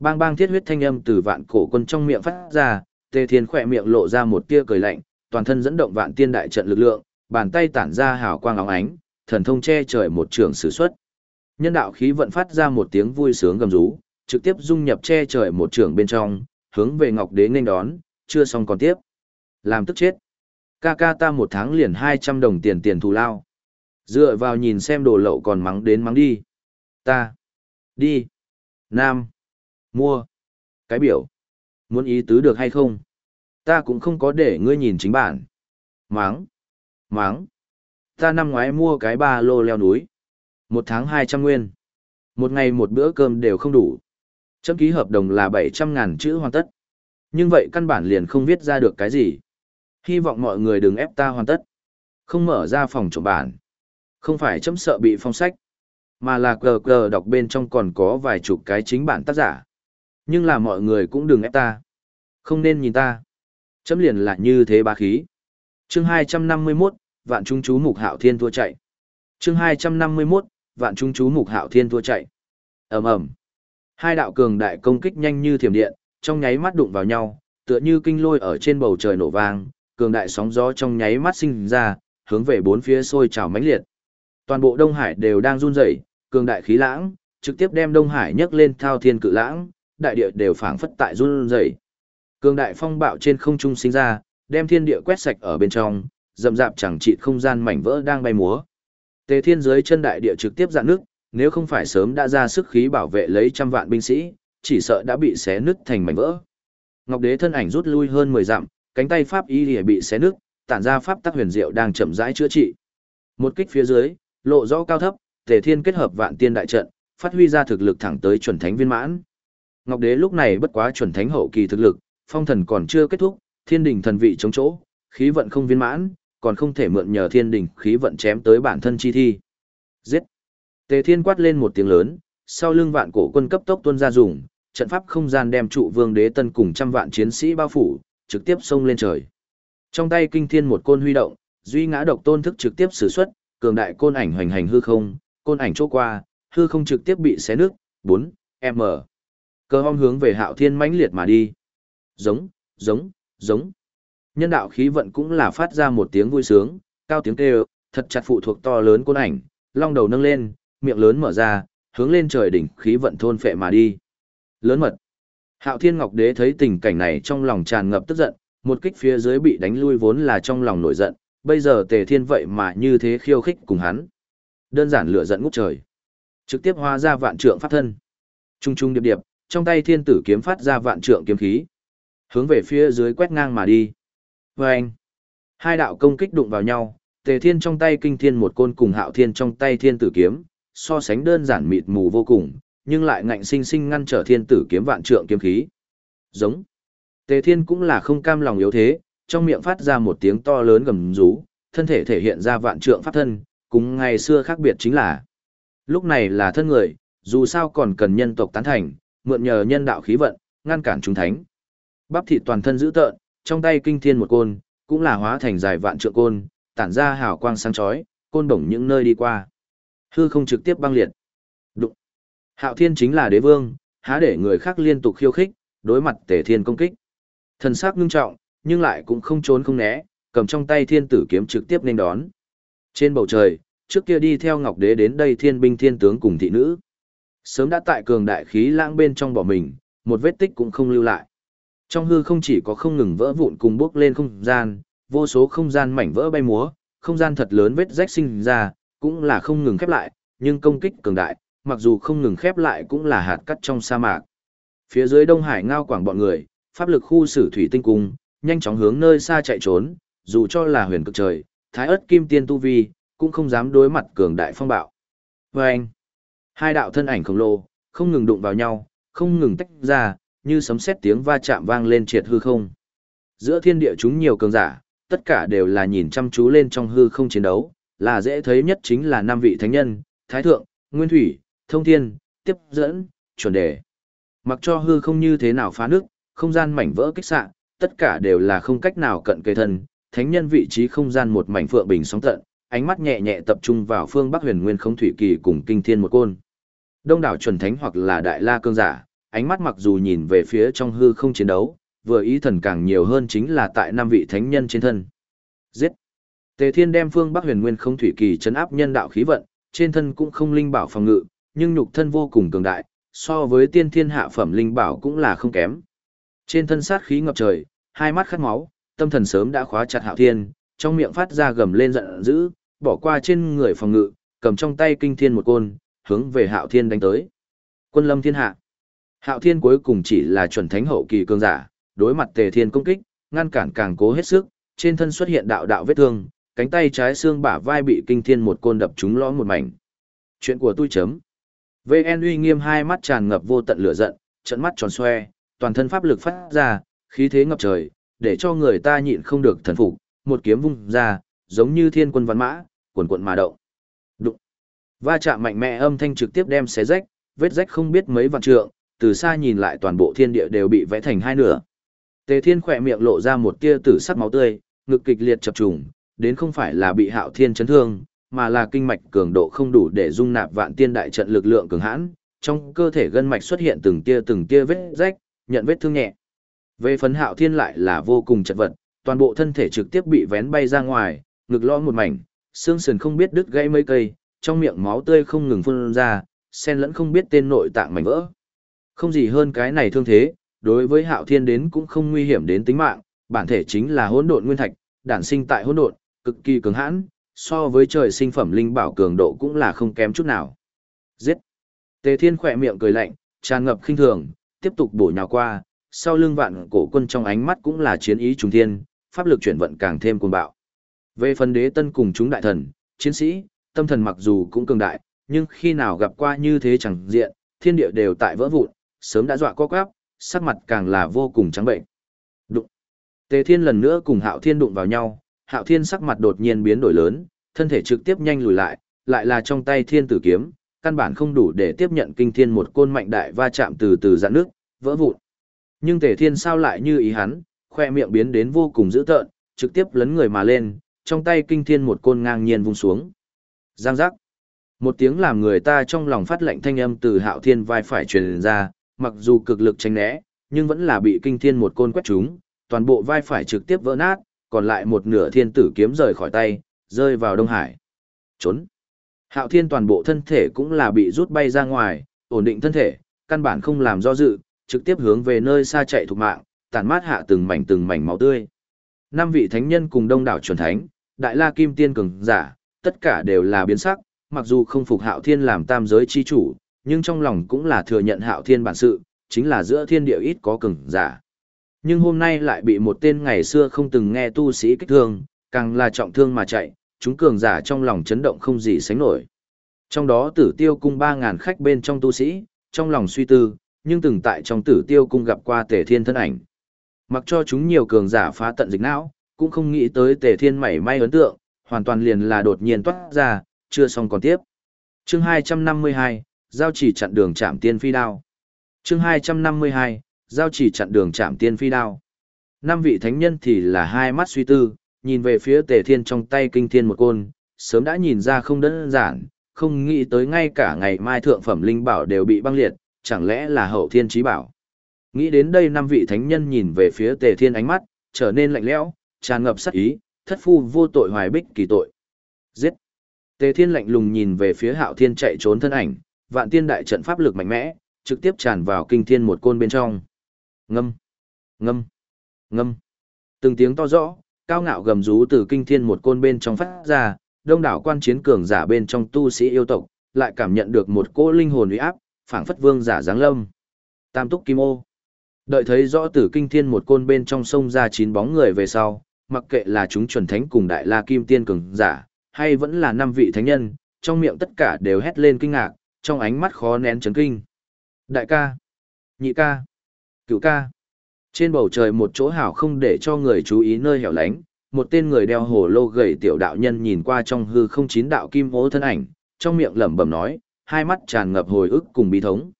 Bang bang thiết huyết thanh âm từ vạn cổ quân trong miệng phát ra, Tề Thiên khỏe miệng lộ ra một tia cười lạnh, toàn thân dẫn động vạn tiên đại trận lực lượng, bàn tay tản ra hào quang óng ánh, thần thông che trời một trường sử xuất. Nhân đạo khí vận phát ra một tiếng vui sướng gầm rú, trực tiếp dung nhập che trời một trường bên trong, hướng về Ngọc Đế nên đón, chưa xong còn tiếp. Làm tức chết. Ca ca ta một tháng liền 200 đồng tiền tiền thù lao. Dựa vào nhìn xem đồ lậu còn mắng đến mắng đi. Ta. Đi. Nam. Mua. Cái biểu. Muốn ý tứ được hay không? Ta cũng không có để ngươi nhìn chính bản. Mắng. Mắng. Ta năm ngoái mua cái ba lô leo núi. Một tháng 200 nguyên. Một ngày một bữa cơm đều không đủ. Chấm ký hợp đồng là 700 ngàn chữ hoàn tất. Nhưng vậy căn bản liền không viết ra được cái gì. Hy vọng mọi người đừng ép ta hoàn tất. Không mở ra phòng trộm bản. Không phải chấm sợ bị phong sách. Mà là cờ cờ đọc bên trong còn có vài chục cái chính bản tác giả. Nhưng là mọi người cũng đừng ép ta. Không nên nhìn ta. Chấm liền là như thế bá khí. chương 251, vạn trung chú mục hạo thiên thua chạy. chương 251, vạn trung chú mục hạo thiên thua chạy. ầm ầm Hai đạo cường đại công kích nhanh như thiểm điện, trong nháy mắt đụng vào nhau, tựa như kinh lôi ở trên bầu trời nổ vang, cường đại sóng gió trong nháy mắt sinh ra, hướng về bốn phía sôi trào mãnh liệt. Toàn bộ Đông Hải đều đang run rẩy, cường đại khí lãng, trực tiếp đem Đông Hải nhấc lên thao thiên cự lãng, đại địa đều phảng phất tại run rẩy. Cường đại phong bạo trên không trung sinh ra, đem thiên địa quét sạch ở bên trong, rậm rạp chẳng trị không gian mảnh vỡ đang bay múa. Tề Thiên dưới chân đại địa trực tiếp dạn nước, nếu không phải sớm đã ra sức khí bảo vệ lấy trăm vạn binh sĩ, chỉ sợ đã bị xé nứt thành mảnh vỡ. Ngọc Đế thân ảnh rút lui hơn 10 dặm, cánh tay pháp y liễu bị xé nứt, tản ra pháp tắc huyền diệu đang chậm rãi chữa trị. Một kích phía dưới, lộ rõ cao thấp, Tề Thiên kết hợp vạn tiên đại trận, phát huy ra thực lực thẳng tới chuẩn thánh viên mãn. Ngọc Đế lúc này bất quá chuẩn thánh hậu kỳ thực lực, phong thần còn chưa kết thúc, thiên đình thần vị chống chỗ, khí vận không viên mãn, còn không thể mượn nhờ thiên đình khí vận chém tới bản thân chi thi. Giết! Tề Thiên quát lên một tiếng lớn, sau lưng vạn cổ quân cấp tốc tuôn ra dùng, trận pháp không gian đem trụ vương đế tân cùng trăm vạn chiến sĩ bao phủ, trực tiếp xông lên trời. Trong tay kinh thiên một côn huy động, duy ngã độc tôn thức trực tiếp sử xuất, cường đại côn ảnh hoành hành hư không, côn ảnh chỗ qua, hư không trực tiếp bị xé nước, 4, m. Cơ hong hướng về hạo thiên mãnh liệt mà đi. Giống, giống, giống. Nhân đạo khí vận cũng là phát ra một tiếng vui sướng, cao tiếng kêu, thật chặt phụ thuộc to lớn côn ảnh, long đầu nâng lên, miệng lớn mở ra, hướng lên trời đỉnh khí vận thôn phệ mà đi. Lớn mật. Hạo Thiên Ngọc Đế thấy tình cảnh này trong lòng tràn ngập tức giận, một kích phía dưới bị đánh lui vốn là trong lòng nổi giận, bây giờ Tề Thiên vậy mà như thế khiêu khích cùng hắn. Đơn giản lửa giận ngút trời. Trực tiếp hóa ra vạn trượng pháp thân. Trung trung điệp điệp, trong tay thiên tử kiếm phát ra vạn trượng kiếm khí. Hướng về phía dưới quét ngang mà đi. Và. Hai đạo công kích đụng vào nhau, Tề Thiên trong tay kinh thiên một côn cùng Hạo Thiên trong tay thiên tử kiếm, so sánh đơn giản mịt mù vô cùng, nhưng lại ngạnh sinh sinh ngăn trở thiên tử kiếm vạn trượng kiếm khí. Giống. Tề Thiên cũng là không cam lòng yếu thế, trong miệng phát ra một tiếng to lớn gầm rú, thân thể thể hiện ra vạn trượng pháp thân, cùng ngày xưa khác biệt chính là lúc này là thân người, dù sao còn cần nhân tộc tán thành, mượn nhờ nhân đạo khí vận, ngăn cản chúng thánh. Bắp thịt toàn thân giữ tợn, trong tay kinh thiên một côn, cũng là hóa thành dài vạn trượng côn, tản ra hào quang sáng chói, côn bổng những nơi đi qua. Hư không trực tiếp băng liệt. Hạo Thiên chính là đế vương, há để người khác liên tục khiêu khích, đối mặt Tề Thiên công kích. Thần sắc ngưng trọng, nhưng lại cũng không trốn không né, cầm trong tay thiên tử kiếm trực tiếp nên đón. Trên bầu trời, trước kia đi theo Ngọc Đế đến đây thiên binh thiên tướng cùng thị nữ. Sớm đã tại cường đại khí lãng bên trong bỏ mình, một vết tích cũng không lưu lại. Trong hư không chỉ có không ngừng vỡ vụn cùng bước lên không gian, vô số không gian mảnh vỡ bay múa, không gian thật lớn vết rách sinh ra, cũng là không ngừng khép lại, nhưng công kích cường đại, mặc dù không ngừng khép lại cũng là hạt cắt trong sa mạc. Phía dưới Đông Hải ngao quảng bọn người, pháp lực khu xử thủy tinh cung, nhanh chóng hướng nơi xa chạy trốn, dù cho là huyền cực trời, thái ớt kim tiên tu vi, cũng không dám đối mặt cường đại phong bạo. Và anh, hai đạo thân ảnh khổng lồ, không ngừng đụng vào nhau, không ngừng tách ra, như sấm sét tiếng va chạm vang lên triệt hư không. Giữa thiên địa chúng nhiều cường giả, tất cả đều là nhìn chăm chú lên trong hư không chiến đấu, là dễ thấy nhất chính là năm vị thánh nhân, thái thượng, nguyên thủy, thông thiên, tiếp dẫn, chuẩn đề. Mặc cho hư không như thế nào phá nước, không gian mảnh vỡ kích xạ, tất cả đều là không cách nào cận kề thân, thánh nhân vị trí không gian một mảnh phượng bình sóng tận, ánh mắt nhẹ nhẹ tập trung vào phương Bắc Huyền Nguyên Không Thủy Kỳ cùng Kinh Thiên một côn. Đông đảo chuẩn thánh hoặc là đại la cương giả, ánh mắt mặc dù nhìn về phía trong hư không chiến đấu, vừa ý thần càng nhiều hơn chính là tại năm vị thánh nhân trên thân. Giết! Tề Thiên đem phương Bắc Huyền Nguyên không thủy kỳ chấn áp nhân đạo khí vận, trên thân cũng không linh bảo phòng ngự, nhưng nhục thân vô cùng cường đại, so với tiên thiên hạ phẩm linh bảo cũng là không kém. Trên thân sát khí ngập trời, hai mắt khát máu, tâm thần sớm đã khóa chặt Hạo Thiên, trong miệng phát ra gầm lên giận dữ, bỏ qua trên người phòng ngự, cầm trong tay kinh thiên một côn, hướng về Hạo Thiên đánh tới. Quân lâm thiên hạ. Hạo Thiên cuối cùng chỉ là chuẩn thánh hậu kỳ cường giả, đối mặt Tề Thiên công kích, ngăn cản càng cố hết sức, trên thân xuất hiện đạo đạo vết thương, cánh tay trái xương bả vai bị kinh thiên một côn đập trúng lõm một mảnh. Chuyện của tôi chấm. VN uy nghiêm hai mắt tràn ngập vô tận lửa giận, trận mắt tròn xoe, toàn thân pháp lực phát ra, khí thế ngập trời, để cho người ta nhịn không được thần phục, một kiếm vung ra, giống như thiên quân văn mã, cuồn cuộn mà động. Đụng. Va chạm mạnh mẽ âm thanh trực tiếp đem xé rách, vết rách không biết mấy vạn trượng, từ xa nhìn lại toàn bộ thiên địa đều bị vẽ thành hai nửa. Tề Thiên khỏe miệng lộ ra một tia tử sắc máu tươi, ngực kịch liệt chập trùng, đến không phải là bị Hạo Thiên chấn thương, mà là kinh mạch cường độ không đủ để dung nạp vạn tiên đại trận lực lượng cường hãn, trong cơ thể gân mạch xuất hiện từng tia từng tia vết rách, nhận vết thương nhẹ. Về phấn Hạo Thiên lại là vô cùng chật vật, toàn bộ thân thể trực tiếp bị vén bay ra ngoài, ngực lõm một mảnh, xương sườn không biết đứt gãy mấy cây, trong miệng máu tươi không ngừng phun ra, xen lẫn không biết tên nội tạng mảnh vỡ. Không gì hơn cái này thương thế, đối với Hạo Thiên đến cũng không nguy hiểm đến tính mạng, bản thể chính là hỗn độn nguyên thạch, đản sinh tại hỗn độn, cực kỳ cường hãn, so với trời sinh phẩm linh bảo cường độ cũng là không kém chút nào. Giết! Tề Thiên khỏe miệng cười lạnh, tràn ngập khinh thường, tiếp tục bổ nhào qua, sau lưng vạn cổ quân trong ánh mắt cũng là chiến ý trùng thiên, pháp lực chuyển vận càng thêm cuồng bạo. Về phần đế tân cùng chúng đại thần, chiến sĩ, tâm thần mặc dù cũng cường đại, nhưng khi nào gặp qua như thế chẳng diện, thiên địa đều tại vỡ vụn, sớm đã dọa co quắp, sắc mặt càng là vô cùng trắng bệnh. Đụng. Tề Thiên lần nữa cùng Hạo Thiên đụng vào nhau, Hạo Thiên sắc mặt đột nhiên biến đổi lớn, thân thể trực tiếp nhanh lùi lại, lại là trong tay Thiên Tử kiếm, căn bản không đủ để tiếp nhận kinh thiên một côn mạnh đại va chạm từ từ dạn nước, vỡ vụn. Nhưng Tề Thiên sao lại như ý hắn, khoe miệng biến đến vô cùng dữ tợn, trực tiếp lấn người mà lên, trong tay kinh thiên một côn ngang nhiên vung xuống. Giang giác. Một tiếng làm người ta trong lòng phát lệnh thanh âm từ Hạo Thiên vai phải truyền ra, mặc dù cực lực tránh né, nhưng vẫn là bị kinh thiên một côn quét trúng, toàn bộ vai phải trực tiếp vỡ nát, còn lại một nửa thiên tử kiếm rời khỏi tay, rơi vào Đông Hải. Trốn. Hạo Thiên toàn bộ thân thể cũng là bị rút bay ra ngoài, ổn định thân thể, căn bản không làm do dự, trực tiếp hướng về nơi xa chạy thục mạng, tàn mát hạ từng mảnh từng mảnh máu tươi. Năm vị thánh nhân cùng đông đảo chuẩn thánh, đại la kim tiên cường giả, tất cả đều là biến sắc, mặc dù không phục Hạo Thiên làm tam giới chi chủ, nhưng trong lòng cũng là thừa nhận Hạo Thiên bản sự, chính là giữa thiên địa ít có cường giả. Nhưng hôm nay lại bị một tên ngày xưa không từng nghe tu sĩ kích thương, càng là trọng thương mà chạy, chúng cường giả trong lòng chấn động không gì sánh nổi. Trong đó tử tiêu cung 3.000 khách bên trong tu sĩ, trong lòng suy tư, nhưng từng tại trong tử tiêu cung gặp qua tề thiên thân ảnh. Mặc cho chúng nhiều cường giả phá tận dịch não, cũng không nghĩ tới tề thiên mảy may ấn tượng, hoàn toàn liền là đột nhiên toát ra, chưa xong còn tiếp. Chương 252, giao chỉ chặn đường chạm tiên phi đao. Chương 252, giao chỉ chặn đường chạm tiên phi đao. Năm vị thánh nhân thì là hai mắt suy tư, nhìn về phía tề thiên trong tay kinh thiên một côn, sớm đã nhìn ra không đơn giản, không nghĩ tới ngay cả ngày mai thượng phẩm linh bảo đều bị băng liệt, chẳng lẽ là hậu thiên trí bảo. Nghĩ đến đây năm vị thánh nhân nhìn về phía tề thiên ánh mắt, trở nên lạnh lẽo, tràn ngập sát ý, thất phu vô tội hoài bích kỳ tội. Giết! Tề thiên lạnh lùng nhìn về phía hạo thiên chạy trốn thân ảnh, vạn tiên đại trận pháp lực mạnh mẽ, trực tiếp tràn vào kinh thiên một côn bên trong. Ngâm! Ngâm! Ngâm! Từng tiếng to rõ, cao ngạo gầm rú từ kinh thiên một côn bên trong phát ra, đông đảo quan chiến cường giả bên trong tu sĩ yêu tộc, lại cảm nhận được một cỗ linh hồn uy áp, phảng phất vương giả giáng lâm. Tam túc kim ô. Đợi thấy rõ từ kinh thiên một côn bên trong sông ra chín bóng người về sau, mặc kệ là chúng chuẩn thánh cùng đại la kim tiên cường giả, hay vẫn là năm vị thánh nhân, trong miệng tất cả đều hét lên kinh ngạc, trong ánh mắt khó nén chấn kinh. Đại ca, nhị ca, cựu ca. Trên bầu trời một chỗ hảo không để cho người chú ý nơi hẻo lánh, một tên người đeo hồ lô gầy tiểu đạo nhân nhìn qua trong hư không chín đạo kim ố thân ảnh, trong miệng lẩm bẩm nói, hai mắt tràn ngập hồi ức cùng bi thống.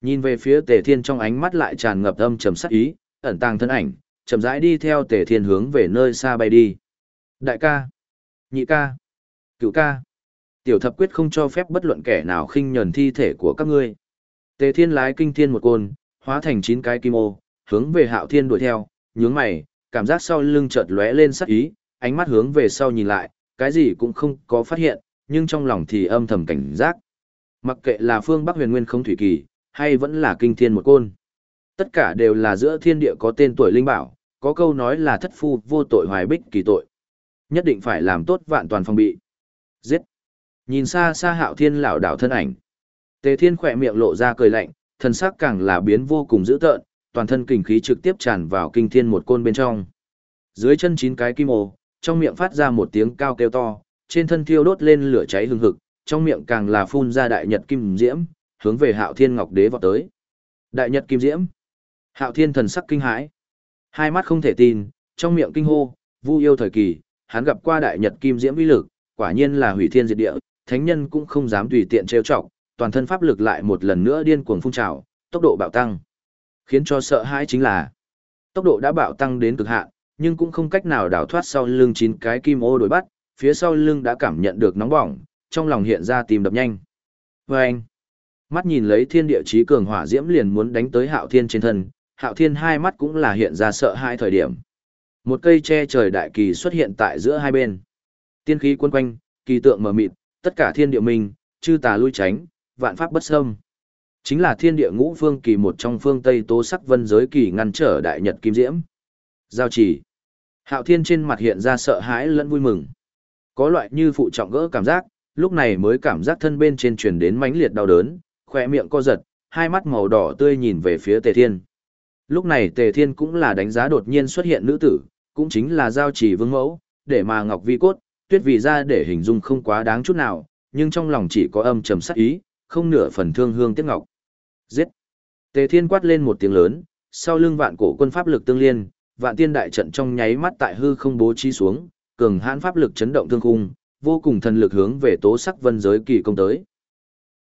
Nhìn về phía Tề Thiên trong ánh mắt lại tràn ngập âm trầm sắc ý, ẩn tàng thân ảnh, chậm rãi đi theo Tề Thiên hướng về nơi xa bay đi. Đại ca, nhị ca, cựu ca, tiểu thập quyết không cho phép bất luận kẻ nào khinh nhẫn thi thể của các ngươi. Tề Thiên lái kinh thiên một côn, hóa thành chín cái kim ô, hướng về Hạo Thiên đuổi theo, nhướng mày, cảm giác sau lưng chợt lóe lên sắc ý, ánh mắt hướng về sau nhìn lại, cái gì cũng không có phát hiện, nhưng trong lòng thì âm thầm cảnh giác. Mặc kệ là phương Bắc huyền nguyên không thủy kỳ, hay vẫn là kinh thiên một côn. Tất cả đều là giữa thiên địa có tên tuổi linh bảo, có câu nói là thất phu vô tội hoài bích kỳ tội. Nhất định phải làm tốt vạn toàn phòng bị. Giết! Nhìn xa xa hạo thiên lão đảo thân ảnh. Tề thiên khỏe miệng lộ ra cười lạnh, Thần sắc càng là biến vô cùng dữ tợn, toàn thân kinh khí trực tiếp tràn vào kinh thiên một côn bên trong. Dưới chân chín cái kim ô, trong miệng phát ra một tiếng cao kêu to, trên thân thiêu đốt lên lửa cháy hừng hực, trong miệng càng là phun ra đại nhật kim diễm, hướng về Hạo Thiên Ngọc Đế vọt tới. Đại nhật kim diễm. Hạo Thiên thần sắc kinh hãi, hai mắt không thể tin, trong miệng kinh hô, Vu yêu thời kỳ, hắn gặp qua đại nhật kim diễm uy lực, quả nhiên là hủy thiên diệt địa, thánh nhân cũng không dám tùy tiện trêu chọc, toàn thân pháp lực lại một lần nữa điên cuồng phun trào, tốc độ bạo tăng. Khiến cho sợ hãi chính là, tốc độ đã bạo tăng đến cực hạn, nhưng cũng không cách nào đào thoát sau lưng chín cái kim ô đuổi bắt, phía sau lưng đã cảm nhận được nóng bỏng, trong lòng hiện ra tìm đập nhanh. Và anh, mắt nhìn lấy thiên địa chí cường hỏa diễm liền muốn đánh tới hạo thiên trên thân, hạo thiên hai mắt cũng là hiện ra sợ hai thời điểm. Một cây che trời đại kỳ xuất hiện tại giữa hai bên. Tiên khí quân quanh, kỳ tượng mờ mịt, tất cả thiên địa mình, chư tà lui tránh, vạn pháp bất xâm. Chính là thiên địa ngũ phương kỳ một trong phương Tây tố sắc vân giới kỳ ngăn trở đại nhật kim diễm. Giao chỉ. Hạo thiên trên mặt hiện ra sợ hãi lẫn vui mừng. Có loại như phụ trọng gỡ cảm giác, lúc này mới cảm giác thân bên trên truyền đến mãnh liệt đau đớn, khỏe miệng co giật, hai mắt màu đỏ tươi nhìn về phía tề thiên. Lúc này tề thiên cũng là đánh giá đột nhiên xuất hiện nữ tử, cũng chính là giao chỉ vương mẫu, để mà ngọc vi cốt, tuyết vì ra để hình dung không quá đáng chút nào, nhưng trong lòng chỉ có âm trầm sắc ý, không nửa phần thương hương tiếc ngọc. Giết! Tề thiên quát lên một tiếng lớn, sau lưng vạn cổ quân pháp lực tương liên, vạn tiên đại trận trong nháy mắt tại hư không bố trí xuống, cường hãn pháp lực chấn động thương khung, vô cùng thần lực hướng về tố sắc vân giới kỳ công tới.